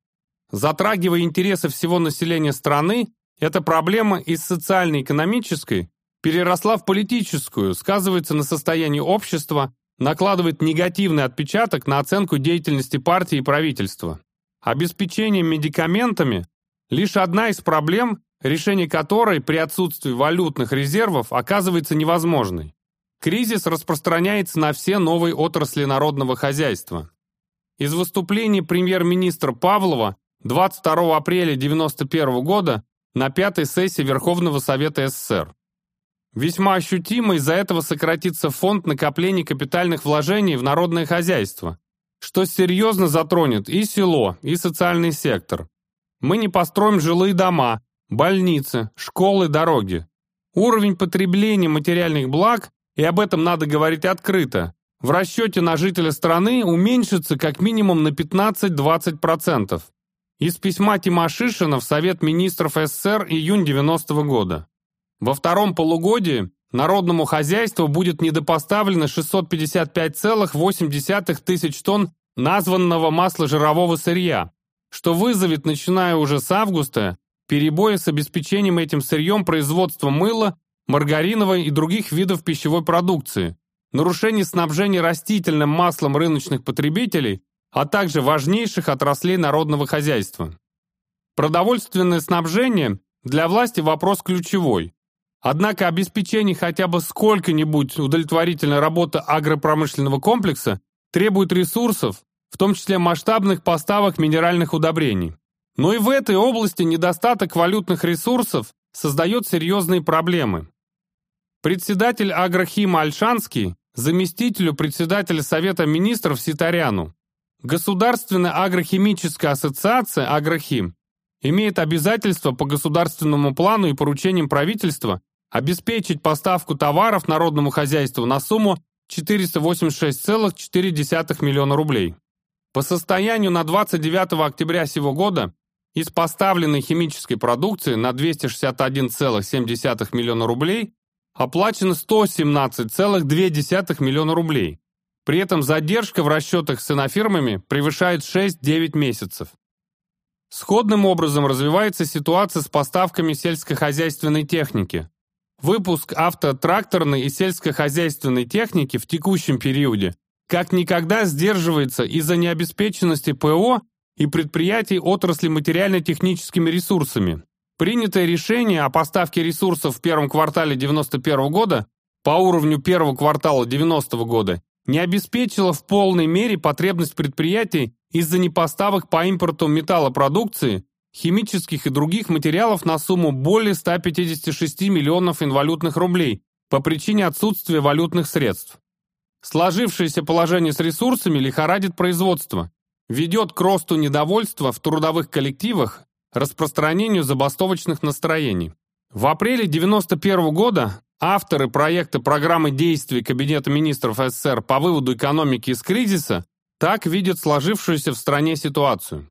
Затрагивая интересы всего населения страны, эта проблема из социально-экономической переросла в политическую, сказывается на состоянии общества, накладывает негативный отпечаток на оценку деятельности партии и правительства. Обеспечение медикаментами – лишь одна из проблем, решение которой при отсутствии валютных резервов оказывается невозможной. Кризис распространяется на все новые отрасли народного хозяйства. Из выступления премьер-министра Павлова 22 апреля 1991 года на пятой сессии Верховного Совета СССР. Весьма ощутимо из-за этого сократится фонд накоплений капитальных вложений в народное хозяйство, что серьезно затронет и село, и социальный сектор. Мы не построим жилые дома, больницы, школы, дороги. Уровень потребления материальных благ, и об этом надо говорить открыто, в расчете на жителя страны уменьшится как минимум на 15-20%. Из письма Тимошишина в Совет министров СССР июнь 90 -го года. Во втором полугодии народному хозяйству будет недопоставлено 655,8 тысяч тонн названного масла жирового сырья, что вызовет, начиная уже с августа, перебои с обеспечением этим сырьем производства мыла, маргариновой и других видов пищевой продукции, нарушение снабжения растительным маслом рыночных потребителей, а также важнейших отраслей народного хозяйства. Продовольственное снабжение для власти вопрос ключевой. Однако обеспечение хотя бы сколько-нибудь удовлетворительной работы агропромышленного комплекса требует ресурсов, в том числе масштабных поставок минеральных удобрений. Но и в этой области недостаток валютных ресурсов создает серьезные проблемы. Председатель Агрохима Альшанский заместителю председателя Совета министров Ситаряну. Государственная агрохимическая ассоциация «Агрохим» имеет обязательство по государственному плану и поручениям правительства обеспечить поставку товаров народному хозяйству на сумму 486,4 миллиона рублей. По состоянию на 29 октября сего года из поставленной химической продукции на 261,7 миллиона рублей оплачено 117,2 миллиона рублей. При этом задержка в расчетах с инофирмами превышает 6-9 месяцев. Сходным образом развивается ситуация с поставками сельскохозяйственной техники. Выпуск автотракторной и сельскохозяйственной техники в текущем периоде как никогда сдерживается из-за необеспеченности ПО и предприятий отрасли материально-техническими ресурсами. Принятое решение о поставке ресурсов в первом квартале 1991 года по уровню первого квартала 1990 года не обеспечило в полной мере потребность предприятий из-за непоставок по импорту металлопродукции, химических и других материалов на сумму более 156 миллионов инвалютных рублей по причине отсутствия валютных средств. Сложившееся положение с ресурсами лихорадит производство, ведет к росту недовольства в трудовых коллективах распространению забастовочных настроений. В апреле 1991 года авторы проекта программы действий Кабинета министров СССР по выводу экономики из кризиса так видят сложившуюся в стране ситуацию.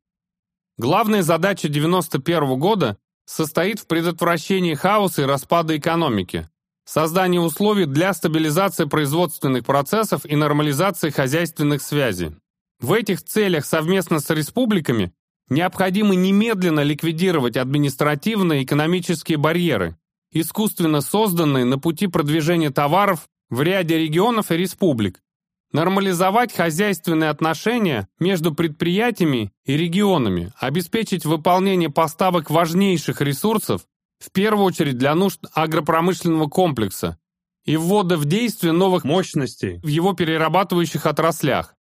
Главная задача 1991 года состоит в предотвращении хаоса и распада экономики, создании условий для стабилизации производственных процессов и нормализации хозяйственных связей. В этих целях совместно с республиками Необходимо немедленно ликвидировать административные и экономические барьеры, искусственно созданные на пути продвижения товаров в ряде регионов и республик, нормализовать хозяйственные отношения между предприятиями и регионами, обеспечить выполнение поставок важнейших ресурсов, в первую очередь для нужд агропромышленного комплекса, и ввода в действие новых мощностей в его перерабатывающих отраслях.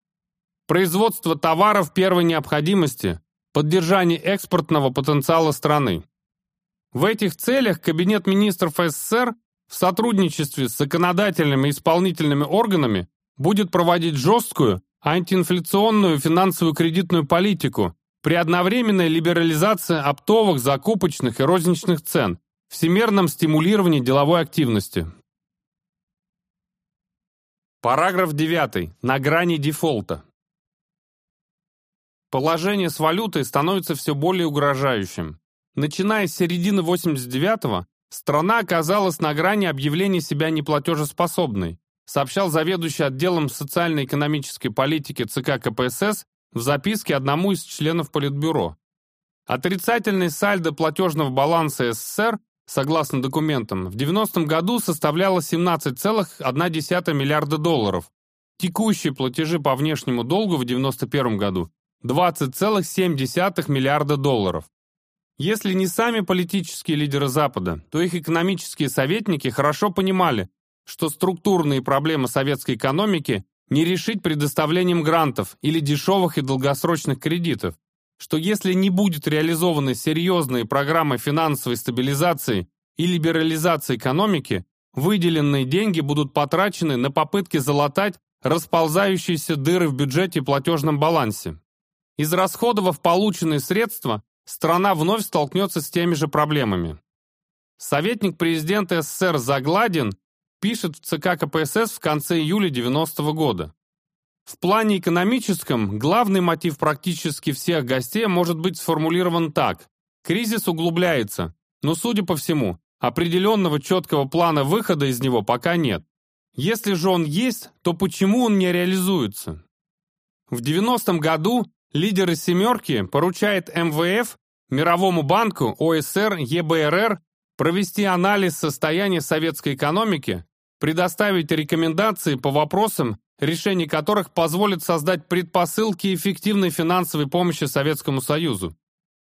Производство товаров первой необходимости, поддержание экспортного потенциала страны. В этих целях Кабинет министров СССР в сотрудничестве с законодательными и исполнительными органами будет проводить жесткую антиинфляционную финансовую кредитную политику при одновременной либерализации оптовых, закупочных и розничных цен, всемерном стимулировании деловой активности. Параграф 9. На грани дефолта. Положение с валютой становится все более угрожающим. Начиная с середины 89-го, страна оказалась на грани объявления себя неплатежеспособной, сообщал заведующий отделом социально-экономической политики ЦК КПСС в записке одному из членов Политбюро. Отрицательный сальдо платежного баланса СССР, согласно документам, в 90-м году составляло 17,1 миллиарда долларов. Текущие платежи по внешнему долгу в 91 году 20,7 миллиарда долларов. Если не сами политические лидеры Запада, то их экономические советники хорошо понимали, что структурные проблемы советской экономики не решить предоставлением грантов или дешевых и долгосрочных кредитов, что если не будет реализованы серьезные программы финансовой стабилизации и либерализации экономики, выделенные деньги будут потрачены на попытки залатать расползающиеся дыры в бюджете и платежном балансе. Израсходовав полученные средства, страна вновь столкнется с теми же проблемами. Советник президента СССР Загладин пишет в ЦК КПСС в конце июля 90 -го года. В плане экономическом главный мотив практически всех гостей может быть сформулирован так. Кризис углубляется, но, судя по всему, определенного четкого плана выхода из него пока нет. Если же он есть, то почему он не реализуется? В 90-м году лидеры «семерки» поручает МВФ, Мировому банку, ОСР, ЕБРР провести анализ состояния советской экономики, предоставить рекомендации по вопросам, решение которых позволит создать предпосылки эффективной финансовой помощи Советскому Союзу.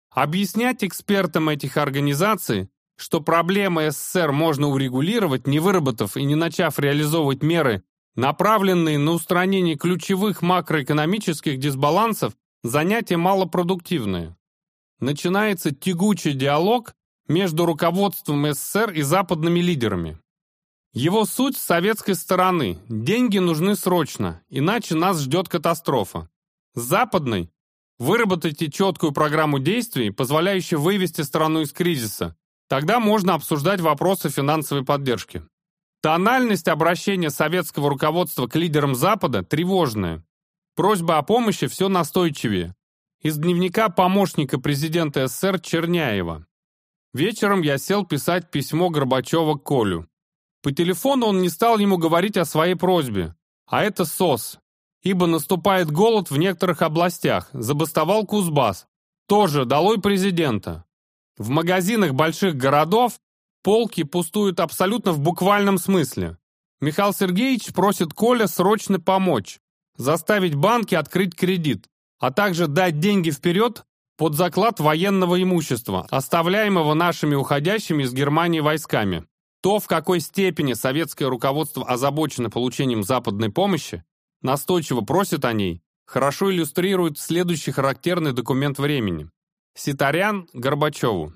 Объяснять экспертам этих организаций, что проблемы СССР можно урегулировать, не выработав и не начав реализовывать меры, направленные на устранение ключевых макроэкономических дисбалансов, занятие малопродуктивное. Начинается тягучий диалог между руководством СССР и западными лидерами. Его суть с советской стороны. Деньги нужны срочно, иначе нас ждет катастрофа. С западной выработайте четкую программу действий, позволяющую вывести страну из кризиса. Тогда можно обсуждать вопросы финансовой поддержки. Тональность обращения советского руководства к лидерам Запада тревожная. Просьба о помощи все настойчивее. Из дневника помощника президента СССР Черняева. Вечером я сел писать письмо Горбачева Колю. По телефону он не стал ему говорить о своей просьбе, а это СОС, ибо наступает голод в некоторых областях, забастовал Кузбасс. Тоже долой президента. В магазинах больших городов полки пустуют абсолютно в буквальном смысле. Михаил Сергеевич просит Коля срочно помочь, заставить банки открыть кредит, а также дать деньги вперед под заклад военного имущества, оставляемого нашими уходящими из Германии войсками. То, в какой степени советское руководство озабочено получением западной помощи, настойчиво просит о ней, хорошо иллюстрирует следующий характерный документ времени. Ситарян Горбачеву.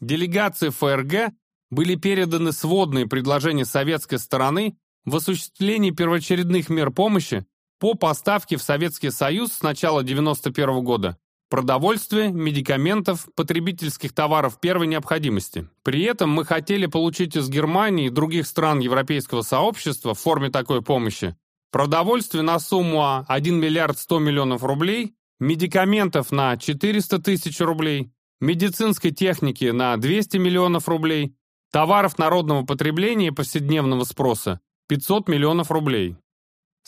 Делегации ФРГ были переданы сводные предложения советской стороны в осуществлении первоочередных мер помощи по поставке в Советский Союз с начала 1991 года продовольствия, медикаментов, потребительских товаров первой необходимости. При этом мы хотели получить из Германии и других стран Европейского сообщества в форме такой помощи продовольствие на сумму 1 миллиард 100 миллионов рублей, медикаментов на 400 тысяч рублей, медицинской техники на 200 миллионов рублей, товаров народного потребления и повседневного спроса 500 миллионов рублей.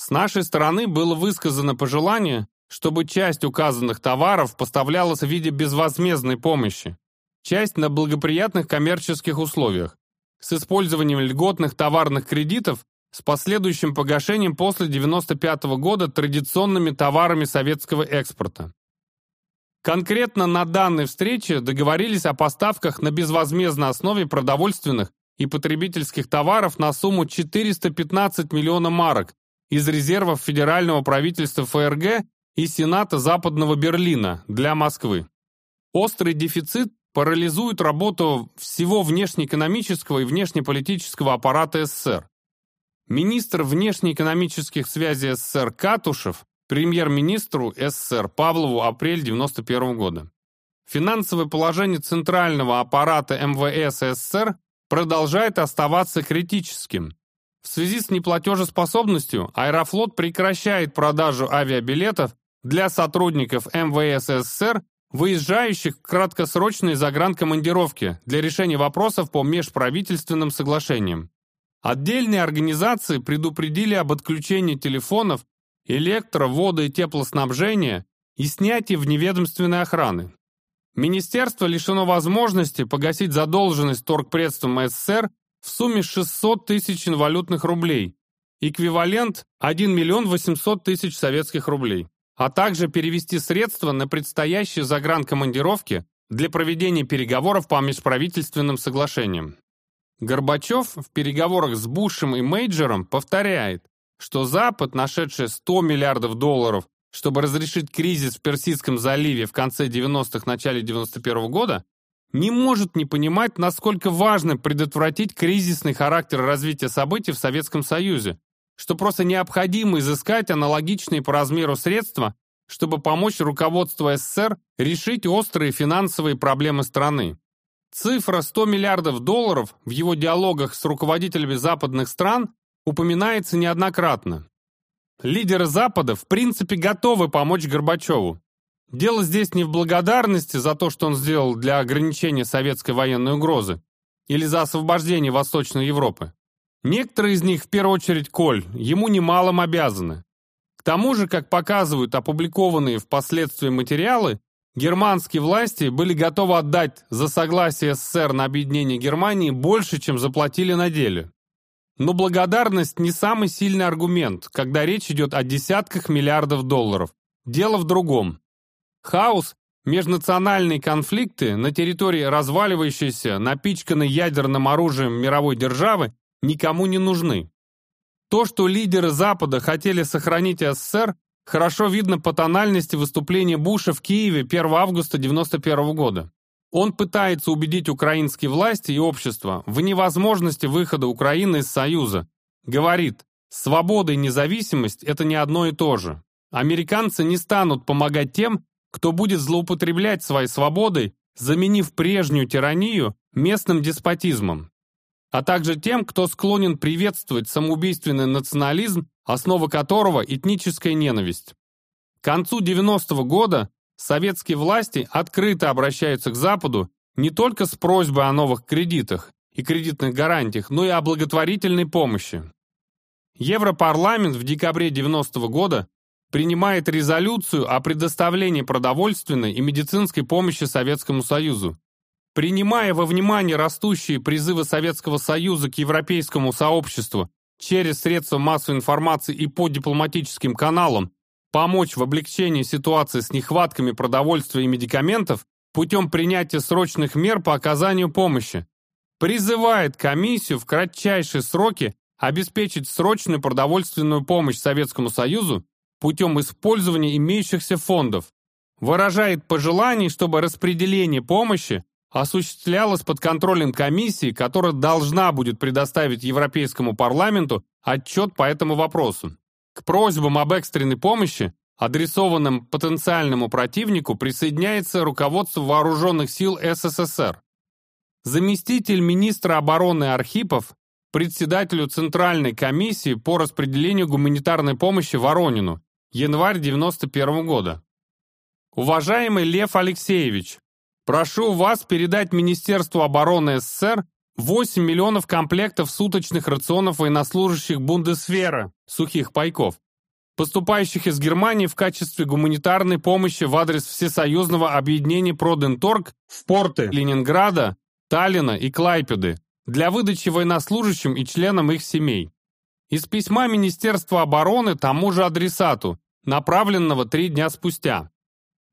С нашей стороны было высказано пожелание, чтобы часть указанных товаров поставлялась в виде безвозмездной помощи, часть на благоприятных коммерческих условиях, с использованием льготных товарных кредитов с последующим погашением после 1995 года традиционными товарами советского экспорта. Конкретно на данной встрече договорились о поставках на безвозмездной основе продовольственных и потребительских товаров на сумму 415 миллионов марок из резервов федерального правительства ФРГ и Сената Западного Берлина для Москвы. Острый дефицит парализует работу всего внешнеэкономического и внешнеполитического аппарата СССР. Министр внешнеэкономических связей СССР Катушев премьер-министру СССР Павлову апрель 1991 года. Финансовое положение центрального аппарата МВС СССР продолжает оставаться критическим. В связи с неплатежеспособностью Аэрофлот прекращает продажу авиабилетов для сотрудников МВС СССР, выезжающих в краткосрочные загранкомандировки для решения вопросов по межправительственным соглашениям. Отдельные организации предупредили об отключении телефонов, электро-, водо- и теплоснабжения и снятии вневедомственной охраны. Министерство лишено возможности погасить задолженность торгпредством СССР в сумме 600 тысяч инвалютных рублей, эквивалент 1 миллион 800 тысяч советских рублей а также перевести средства на предстоящие загранкомандировки для проведения переговоров по межправительственным соглашениям. Горбачев в переговорах с Бушем и Мейджером повторяет, что Запад, нашедший 100 миллиардов долларов, чтобы разрешить кризис в Персидском заливе в конце 90-х, начале 91 -го года, не может не понимать, насколько важно предотвратить кризисный характер развития событий в Советском Союзе, что просто необходимо изыскать аналогичные по размеру средства, чтобы помочь руководству СССР решить острые финансовые проблемы страны. Цифра 100 миллиардов долларов в его диалогах с руководителями западных стран упоминается неоднократно. Лидеры Запада в принципе готовы помочь Горбачеву. Дело здесь не в благодарности за то, что он сделал для ограничения советской военной угрозы или за освобождение Восточной Европы. Некоторые из них, в первую очередь Коль, ему немалым обязаны. К тому же, как показывают опубликованные впоследствии материалы, германские власти были готовы отдать за согласие СССР на объединение Германии больше, чем заплатили на деле. Но благодарность не самый сильный аргумент, когда речь идет о десятках миллиардов долларов. Дело в другом. Хаос, межнациональные конфликты на территории разваливающейся, напичканной ядерным оружием мировой державы никому не нужны. То, что лидеры Запада хотели сохранить СССР, хорошо видно по тональности выступления Буша в Киеве 1 августа 1991 года. Он пытается убедить украинские власти и общество в невозможности выхода Украины из Союза. Говорит, свобода и независимость – это не одно и то же. Американцы не станут помогать тем, кто будет злоупотреблять своей свободой, заменив прежнюю тиранию местным деспотизмом, а также тем, кто склонен приветствовать самоубийственный национализм, основа которого – этническая ненависть. К концу 90-го года советские власти открыто обращаются к Западу не только с просьбой о новых кредитах и кредитных гарантиях, но и о благотворительной помощи. Европарламент в декабре 90 -го года принимает резолюцию о предоставлении продовольственной и медицинской помощи Советскому Союзу. Принимая во внимание растущие призывы Советского Союза к европейскому сообществу через средства массовой информации и по дипломатическим каналам помочь в облегчении ситуации с нехватками продовольствия и медикаментов путем принятия срочных мер по оказанию помощи, призывает комиссию в кратчайшие сроки обеспечить срочную продовольственную помощь Советскому Союзу путем использования имеющихся фондов, выражает пожелание, чтобы распределение помощи осуществлялось под контролем комиссии, которая должна будет предоставить Европейскому парламенту отчет по этому вопросу. К просьбам об экстренной помощи, адресованным потенциальному противнику, присоединяется руководство Вооруженных сил СССР. Заместитель министра обороны Архипов председателю Центральной комиссии по распределению гуманитарной помощи Воронину Январь 91 года. Уважаемый Лев Алексеевич, прошу вас передать Министерству обороны СССР 8 миллионов комплектов суточных рационов военнослужащих Бундесвера, сухих пайков, поступающих из Германии в качестве гуманитарной помощи в адрес Всесоюзного объединения Проденторг в порты Ленинграда, Таллина и Клайпеды для выдачи военнослужащим и членам их семей. Из письма Министерства обороны тому же адресату, направленного три дня спустя.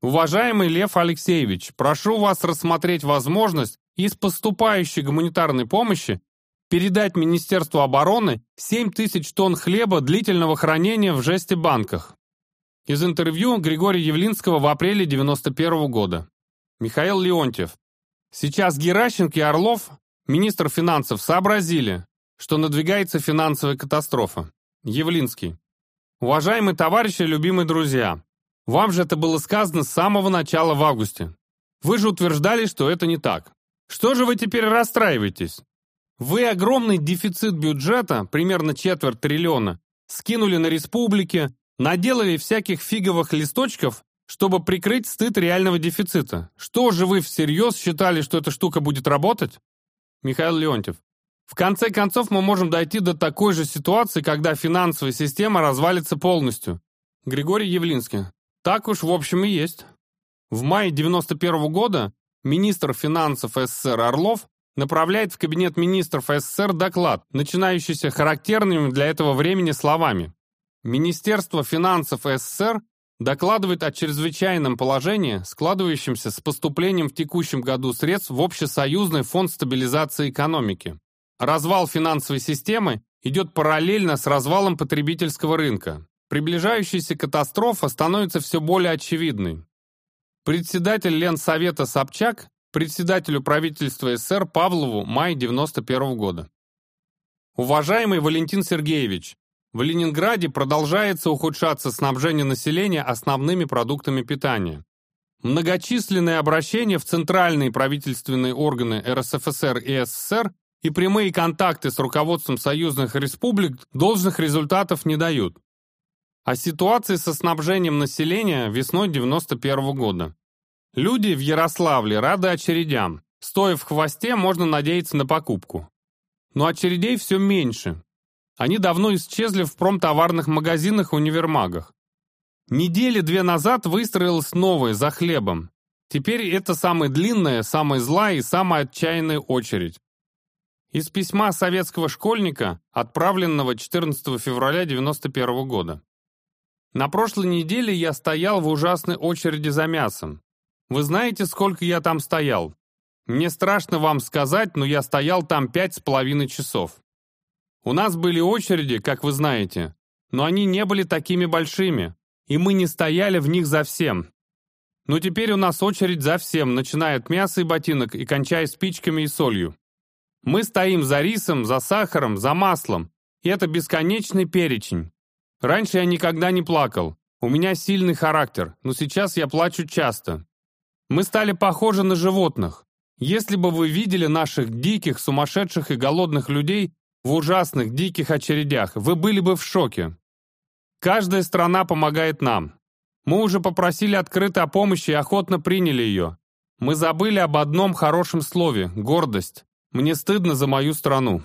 Уважаемый Лев Алексеевич, прошу вас рассмотреть возможность из поступающей гуманитарной помощи передать Министерству обороны 7 тысяч тонн хлеба длительного хранения в жестибанках. Из интервью Григория Явлинского в апреле 91 года. Михаил Леонтьев. Сейчас Геращенко и Орлов, министр финансов, сообразили, что надвигается финансовая катастрофа. Явлинский. Уважаемые товарищи, любимые друзья, вам же это было сказано с самого начала в августе. Вы же утверждали, что это не так. Что же вы теперь расстраиваетесь? Вы огромный дефицит бюджета, примерно четверть триллиона, скинули на республики, наделали всяких фиговых листочков, чтобы прикрыть стыд реального дефицита. Что же вы всерьез считали, что эта штука будет работать? Михаил Леонтьев. В конце концов, мы можем дойти до такой же ситуации, когда финансовая система развалится полностью. Григорий Явлинский. Так уж в общем и есть. В мае 91 -го года министр финансов СССР Орлов направляет в кабинет министров СССР доклад, начинающийся характерными для этого времени словами. Министерство финансов СССР докладывает о чрезвычайном положении, складывающемся с поступлением в текущем году средств в Общесоюзный фонд стабилизации экономики. Развал финансовой системы идет параллельно с развалом потребительского рынка. Приближающаяся катастрофа становится все более очевидной. Председатель Ленсовета Собчак председателю правительства СССР Павлову май 91 года. Уважаемый Валентин Сергеевич, в Ленинграде продолжается ухудшаться снабжение населения основными продуктами питания. Многочисленные обращения в центральные правительственные органы РСФСР и СССР и прямые контакты с руководством союзных республик должных результатов не дают. о ситуации со снабжением населения весной 91 года. Люди в Ярославле рады очередям. Стоя в хвосте, можно надеяться на покупку. Но очередей все меньше. Они давно исчезли в промтоварных магазинах и универмагах. Недели две назад выстроилась новая за хлебом. Теперь это самая длинная, самая злая и самая отчаянная очередь. Из письма советского школьника, отправленного 14 февраля 91 года. На прошлой неделе я стоял в ужасной очереди за мясом. Вы знаете, сколько я там стоял? Мне страшно вам сказать, но я стоял там пять с половиной часов. У нас были очереди, как вы знаете, но они не были такими большими, и мы не стояли в них за всем. Но теперь у нас очередь за всем, начиная от мяса и ботинок и кончая спичками и солью. Мы стоим за рисом, за сахаром, за маслом, и это бесконечный перечень. Раньше я никогда не плакал. У меня сильный характер, но сейчас я плачу часто. Мы стали похожи на животных. Если бы вы видели наших диких, сумасшедших и голодных людей в ужасных диких очередях, вы были бы в шоке. Каждая страна помогает нам. Мы уже попросили открыто о помощи и охотно приняли ее. Мы забыли об одном хорошем слове – гордость. Мне стыдно за мою страну.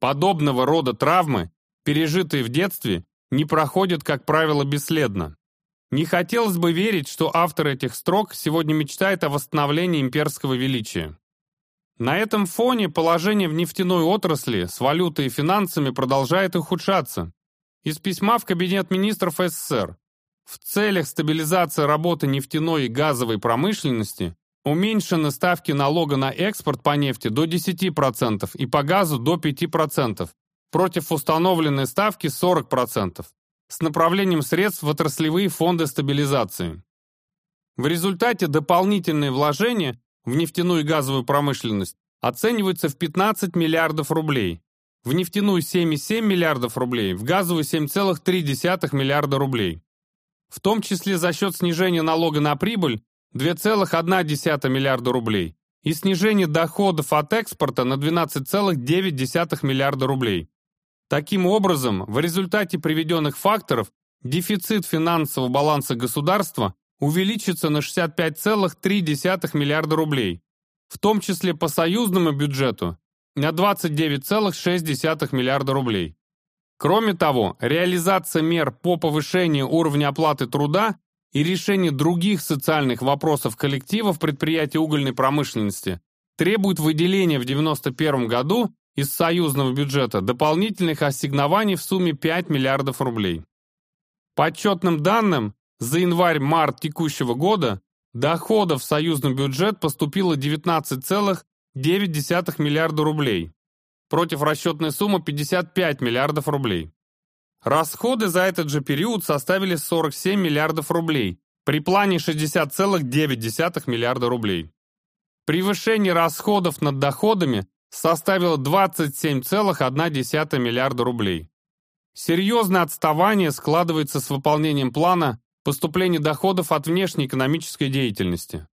Подобного рода травмы, пережитые в детстве, не проходит, как правило, бесследно. Не хотелось бы верить, что автор этих строк сегодня мечтает о восстановлении имперского величия. На этом фоне положение в нефтяной отрасли с валютой и финансами продолжает ухудшаться. Из письма в Кабинет министров СССР. В целях стабилизации работы нефтяной и газовой промышленности уменьшены ставки налога на экспорт по нефти до 10% и по газу до 5%, против установленной ставки 40%, с направлением средств в отраслевые фонды стабилизации. В результате дополнительные вложения в нефтяную и газовую промышленность оцениваются в 15 миллиардов рублей, в нефтяную 7,7 миллиардов рублей, в газовую 7,3 миллиарда рублей. В том числе за счет снижения налога на прибыль 2,1 миллиарда рублей и снижения доходов от экспорта на 12,9 миллиарда рублей. Таким образом, в результате приведенных факторов дефицит финансового баланса государства увеличится на 65,3 миллиарда рублей, в том числе по союзному бюджету на 29,6 миллиарда рублей. Кроме того, реализация мер по повышению уровня оплаты труда и решение других социальных вопросов коллективов предприятий угольной промышленности требует выделения в 1991 году из союзного бюджета дополнительных ассигнований в сумме 5 миллиардов рублей. По отчетным данным, за январь-март текущего года доходов в союзный бюджет поступило 19,9 миллиарда рублей, против расчетной суммы 55 миллиардов рублей. Расходы за этот же период составили 47 миллиардов рублей, при плане 60,9 миллиарда рублей. Превышение расходов над доходами составила 27,1 миллиарда рублей. Серьезное отставание складывается с выполнением плана поступления доходов от внешней экономической деятельности.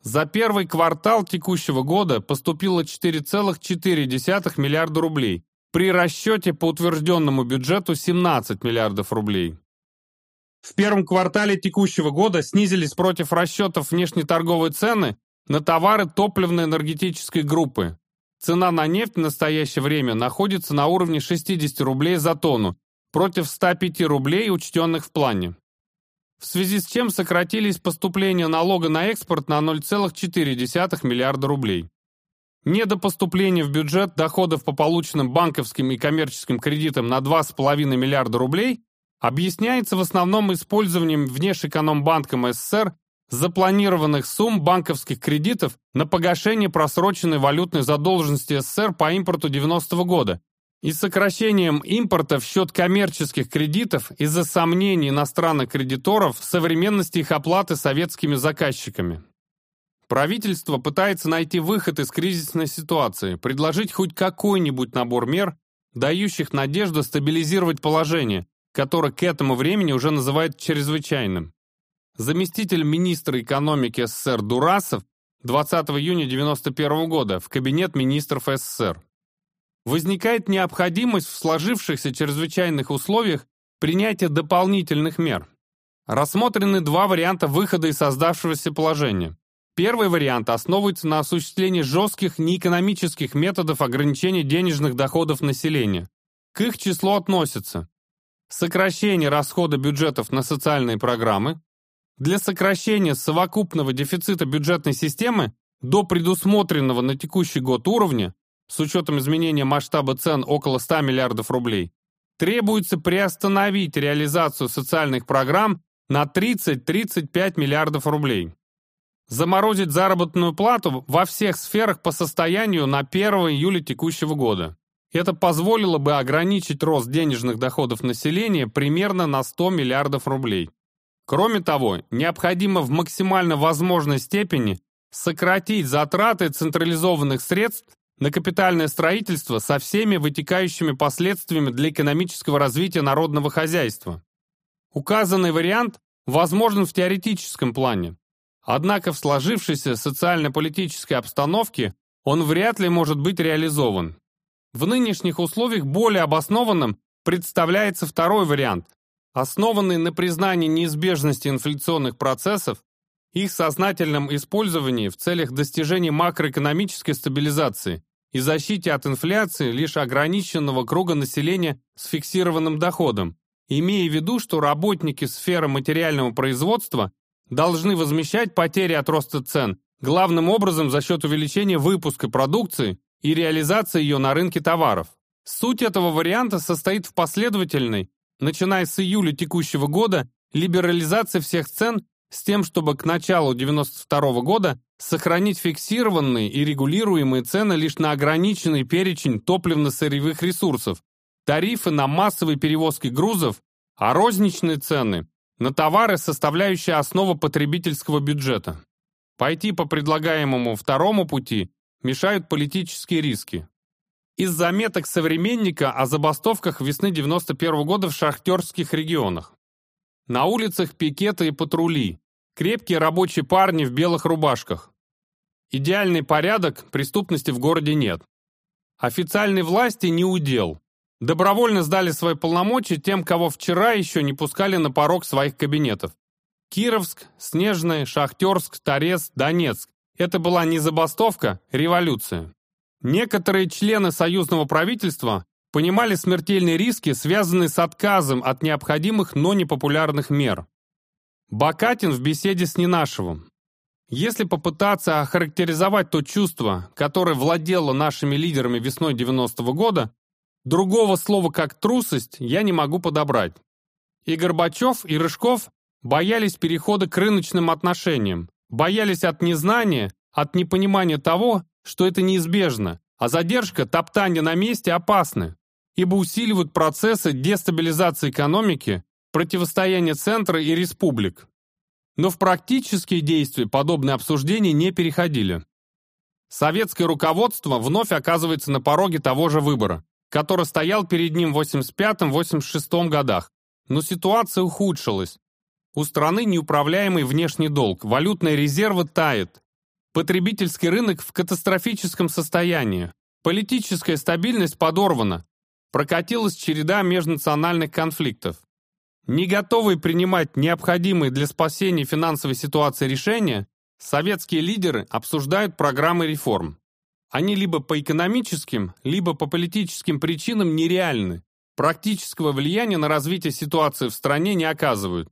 За первый квартал текущего года поступило 4,4 миллиарда рублей, при расчете по утвержденному бюджету 17 миллиардов рублей. В первом квартале текущего года снизились против расчетов внешнеторговые цены на товары топливно-энергетической группы Цена на нефть в настоящее время находится на уровне 60 рублей за тонну, против 105 рублей, учтенных в плане. В связи с чем сократились поступления налога на экспорт на 0,4 миллиарда рублей. Недопоступление в бюджет доходов по полученным банковским и коммерческим кредитам на 2,5 миллиарда рублей объясняется в основном использованием Внешэкономбанком СССР запланированных сумм банковских кредитов на погашение просроченной валютной задолженности СССР по импорту 90 -го года и сокращением импорта в счет коммерческих кредитов из-за сомнений иностранных кредиторов в современности их оплаты советскими заказчиками. Правительство пытается найти выход из кризисной ситуации, предложить хоть какой-нибудь набор мер, дающих надежду стабилизировать положение, которое к этому времени уже называют чрезвычайным заместитель министра экономики СССР Дурасов 20 июня 1991 года в Кабинет министров СССР. Возникает необходимость в сложившихся чрезвычайных условиях принятие дополнительных мер. Рассмотрены два варианта выхода из создавшегося положения. Первый вариант основывается на осуществлении жестких неэкономических методов ограничения денежных доходов населения. К их числу относятся сокращение расхода бюджетов на социальные программы, для сокращения совокупного дефицита бюджетной системы до предусмотренного на текущий год уровня, с учетом изменения масштаба цен около 100 миллиардов рублей, требуется приостановить реализацию социальных программ на 30-35 миллиардов рублей заморозить заработную плату во всех сферах по состоянию на 1 июля текущего года. Это позволило бы ограничить рост денежных доходов населения примерно на 100 миллиардов рублей. Кроме того, необходимо в максимально возможной степени сократить затраты централизованных средств на капитальное строительство со всеми вытекающими последствиями для экономического развития народного хозяйства. Указанный вариант возможен в теоретическом плане, Однако в сложившейся социально-политической обстановке он вряд ли может быть реализован. В нынешних условиях более обоснованным представляется второй вариант, основанный на признании неизбежности инфляционных процессов, их сознательном использовании в целях достижения макроэкономической стабилизации и защите от инфляции лишь ограниченного круга населения с фиксированным доходом, имея в виду, что работники сферы материального производства должны возмещать потери от роста цен, главным образом за счет увеличения выпуска продукции и реализации ее на рынке товаров. Суть этого варианта состоит в последовательной, начиная с июля текущего года, либерализации всех цен с тем, чтобы к началу 1992 года сохранить фиксированные и регулируемые цены лишь на ограниченный перечень топливно-сырьевых ресурсов, тарифы на массовые перевозки грузов, а розничные цены на товары, составляющие основу потребительского бюджета. Пойти по предлагаемому второму пути мешают политические риски. Из заметок современника о забастовках весны 91 года в шахтерских регионах. На улицах пикеты и патрули, крепкие рабочие парни в белых рубашках. Идеальный порядок, преступности в городе нет. Официальной власти не удел. Добровольно сдали свои полномочия тем, кого вчера еще не пускали на порог своих кабинетов. Кировск, Снежный, Шахтерск, Торез, Донецк. Это была не забастовка, революция. Некоторые члены союзного правительства понимали смертельные риски, связанные с отказом от необходимых, но непопулярных мер. Бакатин в беседе с Ненашевым. Если попытаться охарактеризовать то чувство, которое владело нашими лидерами весной 90-го года, Другого слова, как трусость, я не могу подобрать. И Горбачев, и Рыжков боялись перехода к рыночным отношениям, боялись от незнания, от непонимания того, что это неизбежно, а задержка, топтание на месте опасны, ибо усиливают процессы дестабилизации экономики, противостояния центра и республик. Но в практические действия подобные обсуждения не переходили. Советское руководство вновь оказывается на пороге того же выбора который стоял перед ним в 85-86 годах. Но ситуация ухудшилась. У страны неуправляемый внешний долг, валютные резервы тают. Потребительский рынок в катастрофическом состоянии. Политическая стабильность подорвана. Прокатилась череда межнациональных конфликтов. Не готовые принимать необходимые для спасения финансовой ситуации решения, советские лидеры обсуждают программы реформ. Они либо по экономическим, либо по политическим причинам нереальны. Практического влияния на развитие ситуации в стране не оказывают.